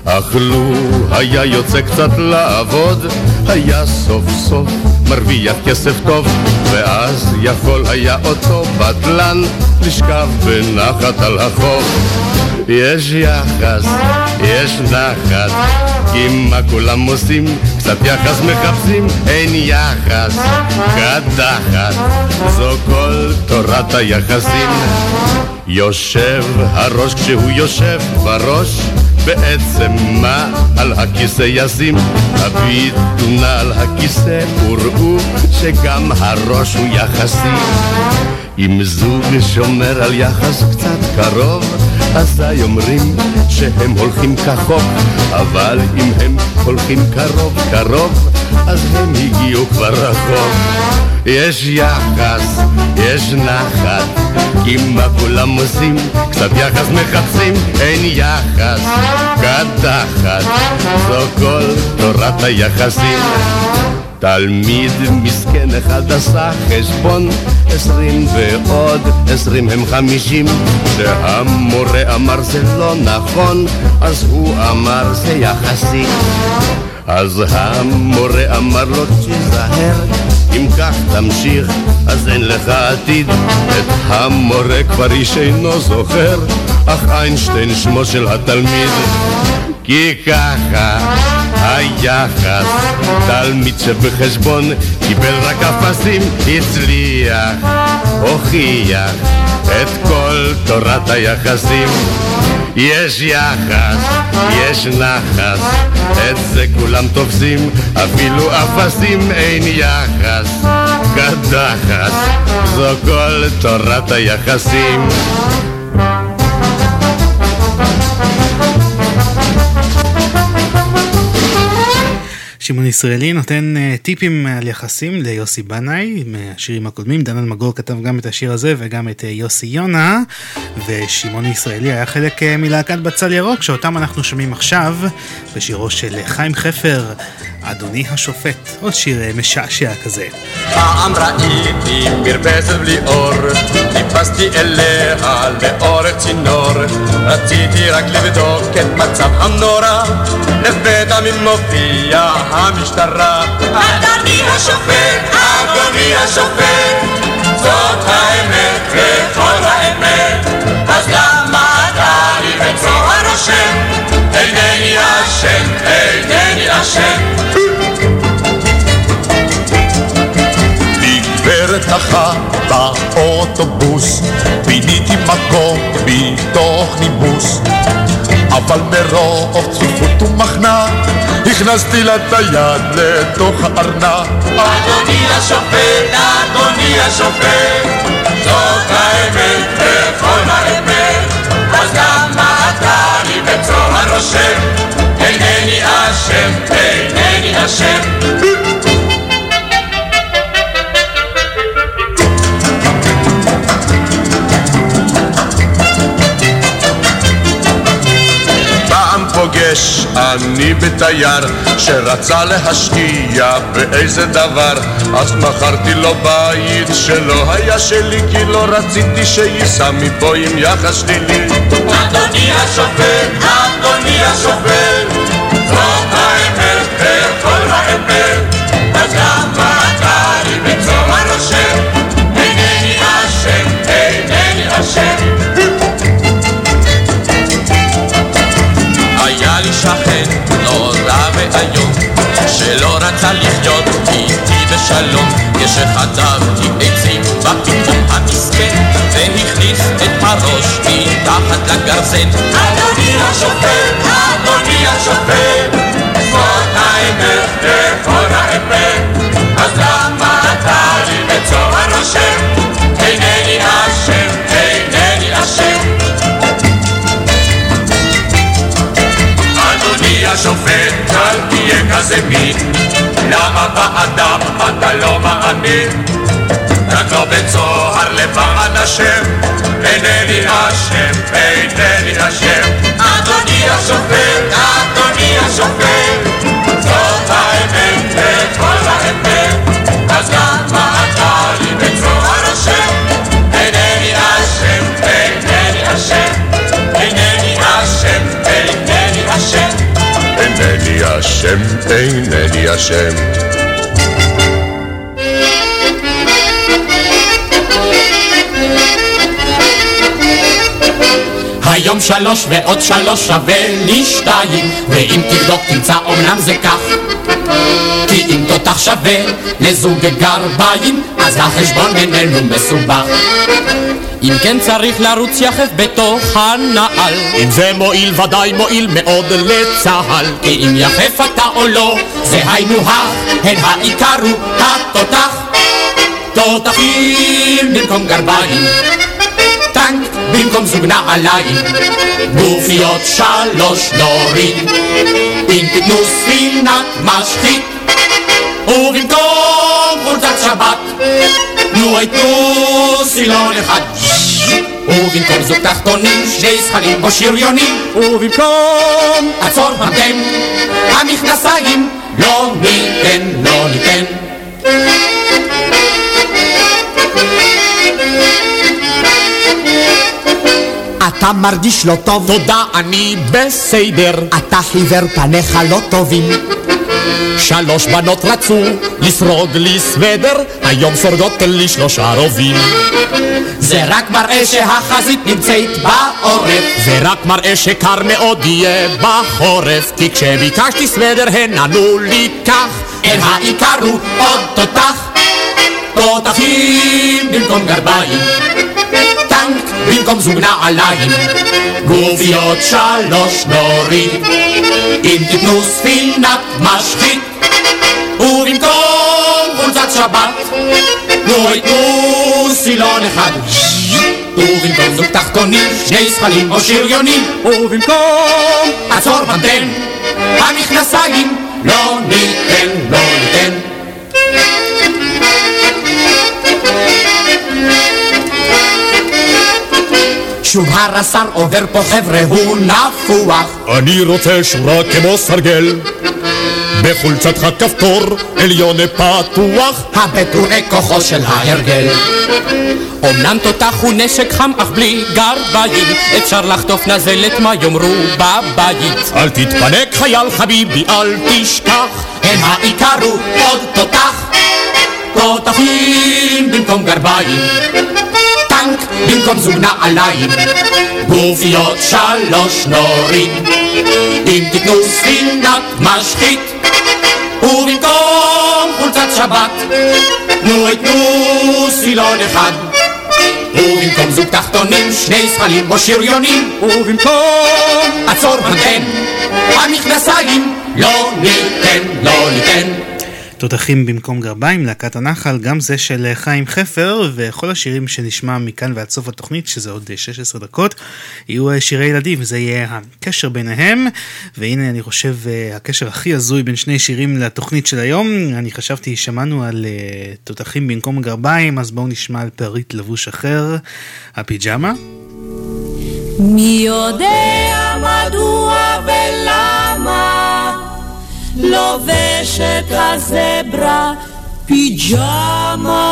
אך לו היה יוצא קצת לעבוד, היה סוף סוף מרוויח כסף טוב, ואז יכול היה אותו בטלן לשכב בנחת על החוף. יש יחס, יש נחת, כי מה כולם עושים? קצת יחס מחפשים, אין יחס, קדחת, זו כל תורת היחסים. יושב הראש כשהוא יושב בראש, בעצם מה על הכיסא ישים? הביטו נא על הכיסא וראו שגם הראש הוא יחסי. אם זוג שומר על יחס קצת קרוב, אזי אומרים שהם הולכים כחוק, אבל אם הם הולכים קרוב קרוב, אז הם הגיעו כבר רחוק. יש יחס, יש נחת, כי מה כולם עושים? קצת יחס מחפשים, אין יחס, קדחת, זו כל תורת היחסים. תלמיד מסכן אחד עשה חשבון עשרים ועוד עשרים הם חמישים. שהמורה אמר זה לא נכון. אז הוא אמר זה יחסי אז המורה אמר לו תיזהר אם כך תמשיך אז אין לך עתיד. את המורה כבר איש אינו זוכר אך איינשטיין שמו של התלמיד. כי ככה היחס תלמיד שבחשבון קיבל רק אפסים הצליח, הוכיח את כל תורת היחסים יש יחס, יש נחס, את זה כולם תופסים, אפילו אפסים אין יחס, קדחת, זו כל תורת היחסים. שמעון ישראלי נותן uh, טיפים על יחסים ליוסי בנאי מהשירים הקודמים, דן אלמגור כתב גם את השיר הזה וגם את uh, יוסי יונה ושמעון ישראלי היה חלק uh, מלהקת בצל ירוק שאותם אנחנו שומעים עכשיו בשירו של חיים חפר, אדוני השופט, עוד שיר משעשע כזה. פעם ראיתי מרפסת בלי אור, טיפסתי אליה לאורך צינור, רציתי רק לבדוק את מצב המנורה, לפתע ממופיע המשטרה. אדוני השופט, אדוני השופט, זאת האמת וכל האמת, אז אשם, אינני אשם, אינני אשם. גברת נחה באוטובוס, פיניתי מקום מתוך נימוס. אבל מרוב צפיפות ומחנה, הכנסתי לה את היד לתוך הארנק. אדוני השופט, אדוני השופט, זאת האמת וכל האמת, אז למה אתה לי בצוהר רושם? אינני אשם, אינני אשם. פוגש אני בתייר שרצה להשקיע באיזה דבר אז מכרתי לו בית שלא היה שלי כי לא רציתי שייסע מפה עם יחס שלילי. אדוני השופט, אדוני השופט, שלא רצה לחיות איתי בשלום כשחטבתי עצים בפתאום המסכן והכניס את הראש מתחת לגרזן. אדוני השופט, אדוני השופט, זאת האמת כזה מין, למה באדם אתה לא מאמין? רק לא בצוהר למען השם, אינני אשם, אינני אשם. אדוני השופט, אדוני השופט, אינני אשם, אינני אשם היום שלוש ועוד שלוש שווה לי שתיים. ואם תבדוק תמצא אומנם זה כך. כי אם תותח שווה לזוג גרביים אז החשבון בינינו מסובך. אם כן צריך לרוץ יחף בתוך הנעל. אם זה מועיל ודאי מועיל מאוד לצה"ל. כי אם יחף אתה או לא זה היינו הך הן העיקר הוא התותח. תותחים במקום גרביים. טנק במקום זוג נעליים. גופיות שלוש נוריד אם תיתנו ספינת משחית ובמקום חולצת שבת נו יתנו סילון אחד. ובמקום זוג תחתונים שני זכרים או שריונים. ובמקום עצור המתם המכנסיים לא ניתן, לא ניתן אתה מרגיש לא טוב? תודה, אני בסדר. אתה חיוור פניך לא טובים. שלוש בנות רצו לסרוג לי סוודר, היום סורגות לי שלושה רובים. זה רק מראה שהחזית נמצאת בעורף זה רק מראה שקר מאוד יהיה בחורף, כי כשביקשתי סוודר הן ענו לי כך. אל העיקר הוא עוד תותח תותחים במקום גרביים טנק במקום זוג נעליים. גופיות שלוש נוריד אם תיתנו ספינת משחית ובמקום חולצת שבת נו יתנו סילון אחד. ובמקום זוג תחתונים שני זכלים או שריונים. ובמקום עצור פנטן המכנסיים לא ניתן, לא ניתן שוב הרס"ר עובר פה חבר'ה הוא נפוח. אני רוצה שורה כמו סרגל. בחולצתך כפתור עליון פתוח. הבטורי כוחו של ההרגל. אמנם תותח הוא נשק חם אך בלי גרביים אפשר לחטוף נזלת מה יאמרו בבית אל תתפנק חייל חביבי אל תשכח. אין העיקר הוא עוד תותח תותחים במקום גרביים טנק במקום זוג נעליים, גופיות שלוש נורים, אם תיתנו ספינת משחית, ובמקום חולצת שבת, תנו את תנו סילון אחד. ובמקום זוג תחתונים, שני זכלים או שריונים, ובמקום עצור הגן, המכנסיים לא ניתן, לא ניתן. תותחים במקום גרביים, להקת הנחל, גם זה של חיים חפר, וכל השירים שנשמע מכאן ועד סוף התוכנית, שזה עוד 16 דקות, יהיו שירי ילדים, וזה יהיה הקשר ביניהם. והנה, אני חושב, הקשר הכי הזוי בין שני שירים לתוכנית של היום. אני חשבתי, שמענו על תותחים במקום גרביים, אז בואו נשמע על פריט לבוש אחר, הפיג'מה. מי יודע מדוע ולמה לובשת הזברה פיג'מה.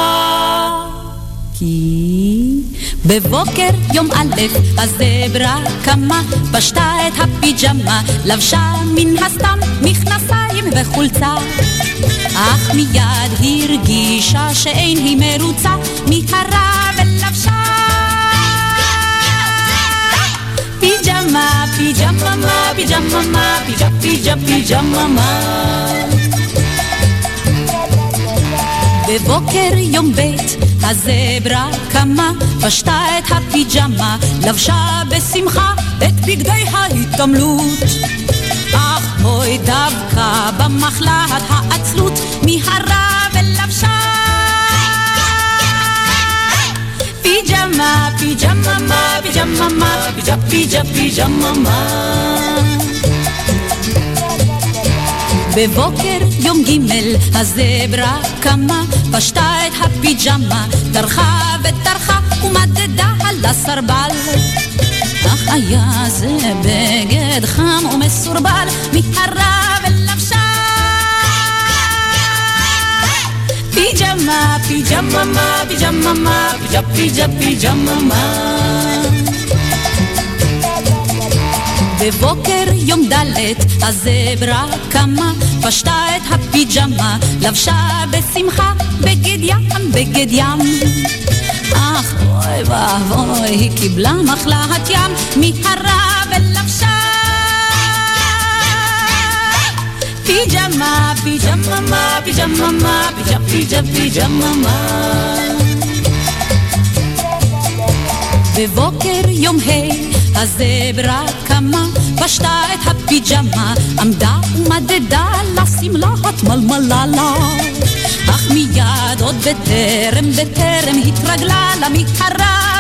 כי בבוקר יום א' הזברה קמה, פשטה את הפיג'מה, לבשה מן הסתם מכנסיים וחולצה. אך מיד הרגישה שאין היא מרוצה, מיהרה מה, פיג'מה, מה, פיג'ה, פיג'ה, פיג'מה, מה. בבוקר יום ב' הזברה קמה, פשטה את הפיג'מה, לבשה בשמחה את בגדי ההתעמלות. אך בואי דווקא במחלת העצלות, מיהרה ולבשה פיג'מה, פיג'מה, מה, פיג'מה, מה, פיג'ה, פיג'ה, פיג'מה, מה. בבוקר יום ג' הזברה קמה, פשטה את הפיג'מה, טרחה וטרחה ומדדה על הסרבל. אך היה זה בגד חם ומסורבל, מיהרה פיג'מה, פיג'מה, מה, פיג'מה, מה, פיג'ה, פיג'ה, פיג'מה, מה. בבוקר יום ד' הזברה קמה, פשטה את הפיג'מה, לבשה בשמחה בגד ים, בגד ים. אך אוי ואבוי, היא קיבלה מחלת ים, מיהרה ולבשה פיג'מה, פיג'מה, מה, פיג'מה, מה, פיג'ה, פיג'ה, פיג'מה, מה. בבוקר יום ה' הזברה קמה, פשטה את הפיג'מה, עמדה ומדדה לשמלה התמלמלה לה. אך מיד עוד בטרם, בטרם התרגלה לה, מיהרה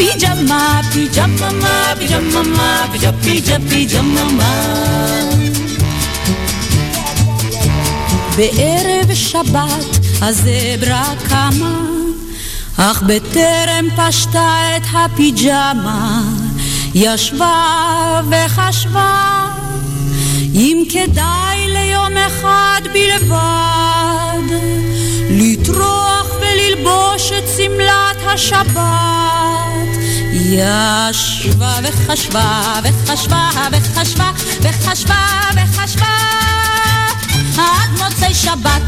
פיג'מה, פיג'מה, מה, פיג'מה, מה, פיג'ה, פיג'ה, פיג'מה, מה. בערב שבת הזברה קמה, אך בטרם פשטה את הפיג'מה, ישבה וחשבה אם כדאי ליום אחד בלבד לטרוח וללבוש שמלת השבת. ישבה וחשבה וחשבה וחשבה וחשבה וחשבה עד מוצאי שבת.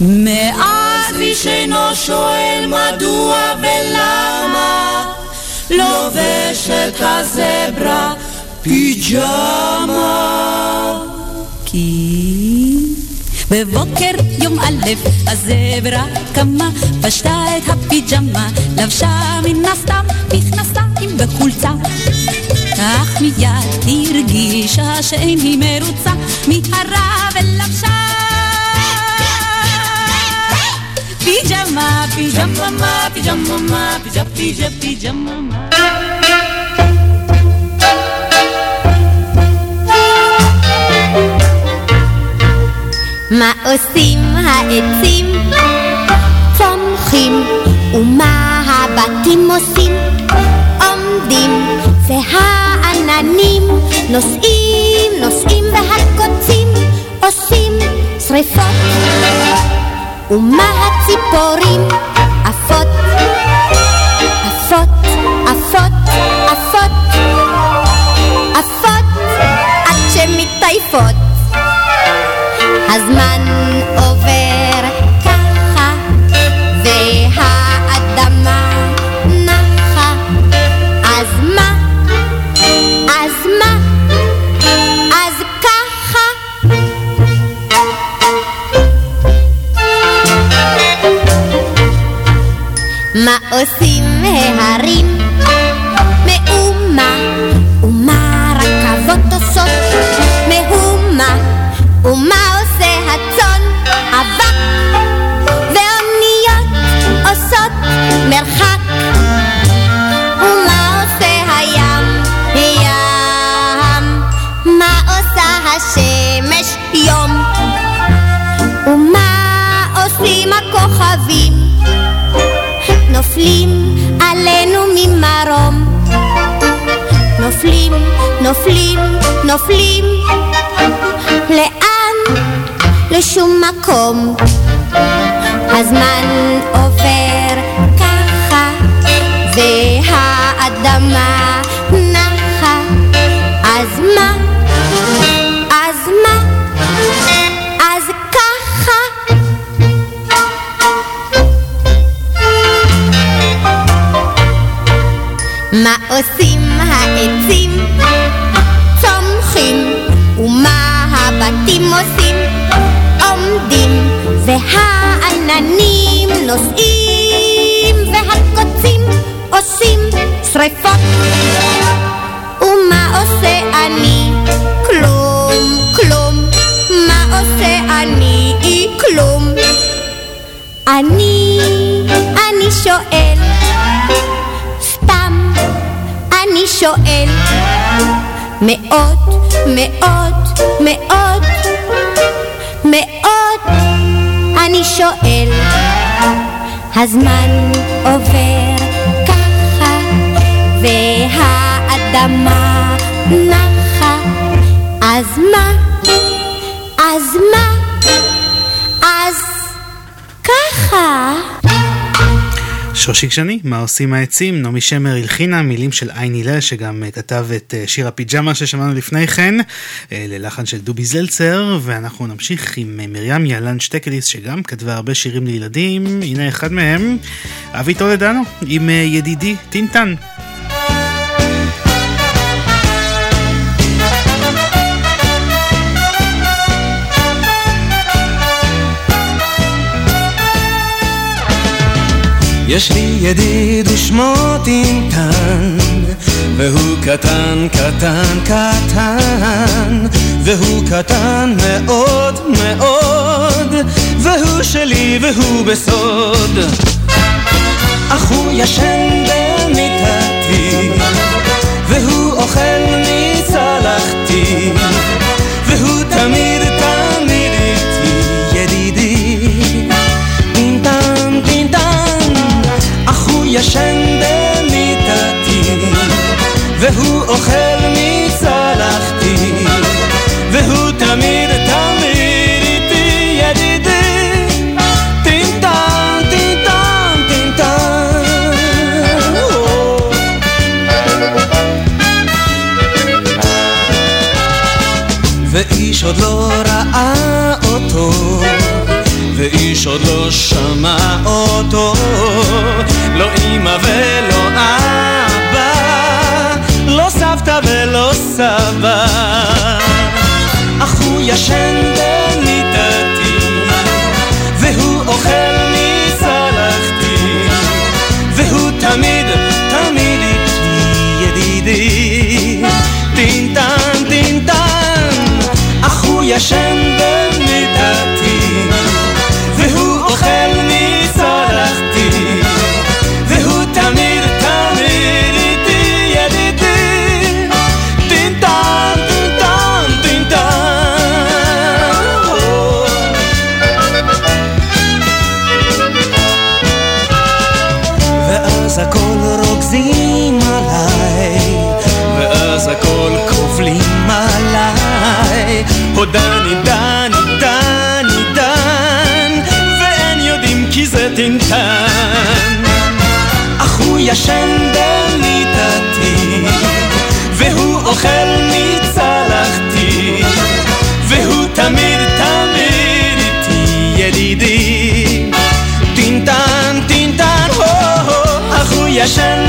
מאז איש אינו שואל מדוע ולמה לובשת הזברה פיג'מה. כי בבוקר יום א' הזברה קמה, פשטה את הפיג'מה, לבשה מן הסתם מכנסיים בחולצה. אך מיד הרגישה שאין היא מרוצה, מיהרה ולבשה פיג'מה, פיג'מה, מה, פיג'מה, מה, פיג'ה, פיג'ה, פיג'מה, מה. עושים העצים? צומחים, ומה הבתים עושים? עומדים, והעננים נוסעים, נוסעים, והקוצים עושים שריפות. ומה הציפורים עפות, עפות, עפות, עפות, עפות, עד שמתעייפות. הזמן עובר ככה, והאדמה נחה. אז מה? אז מה? אז ככה. מה עושים ההרים? נופלים עלינו ממרום. נופלים, נופלים, נופלים. לאן? לשום מקום. הזמן עובר ככה, והאדמה עושים העצים? צומחים, ומה הבתים עושים? עומדים, והעננים נוסעים, והקוצים עושים שריפות. ומה עושה אני? כלום, כלום. מה עושה אני? כלום. אני, אני שואל, שואל, מאוד, מאוד, מאוד, מאוד, אני שואל, הזמן עובר ככה, והאדמה נחה, אז מה? אז מה? אז ככה. שושיק שני, מה עושים העצים? נעמי שמר הלחינה מילים של עין הלל שגם אה, כתב את אה, שיר הפיג'מה ששמענו לפני כן אה, ללחן של דובי זלצר ואנחנו נמשיך עם מרים יעלן שטקליס שגם כתבה הרבה שירים לילדים הנה אחד מהם אבי טולדנו עם ידידי טינטן יש לי ידיד ושמו טינטן, והוא קטן, קטן, קטן, והוא קטן מאוד מאוד, והוא שלי והוא בסוד. אך הוא ישן במיטתי, והוא אוכל מצלחתי, ישן במיטתי, והוא אוכל מצלחתי, והוא תמיד תמיד איתי ידידי. טינטן, טינטן, טינטן. ואיש עוד לא ראה אותו, ואיש עוד לא שמע אותו, לא אמא ולא אבא, לא סבתא ולא סבא, אך הוא ישן במיטתי, והוא אוכל מצלחתי, והוא תמיד, תמיד איתי ידידי, טינטן, טינטן, אך הוא ישן במיטתי, ישן במיטתי, והוא אוכל מצלחתי, והוא תמיד תמיד איתי ידידי. טינטן, טינטן, הו הו, אך הוא ישן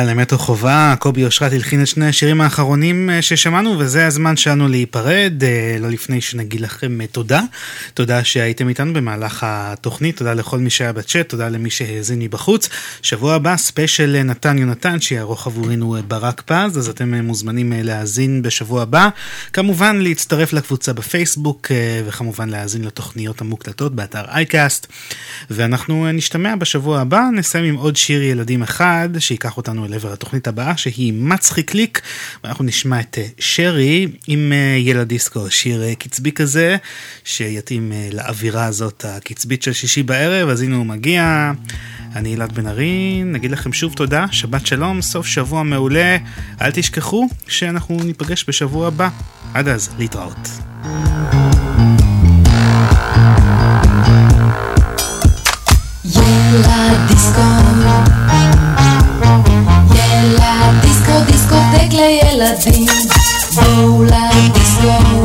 אמת או חובה, קובי אושרת הלחין את שני השירים האחרונים אה, ששמענו, וזה הזמן שלנו להיפרד, אה, לא לפני שנגיד לכם אה, תודה. תודה שהייתם איתנו במהלך התוכנית, תודה לכל מי שהיה בצ'אט, תודה למי שהאזין מבחוץ. שבוע הבא ספיישל נתן יונתן, שיערוך עבורנו ברק פז, אז אתם מוזמנים אה, להאזין בשבוע הבא. כמובן להצטרף לקבוצה בפייסבוק, אה, וכמובן להאזין לתוכניות המוקלטות באתר אייקאסט. ואנחנו אה, נשתמע בשבוע הבא, נסיים עם עוד שיר ילדים אחד, שייקח אותנו אל עבר התוכנית הבאה, שהיא מצחיק ליק, ואנחנו נשמע את שרי עם אה, ילד דיסקו, שיר קצבי כזה, שיתאים אה, לאווירה הזאת הקצבית של שישי בערב, אז הנה הוא מגיע. אני אלעד בן ארי, נגיד לכם שוב תודה, שבת שלום, סוף שבוע מעולה. אל תשכחו שאנחנו ניפגש בשבוע הבא. עד אז, להתראות. ילד דיסקו ילד דיסקו דיסקוטק לילדים בואו לדיסקו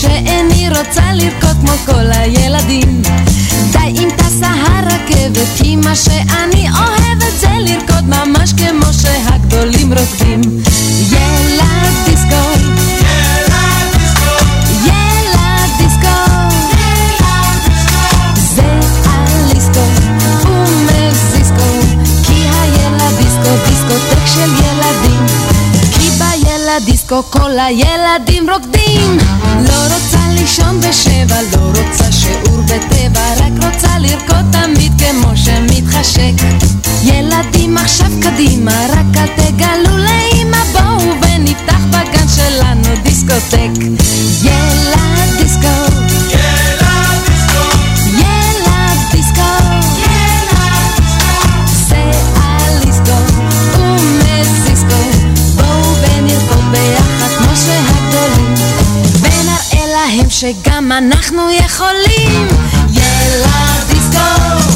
שאיני רוצה לרקוד כמו כל הילדים. די אם טסה הרכבת כי מה שאני אוהבת זה לרקוד ממש כמו שהגדולים רוקדים ילד דיסקו. דיסקוטק של ילדים. כי בילד דיסקו כל הילדים רוקדים לא רוצה לישון בשבע, לא רוצה שיעור בטבע רק רוצה לרקוד תמיד כמו שמתחשק. ילדים עכשיו קדימה, רק אל תגלו לאמא בואו ונפתח בגן שלנו דיסקוטק. ילד דיסקו שגם אנחנו יכולים. ילד דיסקו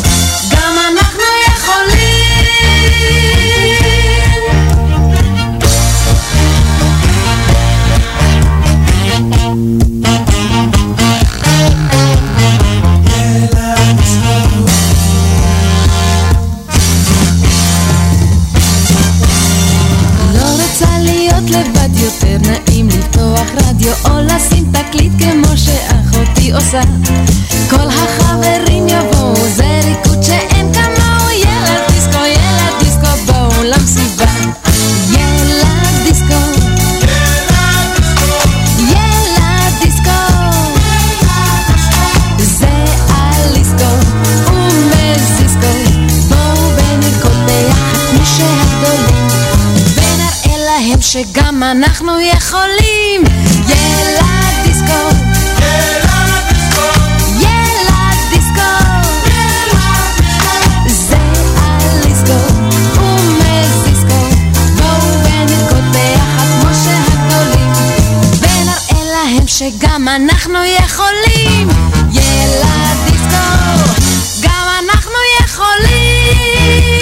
לפתוח רדיו או לשים תקליט כמו שאחותי עושה. כל החברים יבואו זה ריקוד שאין שגם אנחנו יכולים. ילד דיסקו. שגם אנחנו יכולים. ילד דיסקו. גם אנחנו יכולים.